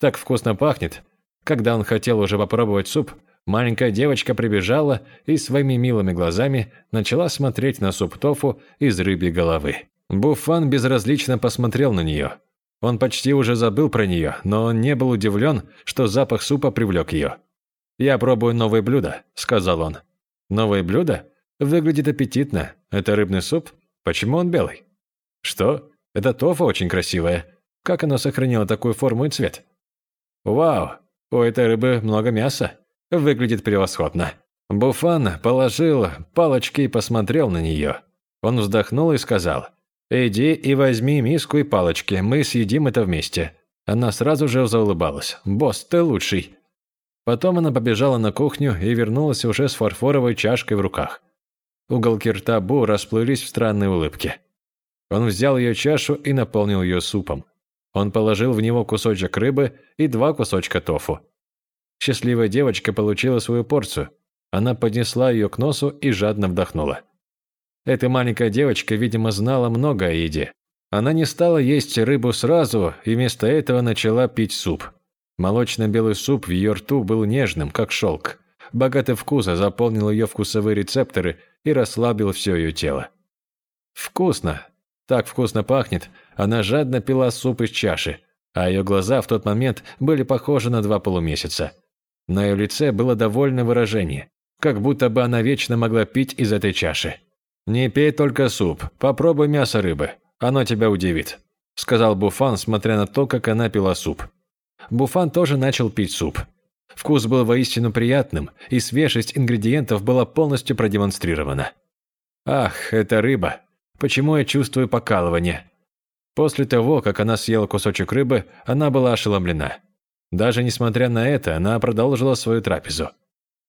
S1: «Так вкусно пахнет». Когда он хотел уже попробовать суп, маленькая девочка прибежала и своими милыми глазами начала смотреть на суп тофу из рыбьей головы. Буфан безразлично посмотрел на нее. Он почти уже забыл про нее, но он не был удивлен, что запах супа привлек ее. «Я пробую новое блюдо», – сказал он. «Новое блюдо? Выглядит аппетитно. Это рыбный суп? Почему он белый?» «Что? Это тофу очень красивое. Как оно сохранило такую форму и цвет?» «Вау! У этой рыбы много мяса. Выглядит превосходно». Буфан положил палочки и посмотрел на нее. Он вздохнул и сказал – «Иди и возьми миску и палочки, мы съедим это вместе». Она сразу же заулыбалась. «Босс, ты лучший». Потом она побежала на кухню и вернулась уже с фарфоровой чашкой в руках. Уголки рта Бу расплылись в странной улыбке. Он взял ее чашу и наполнил ее супом. Он положил в него кусочек рыбы и два кусочка тофу. Счастливая девочка получила свою порцию. Она поднесла ее к носу и жадно вдохнула. Эта маленькая девочка, видимо, знала много о еде. Она не стала есть рыбу сразу и вместо этого начала пить суп. Молочно-белый суп в ее рту был нежным, как шелк. Богатый вкус заполнил ее вкусовые рецепторы и расслабил все ее тело. Вкусно. Так вкусно пахнет. Она жадно пила суп из чаши, а ее глаза в тот момент были похожи на два полумесяца. На ее лице было довольное выражение, как будто бы она вечно могла пить из этой чаши. «Не пей только суп, попробуй мясо рыбы, оно тебя удивит», сказал Буфан, смотря на то, как она пила суп. Буфан тоже начал пить суп. Вкус был воистину приятным, и свежесть ингредиентов была полностью продемонстрирована.
S2: Ах, это рыба. Почему я чувствую покалывание? После того, как она съела кусочек рыбы, она была ошеломлена. Даже несмотря на это, она продолжила свою трапезу.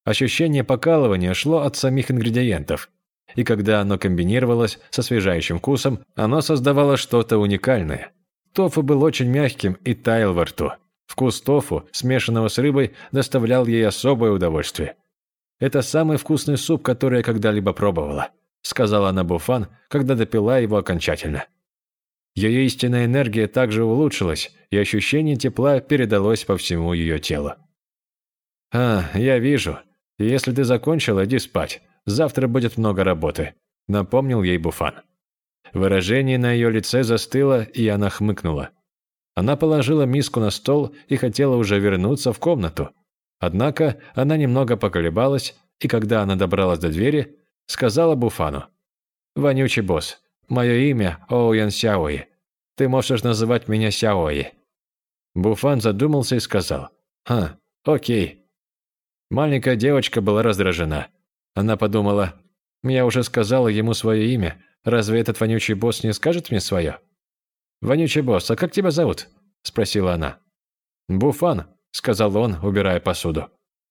S2: Ощущение покалывания шло от самих ингредиентов, и когда оно комбинировалось с освежающим вкусом, оно создавало что-то уникальное. Тофу был очень мягким и таял во рту. Вкус тофу, смешанного с рыбой, доставлял ей особое удовольствие. «Это самый вкусный суп, который я когда-либо пробовала», сказала она Буфан, когда допила его окончательно. Ее истинная энергия также улучшилась, и ощущение тепла передалось по всему ее телу. «А, я вижу. Если ты закончил, иди спать. Завтра будет много работы», – напомнил ей Буфан. Выражение на ее лице застыло, и она хмыкнула. Она положила миску на стол и хотела уже вернуться в комнату. Однако она немного поколебалась, и когда она добралась до двери, сказала Буфану. «Вонючий босс, мое имя Оуян Сяои. Ты можешь называть меня Сяои». Буфан задумался и сказал. «Ха, окей». Маленькая девочка была раздражена. Она подумала, «Я уже сказала ему свое имя, разве этот вонючий босс не скажет мне свое?» «Вонючий босс, а как тебя зовут?» – спросила она. «Буфан», – сказал он, убирая посуду.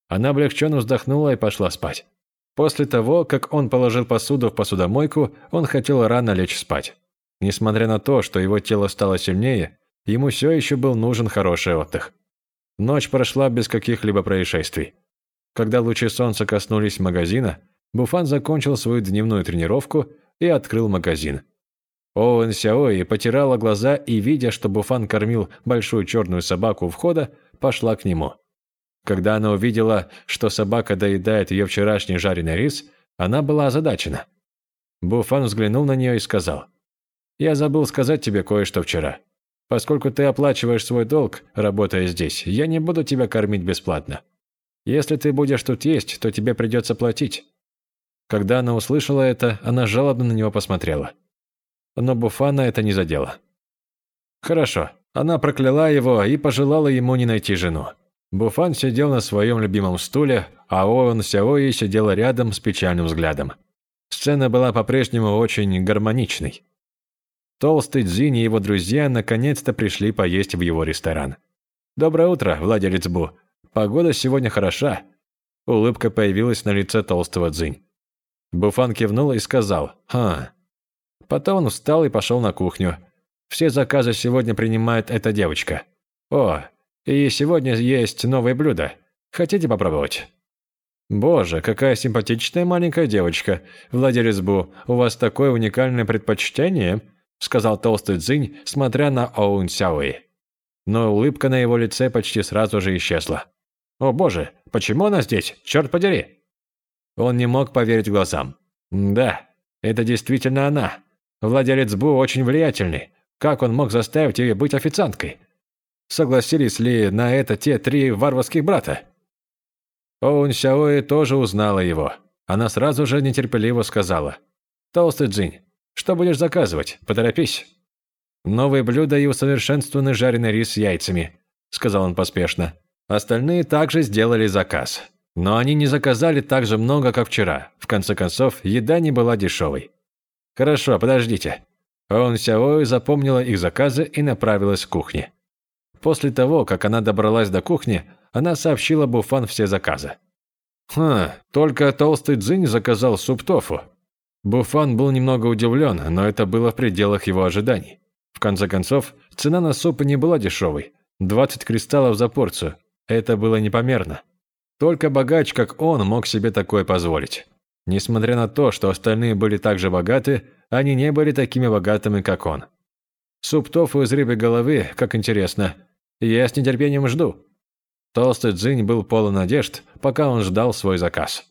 S2: Она облегченно вздохнула и пошла спать. После того, как он положил посуду в посудомойку, он хотел рано лечь спать. Несмотря на то, что его тело стало сильнее, ему все еще был нужен хороший отдых. Ночь прошла без каких-либо происшествий. Когда лучи солнца коснулись магазина, Буфан закончил свою дневную тренировку и открыл магазин. Оуэн Сяои потирала глаза и, видя, что Буфан кормил большую черную собаку у входа, пошла к нему. Когда она увидела, что собака доедает ее вчерашний жареный рис, она была озадачена. Буфан взглянул на нее и сказал, «Я забыл сказать тебе кое-что вчера. Поскольку ты оплачиваешь свой долг, работая здесь, я не буду тебя кормить бесплатно. Если ты будешь тут есть, то тебе придется платить». Когда она услышала это, она жалобно на него посмотрела. Но Буфана это не задело. Хорошо, она прокляла его и пожелала ему не найти жену. Буфан сидел на своем любимом стуле, а Оуэн Сяои сидела рядом с печальным взглядом. Сцена была по-прежнему очень гармоничной. Толстый Дзинь и его друзья наконец-то пришли поесть в его ресторан. «Доброе утро, владелец Бу. Погода сегодня хороша». Улыбка появилась на лице толстого Дзинь. Буфан кивнул и сказал «Ха». Потом он встал и пошел на кухню. «Все заказы сегодня принимает эта девочка. О, и сегодня есть новое блюдо. Хотите попробовать?» «Боже, какая симпатичная маленькая девочка. Владелец Бу, у вас такое уникальное предпочтение?» сказал толстый Цзинь, смотря на Оун Сяои. Но улыбка на его лице почти сразу же исчезла. «О боже, почему она здесь? Черт подери!» Он не мог поверить глазам. «Да, это действительно она. Владелец Бу очень влиятельный. Как он мог заставить ее быть официанткой? Согласились ли на это те три варварских брата? Оун Сяои тоже узнала его. Она сразу же нетерпеливо сказала. «Толстый Джинь, что будешь заказывать? Поторопись». «Новые блюда и усовершенствованный жареный рис с яйцами», – сказал он поспешно. Остальные также сделали заказ. Но они не заказали так же много, как вчера. В конце концов, еда не была дешевой. «Хорошо, подождите». Он Сяои запомнила их заказы и направилась к кухне. После того, как она добралась до кухни, она сообщила Буфан все заказы. «Хм, только толстый дзынь заказал суп тофу». Буфан был немного удивлен, но это было в пределах его ожиданий. В конце концов, цена на суп не была дешевой. 20 кристаллов за порцию. Это было непомерно. Только богач, как он, мог себе такое позволить. Несмотря на то, что остальные были также богаты, они не были такими богатыми, как он. Суп тофу из рыбы головы, как интересно. Я с нетерпением жду. Толстый Дзинь был полон надежд, пока он ждал свой заказ.